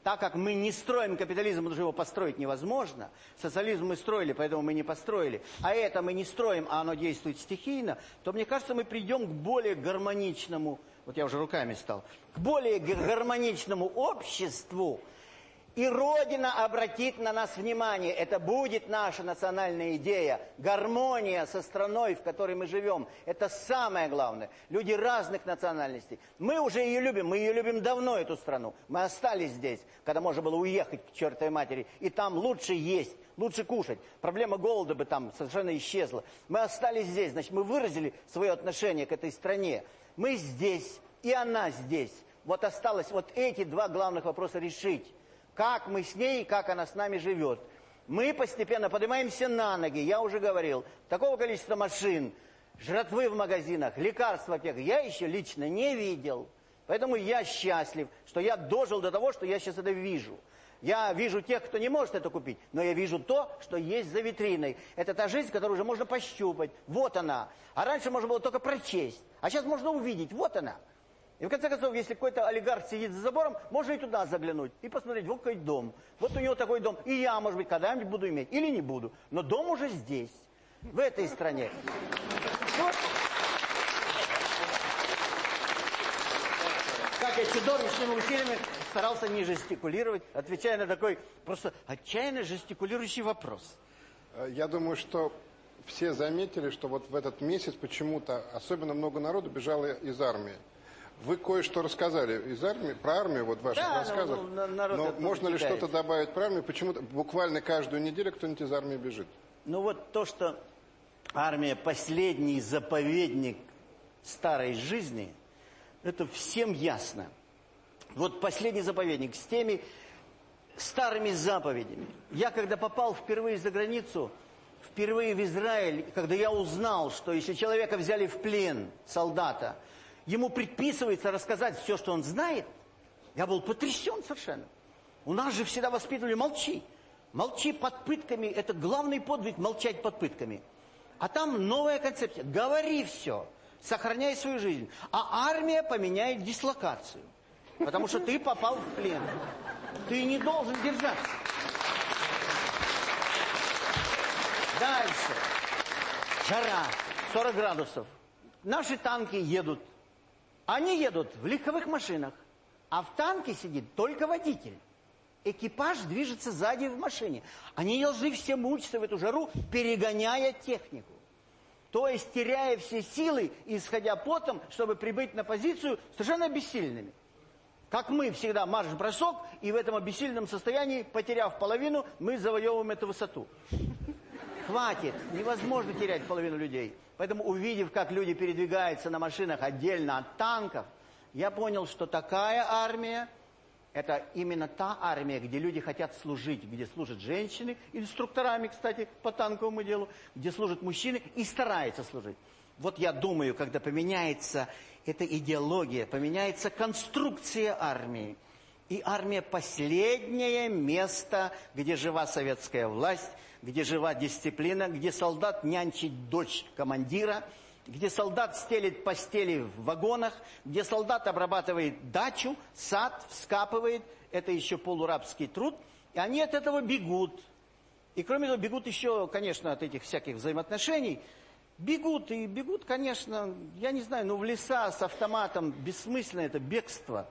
так как мы не строим капитализм, потому что его построить невозможно. Социализм мы строили, поэтому мы не построили. А это мы не строим, а оно действует стихийно, то, мне кажется, мы придем к более гармоничному вот я уже руками стал, к более гармоничному обществу, и Родина обратит на нас внимание. Это будет наша национальная идея. Гармония со страной, в которой мы живем. Это самое главное. Люди разных национальностей. Мы уже ее любим. Мы ее любим давно, эту страну. Мы остались здесь, когда можно было уехать к чертовой матери. И там лучше есть, лучше кушать. Проблема голода бы там совершенно исчезла. Мы остались здесь. Значит, мы выразили свое отношение к этой стране. Мы здесь, и она здесь. Вот осталось вот эти два главных вопроса решить. Как мы с ней, как она с нами живет. Мы постепенно поднимаемся на ноги, я уже говорил. Такого количества машин, жратвы в магазинах, лекарства в я еще лично не видел. Поэтому я счастлив, что я дожил до того, что я сейчас это вижу. Я вижу тех, кто не может это купить, но я вижу то, что есть за витриной. Это та жизнь, которую уже можно пощупать. Вот она. А раньше можно было только прочесть. А сейчас можно увидеть. Вот она. И в конце концов, если какой-то олигарх сидит за забором, можно и туда заглянуть и посмотреть, вот какой дом. Вот у него такой дом. И я, может быть, когда-нибудь буду иметь. Или не буду. Но дом уже здесь, в этой стране. Вот. я чудовищными усилиями старался не жестикулировать, отвечая на такой просто отчаянно жестикулирующий вопрос. Э, я думаю, что все заметили, что вот в этот месяц почему-то особенно много народу бежало из армии. Вы кое-что рассказали из армии, про армию, вот в ваших Да, ну, рассказах. ну, народ Но можно ли что-то добавить про армию? Почему-то буквально каждую неделю кто-нибудь из армии бежит. Ну вот то, что армия последний заповедник старой жизни, это всем ясно. Вот последний заповедник с теми старыми заповедями. Я когда попал впервые за границу, впервые в Израиль, когда я узнал, что если человека взяли в плен, солдата, ему предписывается рассказать все, что он знает, я был потрясен совершенно. У нас же всегда воспитывали молчи. Молчи под пытками. Это главный подвиг молчать под пытками. А там новая концепция. Говори все. Сохраняй свою жизнь. А армия поменяет дислокацию. Потому что ты попал в плен. Ты не должен держаться. Дальше. Жара. 40 градусов. Наши танки едут. Они едут в легковых машинах. А в танке сидит только водитель. Экипаж движется сзади в машине. Они должны все мучиться в эту жару, перегоняя технику. То есть теряя все силы, исходя потом, чтобы прибыть на позицию совершенно бессильными. Как мы всегда марш-бросок, и в этом обессильном состоянии, потеряв половину, мы завоевываем эту высоту. Хватит, невозможно терять половину людей. Поэтому, увидев, как люди передвигаются на машинах отдельно от танков, я понял, что такая армия, это именно та армия, где люди хотят служить, где служат женщины, инструкторами, кстати, по танковому делу, где служат мужчины и стараются служить. Вот я думаю, когда поменяется эта идеология, поменяется конструкция армии, и армия последнее место, где жива советская власть, где жива дисциплина, где солдат нянчит дочь командира, где солдат стелит постели в вагонах, где солдат обрабатывает дачу, сад, вскапывает. Это еще полурабский труд. И они от этого бегут. И кроме того, бегут еще, конечно, от этих всяких взаимоотношений. Бегут и бегут, конечно, я не знаю, ну в леса с автоматом бессмысленно это бегство.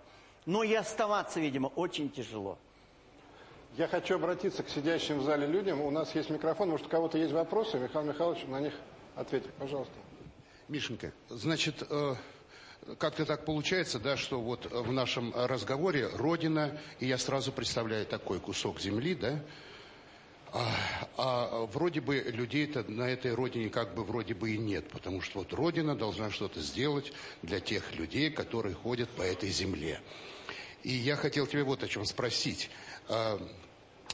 Но и оставаться, видимо, очень тяжело. Я хочу обратиться к сидящим в зале людям. У нас есть микрофон. Может, у кого-то есть вопросы? Михаил Михайлович на них ответит. Пожалуйста. Мишенька, значит, э, как-то так получается, да, что вот в нашем разговоре Родина, и я сразу представляю такой кусок земли, да, а, а вроде бы людей-то на этой родине как бы вроде бы и нет, потому что вот Родина должна что-то сделать для тех людей, которые ходят по этой земле. И я хотел тебя вот о чем спросить. А,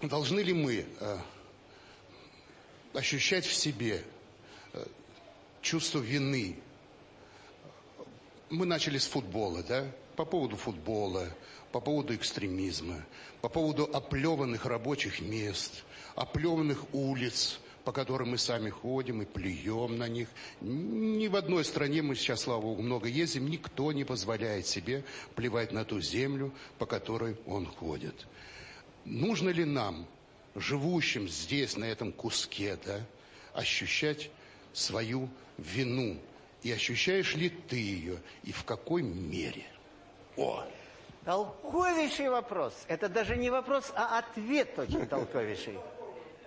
должны ли мы а, ощущать в себе а, чувство вины? Мы начали с футбола, да? По поводу футбола, по поводу экстремизма, по поводу оплеванных рабочих мест, оплеванных улиц, по которым мы сами ходим и плюем на них. Ни в одной стране мы сейчас, слава богу, много ездим, никто не позволяет себе плевать на ту землю, по которой он ходит. Нужно ли нам, живущим здесь, на этом куске, да, ощущать свою вину? И ощущаешь ли ты ее, и в какой мере? О! Толковейший вопрос. Это даже не вопрос, а ответ очень толковейший.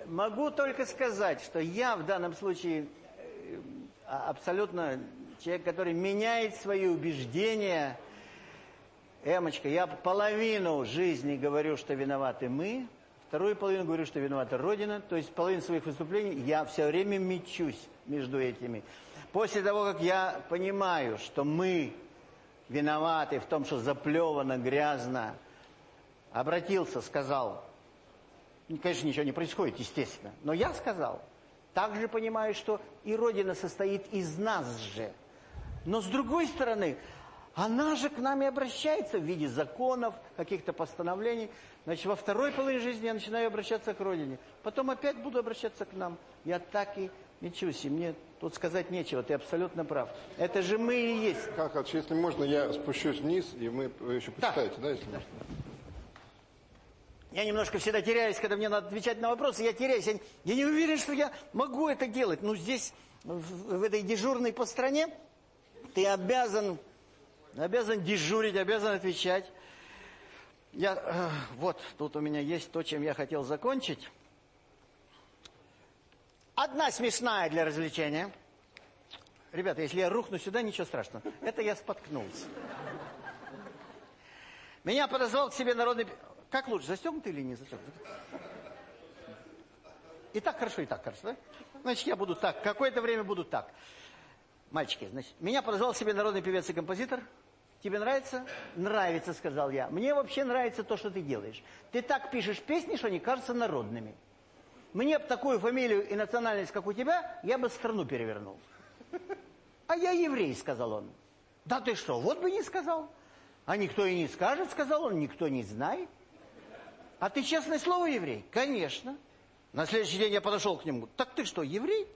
Могу только сказать, что я в данном случае э, абсолютно человек, который меняет свои убеждения. Эмочка, я половину жизни говорю, что виноваты мы, вторую половину говорю, что виновата Родина. То есть половину своих выступлений я все время мечусь между этими. После того, как я понимаю, что мы виноваты в том, что заплевано, грязно, обратился, сказал, конечно, ничего не происходит, естественно, но я сказал, также понимаю, что и Родина состоит из нас же. Но с другой стороны, она же к нами обращается в виде законов, каких-то постановлений. Значит, во второй половине жизни я начинаю обращаться к Родине. Потом опять буду обращаться к нам. Я так и мечусь, и мне тут сказать нечего, ты абсолютно прав. Это же мы и есть. Михаил Михайлович, если можно, я спущусь вниз, и мы еще почитаете, да, если можно? Я немножко всегда теряюсь, когда мне надо отвечать на вопросы. Я теряюсь. Я, я не уверен, что я могу это делать. Ну, здесь, в, в этой дежурной по стране, ты обязан обязан дежурить, обязан отвечать. Я, э, вот, тут у меня есть то, чем я хотел закончить. Одна смешная для развлечения. Ребята, если я рухну сюда, ничего страшного. Это я споткнулся. Меня подозвал к себе народный... Как лучше, застегнутый или не застегнутый? И так хорошо, и так хорошо, да? Значит, я буду так. Какое-то время буду так. Мальчики, значит, меня подозвал себе народный певец и композитор. Тебе нравится? Нравится, сказал я. Мне вообще нравится то, что ты делаешь. Ты так пишешь песни, что они кажутся народными. Мне бы такую фамилию и национальность, как у тебя, я бы страну перевернул. А я еврей, сказал он. Да ты что, вот бы не сказал. А никто и не скажет, сказал он, никто не знает. А ты честное слово еврей? Конечно. На следующий день я подошел к нему. Так ты что, еврей?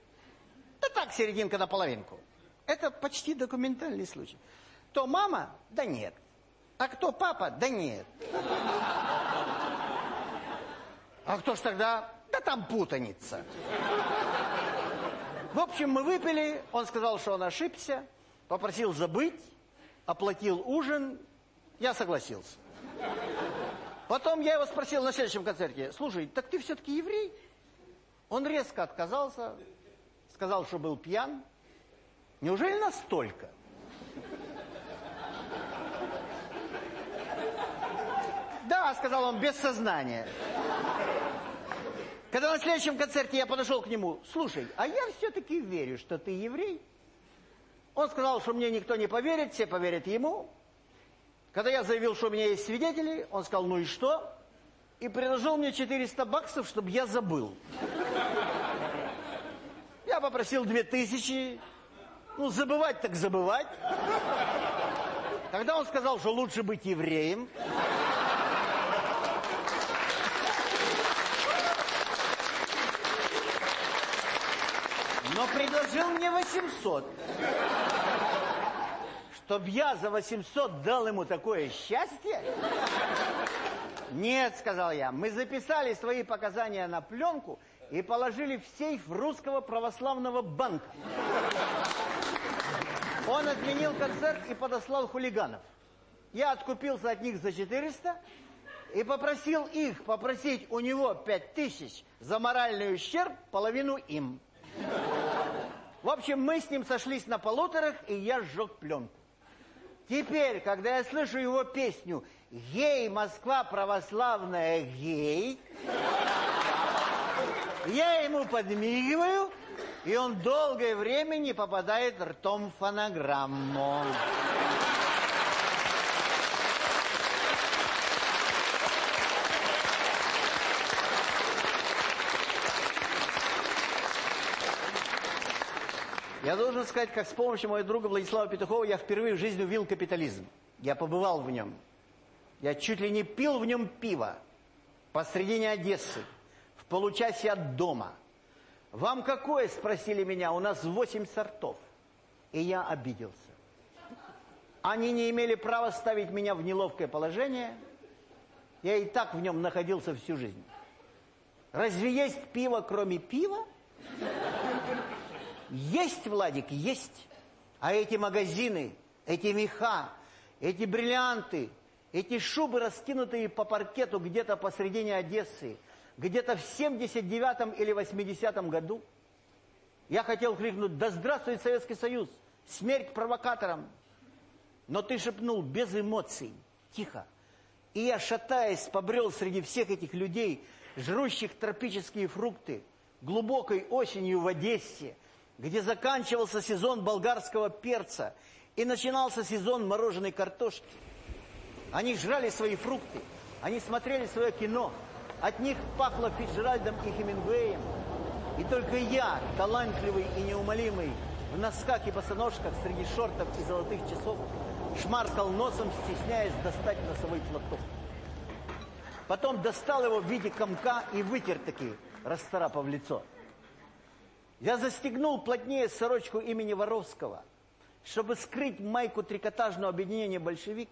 Да так, серединка на половинку. Это почти документальный случай. То мама? Да нет. А кто папа? Да нет. А кто ж тогда? Да там путаница. В общем, мы выпили, он сказал, что он ошибся, попросил забыть, оплатил ужин, я согласился. Потом я его спросил на следующем концерте, слушай, так ты все-таки еврей? Он резко отказался, сказал, что был пьян. Неужели настолько? Да, сказал он, без сознания. Когда на следующем концерте я подошел к нему, слушай, а я все-таки верю, что ты еврей. Он сказал, что мне никто не поверит, все поверят ему. Когда я заявил, что у меня есть свидетели, он сказал, ну и что? И предложил мне 400 баксов, чтобы я забыл. Я попросил 2000. Ну, забывать так забывать. Тогда он сказал, что лучше быть евреем. но предложил мне 800. Чтоб я за 800 дал ему такое счастье? Нет, сказал я, мы записали свои показания на пленку и положили в сейф русского православного банка. Он отменил концерт и подослал хулиганов. Я откупился от них за 400 и попросил их попросить у него 5000 за моральный ущерб, половину им. В общем, мы с ним сошлись на полуторах, и я сжег пленку. Теперь, когда я слышу его песню «Гей, Москва православная, гей», я ему подмигиваю, и он долгое время не попадает ртом в фонограмму. Я должен сказать, как с помощью моего друга Владислава Петухова я впервые в жизни увидел капитализм. Я побывал в нем. Я чуть ли не пил в нем пиво. Посредине Одессы. В получасе от дома. «Вам какое?» – спросили меня. «У нас восемь сортов». И я обиделся. Они не имели права ставить меня в неловкое положение. Я и так в нем находился всю жизнь. Разве есть пиво, кроме пива? Есть, Владик, есть. А эти магазины, эти меха, эти бриллианты, эти шубы, раскинутые по паркету где-то посредине Одессы, где-то в 79-м или 80-м году, я хотел крикнуть «Да здравствует Советский Союз! Смерть провокаторам!» Но ты шепнул без эмоций, тихо. И я, шатаясь, побрел среди всех этих людей, жрущих тропические фрукты, глубокой осенью в Одессе, где заканчивался сезон болгарского перца и начинался сезон мороженой картошки. Они жрали свои фрукты, они смотрели свое кино, от них пахло Фиджеральдом и Хемингуэем. И только я, талантливый и неумолимый, в носках и босоножках среди шортов и золотых часов, шмаркал носом, стесняясь достать носовой платок. Потом достал его в виде комка и вытер таки, расцарапав лицо. Я застегнул плотнее сорочку имени Воровского, чтобы скрыть майку трикотажного объединения «Большевик»,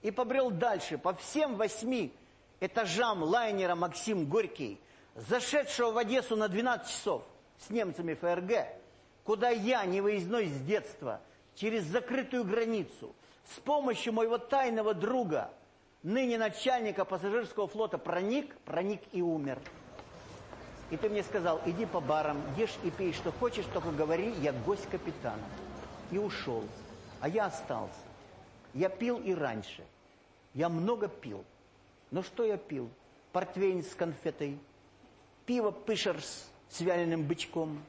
и побрел дальше по всем восьми этажам лайнера «Максим Горький», зашедшего в Одессу на 12 часов с немцами ФРГ, куда я, невыездной с детства, через закрытую границу, с помощью моего тайного друга, ныне начальника пассажирского флота, проник, проник и умер. И ты мне сказал, иди по барам, ешь и пей, что хочешь, только говори, я гость капитана. И ушел. А я остался. Я пил и раньше. Я много пил. Но что я пил? Портвейн с конфетой, пиво Пышерс с вяленым бычком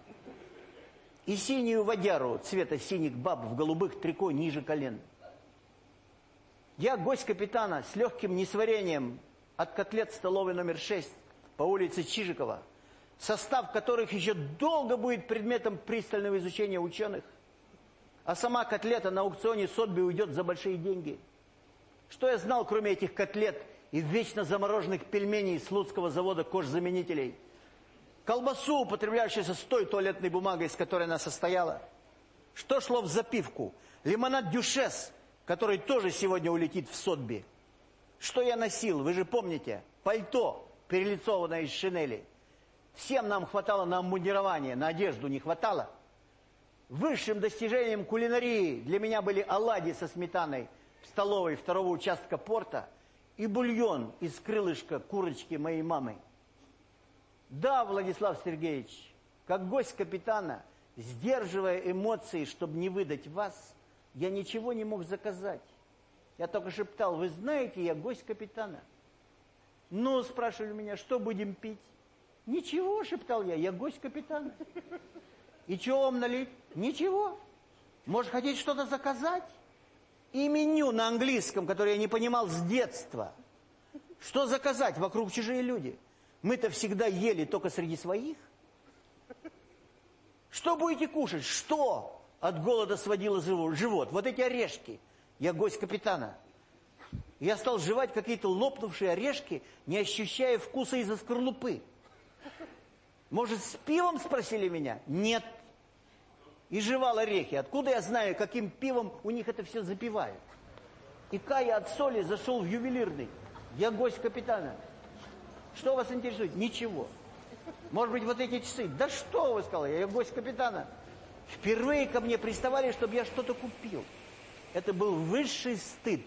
и синюю водяру цвета синих баб в голубых трико ниже колен. Я гость капитана с легким несварением от котлет столовой номер 6 по улице Чижикова, состав которых еще долго будет предметом пристального изучения ученых, а сама котлета на аукционе Сотби уйдет за большие деньги. Что я знал, кроме этих котлет и вечно замороженных пельменей с Луцкого завода кожзаменителей? Колбасу, употребляющуюся с той туалетной бумагой, из которой она состояла. Что шло в запивку? Лимонад Дюшес, который тоже сегодня улетит в Сотби. Что я носил, вы же помните? Пальто, перелицованное из шинели. Всем нам хватало на обмундирование, на одежду не хватало. Высшим достижением кулинарии для меня были оладьи со сметаной в столовой второго участка порта и бульон из крылышка курочки моей мамы. Да, Владислав Сергеевич, как гость капитана, сдерживая эмоции, чтобы не выдать вас, я ничего не мог заказать. Я только шептал, вы знаете, я гость капитана. Ну, спрашивали меня, что будем пить? Ничего, шептал я, я гость капитана. И что вам налить? Ничего. Может, хотите что-то заказать? И меню на английском, которое я не понимал с детства. Что заказать? Вокруг чужие люди. Мы-то всегда ели только среди своих. Что будете кушать? Что от голода сводило живот? Вот эти орешки. Я гость капитана. Я стал жевать какие-то лопнувшие орешки, не ощущая вкуса из-за скорлупы. Может, с пивом спросили меня? Нет. И жевал орехи. Откуда я знаю, каким пивом у них это все запивают? И Кая от соли зашел в ювелирный. Я гость капитана. Что вас интересует? Ничего. Может быть, вот эти часы. Да что вы сказали, я гость капитана. Впервые ко мне приставали, чтобы я что-то купил. Это был высший стыд.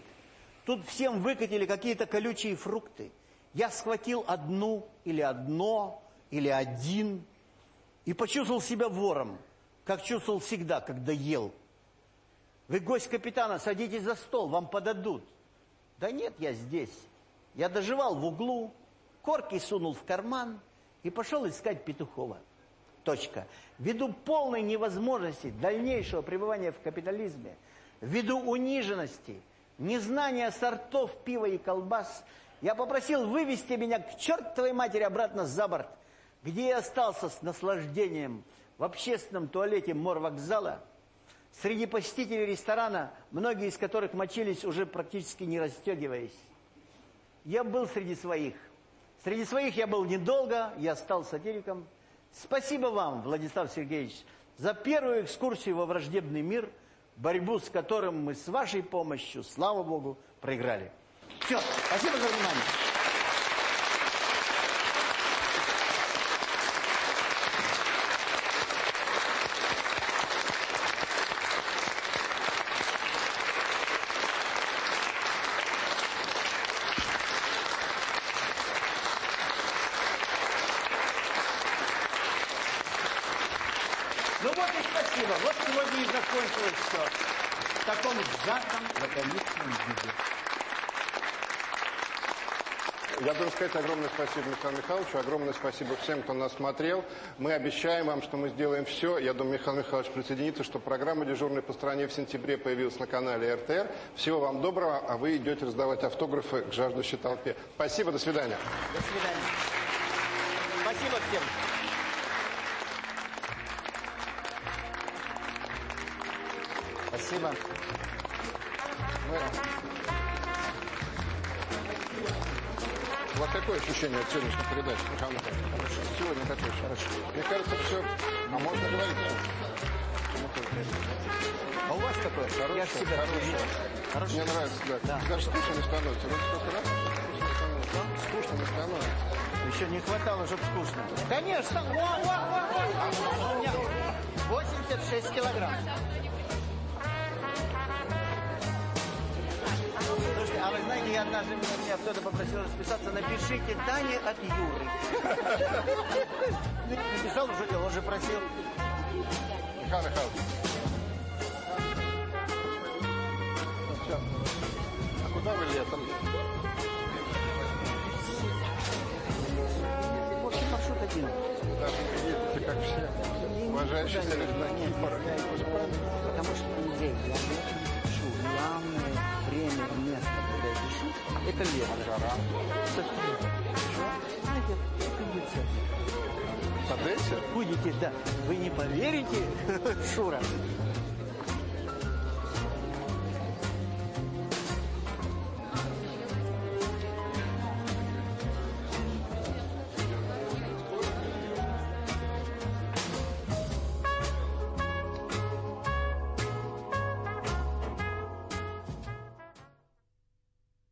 Тут всем выкатили какие-то колючие фрукты. Я схватил одну или одно, или один, и почувствовал себя вором, как чувствовал всегда, когда ел. Вы гость капитана, садитесь за стол, вам подадут. Да нет, я здесь. Я доживал в углу, корки сунул в карман и пошел искать Петухова. Точка. Ввиду полной невозможности дальнейшего пребывания в капитализме, ввиду униженности, незнания сортов пива и колбас, я попросил вывести меня к чертовой матери обратно за борт, где я остался с наслаждением в общественном туалете морвокзала, среди посетителей ресторана, многие из которых мочились уже практически не расстегиваясь. Я был среди своих. Среди своих я был недолго, я стал сатириком. Спасибо вам, Владислав Сергеевич, за первую экскурсию во враждебный мир, борьбу с которым мы с вашей помощью, слава Богу, проиграли. Все, спасибо за внимание. Ну вот и спасибо. Вот сегодня и закончилось все. В таком сжатом, лаконичном виде. Я должен сказать огромное спасибо Михаилу Михайловичу, огромное спасибо всем, кто нас смотрел. Мы обещаем вам, что мы сделаем все. Я думаю, Михаил Михайлович присоединится, что программа «Дежурный по стране» в сентябре появилась на канале РТР. Всего вам доброго, а вы идете раздавать автографы к жаждущей толпе. Спасибо, до свидания. До свидания. Спасибо всем. Спасибо. У вас какое ощущение от сегодняшней передачи? Хорошо. Сегодня какое Хорошо. Мне кажется, все... А можно говорить? А у вас какое? Хорошее, Я хорошее. Хорошо. Мне нравится, да. Да. Даже скучно не становится. Вот сколько раз скучно не становится. Еще не хватало, чтобы скучно. Конечно. О, о, о, о. У меня 86 килограмм. Слушайте, а вы знаете, я однажды, меня, меня кто-то попросил расписаться, напишите Таня от Юры. Написал, уже, он же просил. Михаил Михайлович. А куда вы летом? В общем, маршрут один. Даже едете, как все. Уважающие Потому что, я В Одессе? Будете, да. Вы не поверите, Шура,